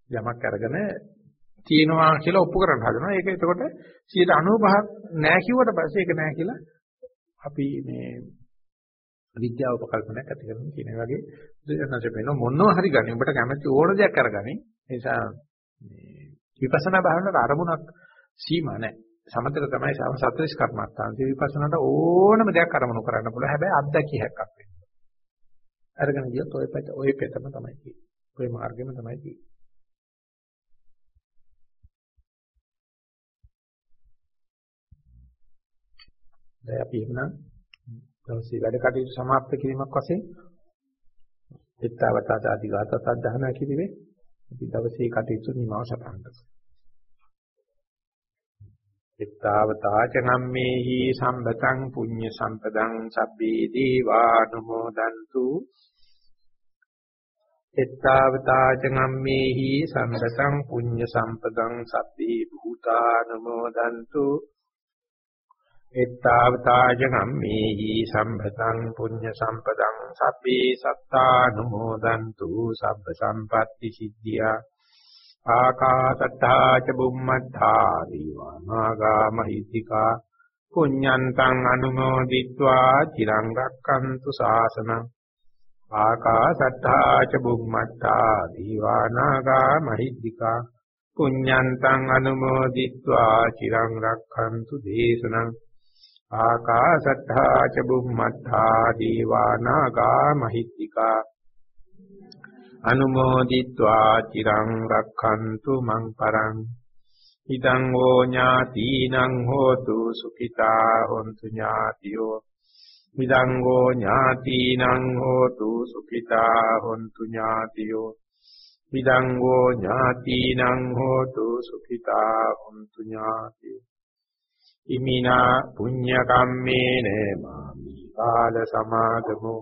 යමක් අරගෙන තියෙනවා කියලා ඔප්පු කරන්න හදනවා. ඒක එතකොට 95ක් නෑ කිව්වට පස්සේ ඒක නෑ කියලා අපි මේ විද්‍යාව උපකල්පනයක් ඇති කරගන්න කියන වගේ දෙයක්නට වෙන මොනවා හරි ගන්න. උඹට කැමති ඕන දෙයක් කරගනි. ඒ නිසා මේ විපස්සනා භාවනාවට අරමුණක් සීමා නැහැ. සමතර තමයි සම සත්‍රිස් කර්මස්ථාන. ඒ විපස්සනාට ඕනම දෙයක් අරමුණු කරන්න පුළුවන්. හැබැයි අත්දැකියක් අක් වෙන්න. අරගෙන ගියොත් ඔය පැත ඔය පැතම තමයි තියෙන්නේ. ඔය මාර්ගෙම තමයි තියෙන්නේ. දැන් අපි එහෙනම් දවසේ වැඩ කටයුතු સમાප්ත කිරීමක් වශයෙන් පිටතාවතාදී වාතසද්ධාන කිරීමේ අපි දවසේ කටයුතු නිමව සටහන් කරමු. එත්තවතාච නම්මේහි සම්බතං පුඤ්ඤ සම්පදං සබ්බේ දීවානුමෝදන්තු එත්තවතාච නම්මේහි සම්බතං පුඤ්ඤ සම්පදං සබ්බේ භූතානුමෝදන්තු එත්තාවතාජ ගම්මේහි සම්පතං පුඤ්ඤ සම්පදං සබ්බේ සත්තානුමෝදන්තු සබ්බ සම්පatti සිද්ධියා ආකාසත්තා ච බුම්මත්තා දීවානාගා මහිත්‍තිකා පුඤ්ඤන්තං අනුමෝදිත්වා චිරං රක්칸තු ශාසනං ආකාසත්තා ච බුම්මත්තා දීවානාගා මහිත්‍තිකා පුඤ්ඤන්තං අනුමෝදිත්වා චිරං රක්칸තු දේශනං ආකාසත්තා ච බුම්මත්තා දීවානාගා මහිත්‍තිකා අනුමෝදිत्वा චිරං රක්ඛන්තු මං පරං. ඉදං ඕ ඥාතිනං හෝතු සුඛිතා හොන්තු ඥාතියෝ. ඉදං ඕ ඥාතිනං හෝතු සුඛිතා හොන්තු ඥාතියෝ. ඉදං ඕ ඥාතිනං හෝතු සුඛිතා හොන්තු ඥාතියෝ. ඉමිනා පුඤ්ඤ කම්මේන මාමි කාල සමාගමෝ.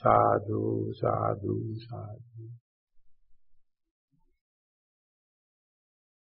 සාදු සාදු සාදු.